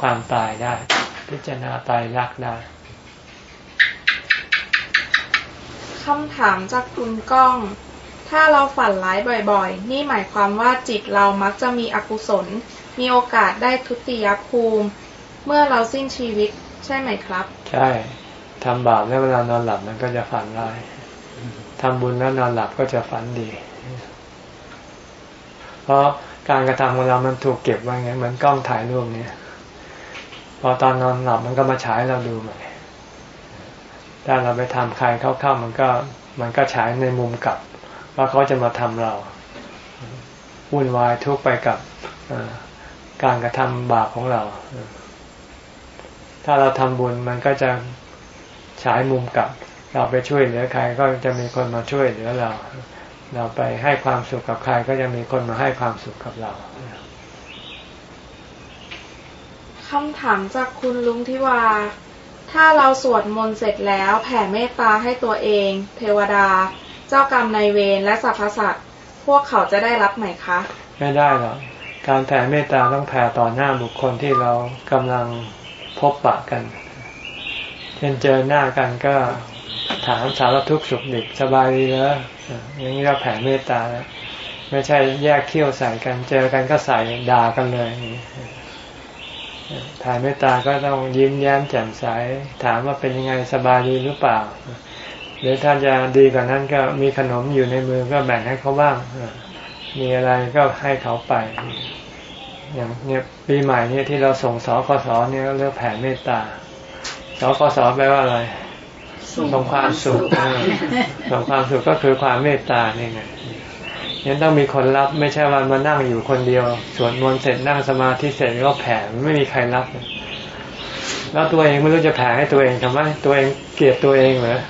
ความตายได้ พิจารณาตายรักได้คำถามจากคุณก้อง ถ้าเราฝันร้ายบ่อยๆ นี่หมายความว่าจิตเรามักจะมีอกุศล มีโอกาสได้ทุติยภูมิ เมื่อเราสิ้นชีวิต ใช่ไหมครับ ใช่ทำบาปแล้วเวลานอนหลับมันก็จะฝันร้ายทำบุญแล้วนอนหลับก็จะฝันดี เพราะการกระทำของเรามันถูกเก็บไว้ไงเหมือนกล้องถ่ายรูปเนี่ย พอตอนนอนหลับมันก็มาฉายเราดูใหม่ถ้าเราไปทำใครเข้าๆมันก็ มันก็ฉายในมุมกลับ ว่าเขาจะมาทำเราวุ่นวายทุกไปกับการกระทำบาปของเรา ถ้าเราทำบุญมันก็จะฉายมุมกลับ เราไปช่วยเหลือใครก็จะมีคนมาช่วยเหลือเรา เราไปให้ความสุขกับใครก็จะมีคนมาให้ความสุขกับเราคำถามจากคุณลุงทิวา ถ้าเราสวดมนต์เสร็จแล้วแผ่เมตตาให้ตัวเอง เทวดา เจ้ากรรมนายเวรและสรรพสัตว์พวกเขาจะได้รับไหมคะ ไม่ได้หรอก การแผ่เมตตาต้องแผ่ต่อหน้าบุคคลที่เรากำลัง พบปะกัน เช่นเจอหน้ากันก็ถามสารทุกข์สุขดิบสบายดีเหรออย่างนี้เราแผ่เมตตาแล้วไม่ใช่แยกเขี้ยวใส่กันเจอกันก็ใส่ด่ากันเลยถ่ายเมตตาก็ต้องยิ้มแย้มแจ่มใสถามว่าเป็นยังไงสบายดีหรือเปล่า หรือถ้าจะดีกว่านั้นก็มีขนมอยู่ในมือก็แบ่งให้เขาบ้างมีอะไรก็ให้เขาไป อย่างเนี่ยปีใหม่เนี่ยที่เราส่งสคสเนี่ยเรียกแผ่เมตตาสคสแปลว่าอะไร ส่งความสุขส่งความสุขก็คือความเมตตานี่ไงยังต้องมีคนรับไม่ใช่วันมานั่งอยู่คนเดียวสวดมนต์เสร็จนั่งสมาธิเสร็จก็แผ่ไม่มีใครรับแล้วตัวเองไม่รู้จะแผ่ให้ตัวเองทำไมตัวเองเกลียดตัวเองเหรอ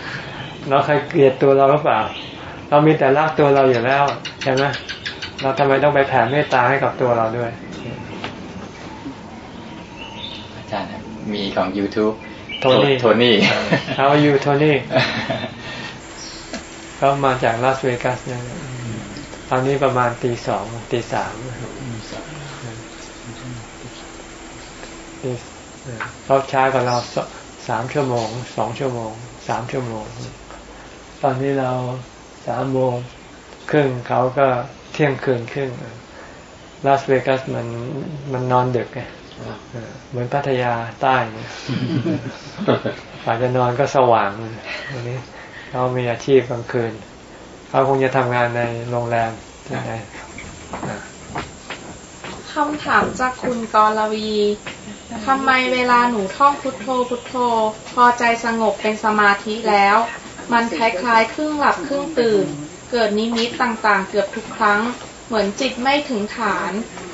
เราใครเกลียดตัวเราหรือเปล่า เรามีแต่รักตัวเราอยู่แล้วใช่ไหมเราทำไมต้องไปแผ่เมตตาให้กับตัวเราด้วย อาจารย์ มีของ YouTube โทนี่โทนี่ How are you โทนี่เขามาจากลาสเวกัสเนี่ยตอนนี้ประมาณตีสองตีสามเขาช้ากว่าเราสามชั่วโมงสองชั่วโมงสามชั่วโมง ตอนนี้เราสามโมงครึ่งเขาก็เที่ยงคืนครึ่งลาสเวกัสมันมันนอนดึกไง เหมือนพัทยาใต้เนี่ยกว่าจะนอนก็สว่างวันนี้เขามีอาชีพกลางคืนเขาคงจะทำงานในโรงแรมที่ไหนคำถามจากคุณกรวีทำไมเวลาหนูท่องพุทโธพุทโธ พอใจสงบเป็นสมาธิแล้ว มันคล้ายๆครึ่งหลับครึ่งตื่น เกิดนิมิตต่างๆ เกือบทุกครั้ง เหมือนจิตไม่ถึงฐาน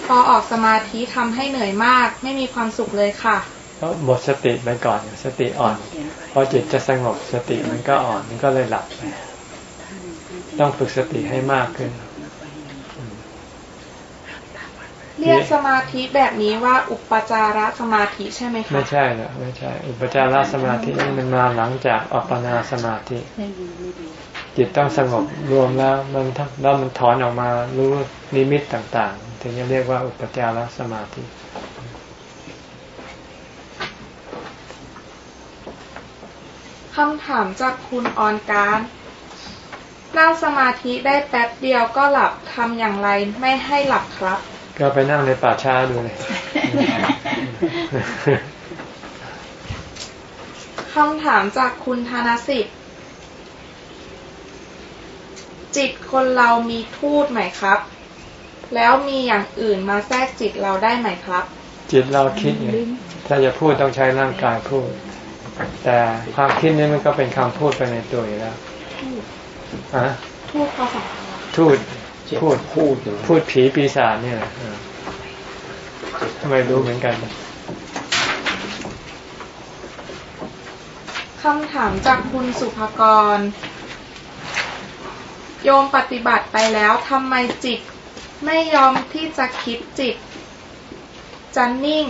พอออกสมาธิทำให้เหนื่อยมาก ไม่มีความสุขเลยค่ะ ก็หมดสติไปก่อนสติอ่อนพอจิตจะสงบสติมันก็อ่อนมันก็เลยหลับไปต้องฝึกสติให้มากขึ้น เรียกสมาธิแบบนี้ว่าอุปจารสมาธิใช่ไหมคะไม่ใช่หรอกไม่ใช่ อุปจารสมาธินี่มันมาหลังจากอัปปนาสมาธิจิตต้องสงบรวมแล้วมันแล้วมันถอนออกมารู้นิมิตต่างๆ ถึงจะเรียกว่าอุปจารสมาธิคำถามจากคุณออนการนั่งสมาธิได้แป๊บเดียวก็หลับทำอย่างไรไม่ให้หลับครับ ก็ไปนั่งในป่าช้าดูเลยคำถามจากคุณธนสิทธิ์ จิตคนเรามีทูตไหมครับ แล้วมีอย่างอื่นมาแทรกจิตเราได้ไหมครับ จิตเราคิดไงถ้าจะพูดต้องใช้ร่างกายพูด แต่ความคิดนี้มันก็เป็นคำพูดไปในตัวอยู่แล้วอะทูดภาษาทูดพูดพูดพูดผีปีศาจเนี่ยทำไมรู้เหมือนกันคำถามจากคุณสุภกร โยมปฏิบัติไปแล้วทำไมจิต ไม่ยอมที่จะคิดจิตจะนิ่ง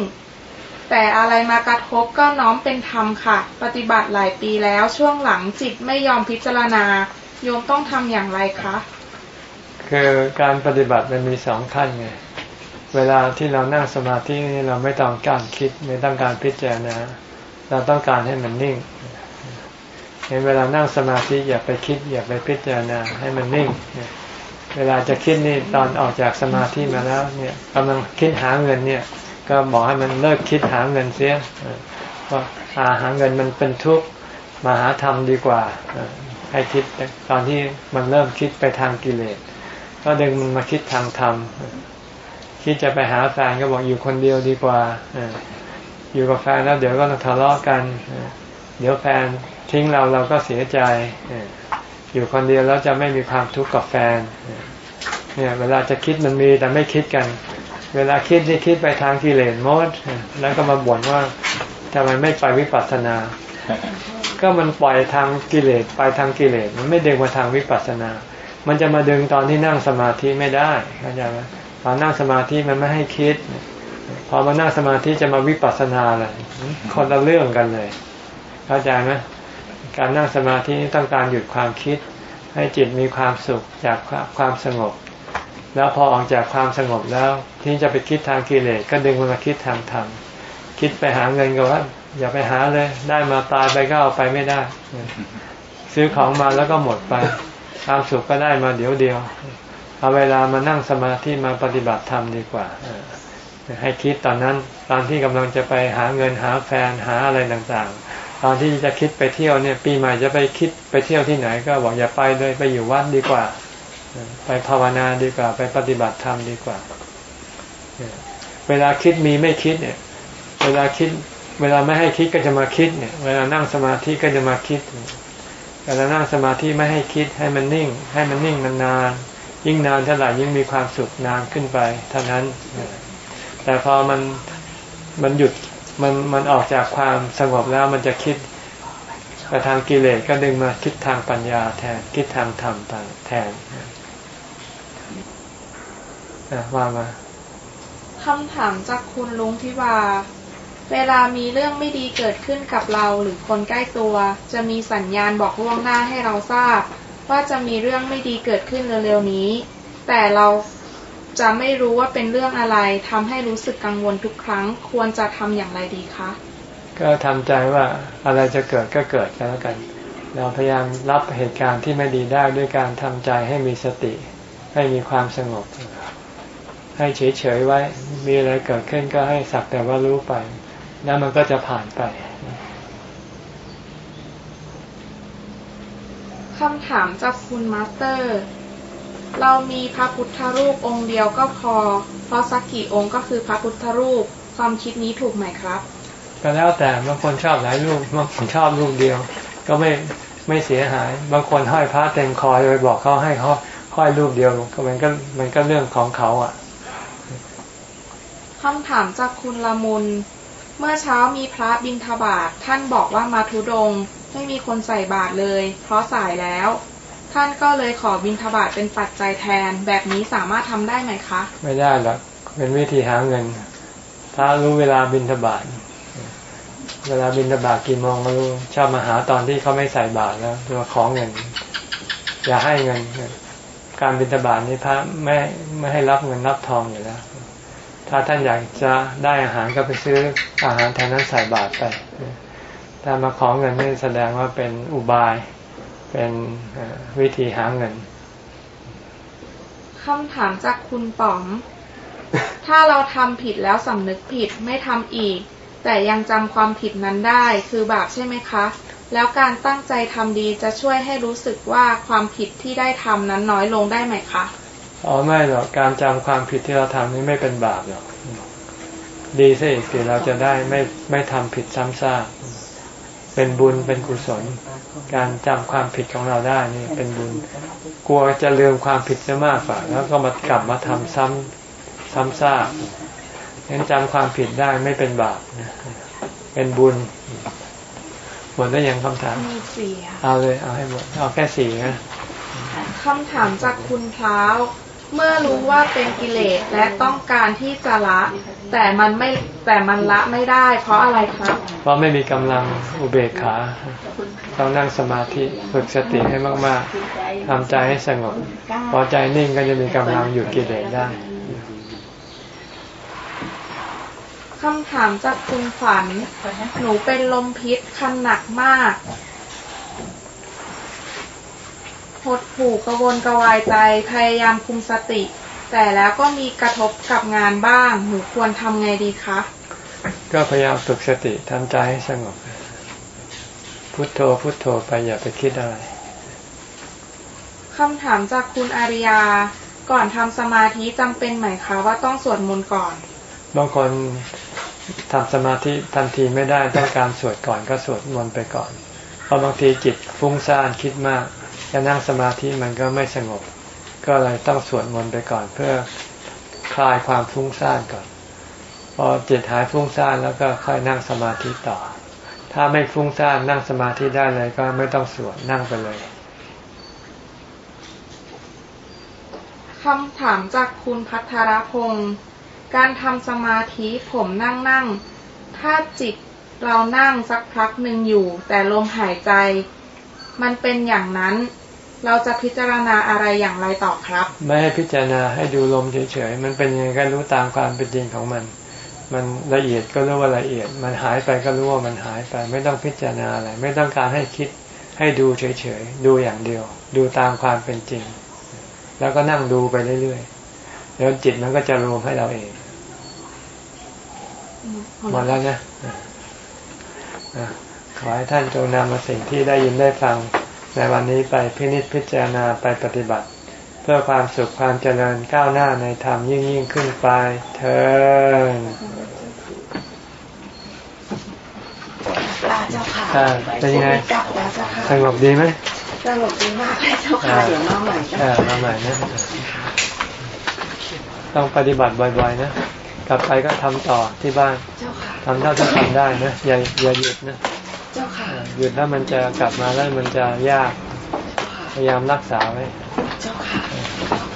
แต่อะไรมากระทบก็น้อมเป็นธรรมค่ะ ปฏิบัติหลายปีแล้วช่วงหลังจิตไม่ยอมพิจารณา โยมต้องทำอย่างไรคะ คือการปฏิบัติมันมีสองขั้นไง เวลาที่เรานั่งสมาธินี่เราไม่ต้องการคิดไม่ต้องการพิจารณา เราต้องการให้มันนิ่งในเวลานั่งสมาธิอย่าไปคิดอย่าไปพิจารณาให้มันนิ่ง เวลาจะคิดนี่ตอนออกจากสมาธิมาแล้วเนี่ยกำลังคิดหาเงินเนี่ย ก็บอกให้มันเลิกคิดหาเงินเสียว่าหาหาเงินมันเป็นทุกข์มาหาธรรมดีกว่าให้คิดตอนที่มันเริ่มคิดไปทางกิเลสก็ดึงมันมาคิดทางธรรมคิดจะไปหาแฟนก็บอกอยู่คนเดียวดีกว่าอยู่กับแฟนแล้วเดี๋ยวก็ทะเลาะกัน เดี๋ยวแฟนทิ้งเราเราก็เสียใจ อยู่คนเดียวแล้วจะไม่มีความทุกข์กับแฟน เนี่ยเวลาจะคิดมันมีแต่ไม่คิดกัน เวลาคิดนี่คิดไปทางกิเลสมด แล้วก็มาบ่นว่าทำไมไม่ไปวิปัสสนา ก็มันปล่อยทางกิเลสไปทางกิเลสมันไม่ดึงมาทางวิปัสสนา มันจะมาดึงตอนที่นั่งสมาธิไม่ได้เข้าใจไหมตอนนั่งสมาธิมันไม่ให้คิด พอมานั่งสมาธิจะมาวิปัสสนาเลยคนละเรื่องกันเลย เข้าใจไหม การนั่งสมาธินี่ต้องการหยุดความคิด ให้จิตมีความสุขจากความสงบ แล้วพอออกจากความสงบแล้วที่จะไปคิดทางกิเลสก็ดึงมันมาคิดทางธรรมคิดไปหาเงินก็ว่าอย่าไปหาเลย ได้มาตายไปก็เอาไปไม่ได้ ซื้อของมาแล้วก็หมดไป ความสุขก็ได้มาเดี๋ยวเดียว เอาเวลามานั่งสมาธิมาปฏิบัติธรรมดีกว่าให้คิดตอนนั้นตอนที่กำลังจะไปหาเงินหาแฟนหาอะไรต่างๆ ตอนที่จะคิดไปเที่ยวเนี่ย ปีใหม่จะไปคิดไปเที่ยวที่ไหน ก็บอกอย่าไปเลยไปอยู่วัดดีกว่า ไปภาวนาดีกว่า ไปปฏิบัติธรรมดีกว่า เวลาคิดมีไม่คิดเนี่ย เวลาคิด เวลาไม่ให้คิดก็จะมาคิดเนี่ย เวลานั่งสมาธิก็จะมาคิดเวลานั่งสมาธิไม่ให้คิดให้มันนิ่ง ให้มันนิ่งนานๆยิ่งนานเท่าไหร่ยิ่งมีความสุขนานขึ้นไปเท่านั้น แต่พอมันมันหยุด มันมันออกจากความสงบแล้วมันจะคิดไปทางกิเลสก็ดึงมาคิดทางปัญญาแทนคิดทางธรรมแทนว่ามาคำถามจากคุณลุงทิวา เวลามีเรื่องไม่ดีเกิดขึ้นกับเราหรือคนใกล้ตัว จะมีสัญญาณบอกล่วงหน้าให้เราทราบ ว่าจะมีเรื่องไม่ดีเกิดขึ้นเร็วๆนี้ แต่เรา จะไม่รู้ว่าเป็นเรื่องอะไรทำให้รู้สึกกังวลทุกครั้ง ควรจะทำอย่างไรดีคะก็ทำใจว่าอะไรจะเกิดก็เกิดกันแล้วกัน เราพยายามรับเหตุการณ์ที่ไม่ดีได้ด้วยการทำใจให้มีสติ ให้มีความสงบ ให้เฉยๆไว้ มีอะไรเกิดขึ้นก็ให้สักแต่ว่ารู้ไป แล้วมันก็จะผ่านไปคำถามจากคุณมาสเตอร์ เรามีพระพุทธรูปองค์เดียวก็พอ เพราะสักกี่องค์ก็คือพระพุทธรูป ความคิดนี้ถูกไหมครับก็แล้วแต่บางคนชอบหลายรูปบางคนชอบรูปเดียว ก็ไม่ไม่เสียหาย บางคนห้อยพระเต็มคอเลยบอกเขาให้เขาห้อยรูปเดียวก็มันก็มันก็เรื่องของเขาอะคำถามจากคุณละมุน เมื่อเช้ามีพระบิณฑบาตท่านบอกว่ามาทุดง ไม่มีคนใส่บาตรเลย เพราะสายแล้ว ท่านก็เลยขอบินทบาทเป็นปัจจัยแทน แบบนี้สามารถทำได้ไหมคะ ไม่ได้หรอกเป็นวิธีหาเงิน ถ้ารู้เวลาบินทบาทเวลาบินทบาทกี่โมงก็รู้ชอบมาหาตอนที่เขาไม่ใส่บาตรแล้วตัวขอเงิน อย่าให้เงิน การบินทบาทนี่พระไม่ไม่ให้รับเงินรับทองอยู่แล้วถ้าท่านอยากจะได้อาหารก็ไปซื้ออาหารแทนนั้นใส่บาตรไป ถ้ามาขอเงินนี่แสดงว่าเป็นอุบาย เป็นวิธีหาเงินคำถามจากคุณป๋อมถ้าเราทำผิดแล้วสำนึกผิดไม่ทำอีก แต่ยังจำความผิดนั้นได้คือบาปใช่ไหมคะ แล้วการตั้งใจทำดีจะช่วยให้รู้สึกว่าความผิดที่ได้ทำนั้นน้อยลงได้ไหมคะอ๋อไม่หรอกการจำความผิดที่เราทำนี้ไม่เป็นบาปหรอกดีสิสิเราจะได้ไม่ไม่ทำผิดซ้ำซาก เป็นบุญเป็นกุศล การจำความผิดของเราได้นี่เป็นบุญ กลัวจะลืมความผิดจะมากกว่าแล้วก็มากลับมาทำซ้ำซ้ำซากงั้นจำความผิดได้ไม่เป็นบาปเป็นบุญหมดได้ยังคำถามมีสี่เอาเลยเอาให้หมดเอาแค่สี่นะคำถามจากคุณเท้า เมื่อรู้ว่าเป็นกิเลสและต้องการที่จะละ แต่มันไม่แต่มันละไม่ได้ เพราะอะไรครับ เพราะไม่มีกำลังอุเบกขาต้องนั่งสมาธิฝึกสติให้มากๆทำใจให้สงบพอใจนิ่งก็จะมีกำลังหยุดกิเลสได้คำถามจากคุณฝันหนูเป็นลมพิษคันหนักมาก หดหู่กระวนกระวายใจพยายามคุมสติ แต่แล้วก็มีกระทบกับงานบ้างหนูควรทำไงดีคะก็พยายามฝึกสติทำใจให้สงบ พุทโธพุทโธไปอย่าไปคิดอะไรคำถามจากคุณอาริยา ก่อนทำสมาธิจำเป็นไหมคะว่าต้องสวดมนต์ก่อน บางคนทำสมาธิทันทีไม่ได้ต้องการสวดก่อนก็สวดมนต์ไปก่อน เพราะบางทีจิตฟุ้งซ่านคิดมาก จะนั่งสมาธิมันก็ไม่สงบ ก็เลยต้องสวดมนต์ไปก่อนเพื่อคลายความฟุ้งซ่านก่อน พอจิตหายฟุ้งซ่านแล้วก็ค่อยนั่งสมาธิต่อ ถ้าไม่ฟุ้งซ่านนั่งสมาธิได้เลยก็ไม่ต้องสวดนั่งไปเลยคำถามจากคุณพัทรพงศ์การทำสมาธิผมนั่งนั่ง ถ้าจิตเรานั่งสักพักหนึ่งอยู่ แต่ลมหายใจ มันเป็นอย่างนั้น เราจะพิจารณาอะไรอย่างไรต่อครับ ไม่ให้พิจารณาให้ดูลมเฉยๆ มันเป็นยังไงก็รู้ตามความเป็นจริงของมัน มันละเอียดก็รู้ว่าละเอียด มันหายไปก็รู้ว่ามันหายไป ไม่ต้องพิจารณาอะไร ไม่ต้องการให้คิด ให้ดูเฉยๆ ดูอย่างเดียว ดูตามความเป็นจริง แล้วก็นั่งดูไปเรื่อยๆ แล้วจิตมันก็จะรวมให้เราเองหมดแล้วนะอะ ขอให้ท่านจงนำมาสิ่งที่ได้ยินได้ฟังในวันนี้ไปพินิจพิจารณาไปปฏิบัติ เพื่อความสุขความเจริญก้าวหน้าในธรรมยิ่งยิ่งขึ้นไปเถิดเจ้าค่ะอ่าเป็นยังไงกลับแล้วเจ้าค่ะสงบดีไหมสงบดีมากเลยเจ้าค่ะเดี๋ยวมาใหม่เจ้าอ่าค่ะมาใหม่นะต้องปฏิบัติบ่อยๆนะกลับไปก็ทำต่อที่บ้านเจ้าค่ะทำเท่าที่ทำได้นะอย่าอย่าหยุดนะเจ้า ค่ะอ่าหยุดแล้วมันจะกลับมาแล้วมันจะยาก พยายามรักษาไว้ เจ้าค่ะ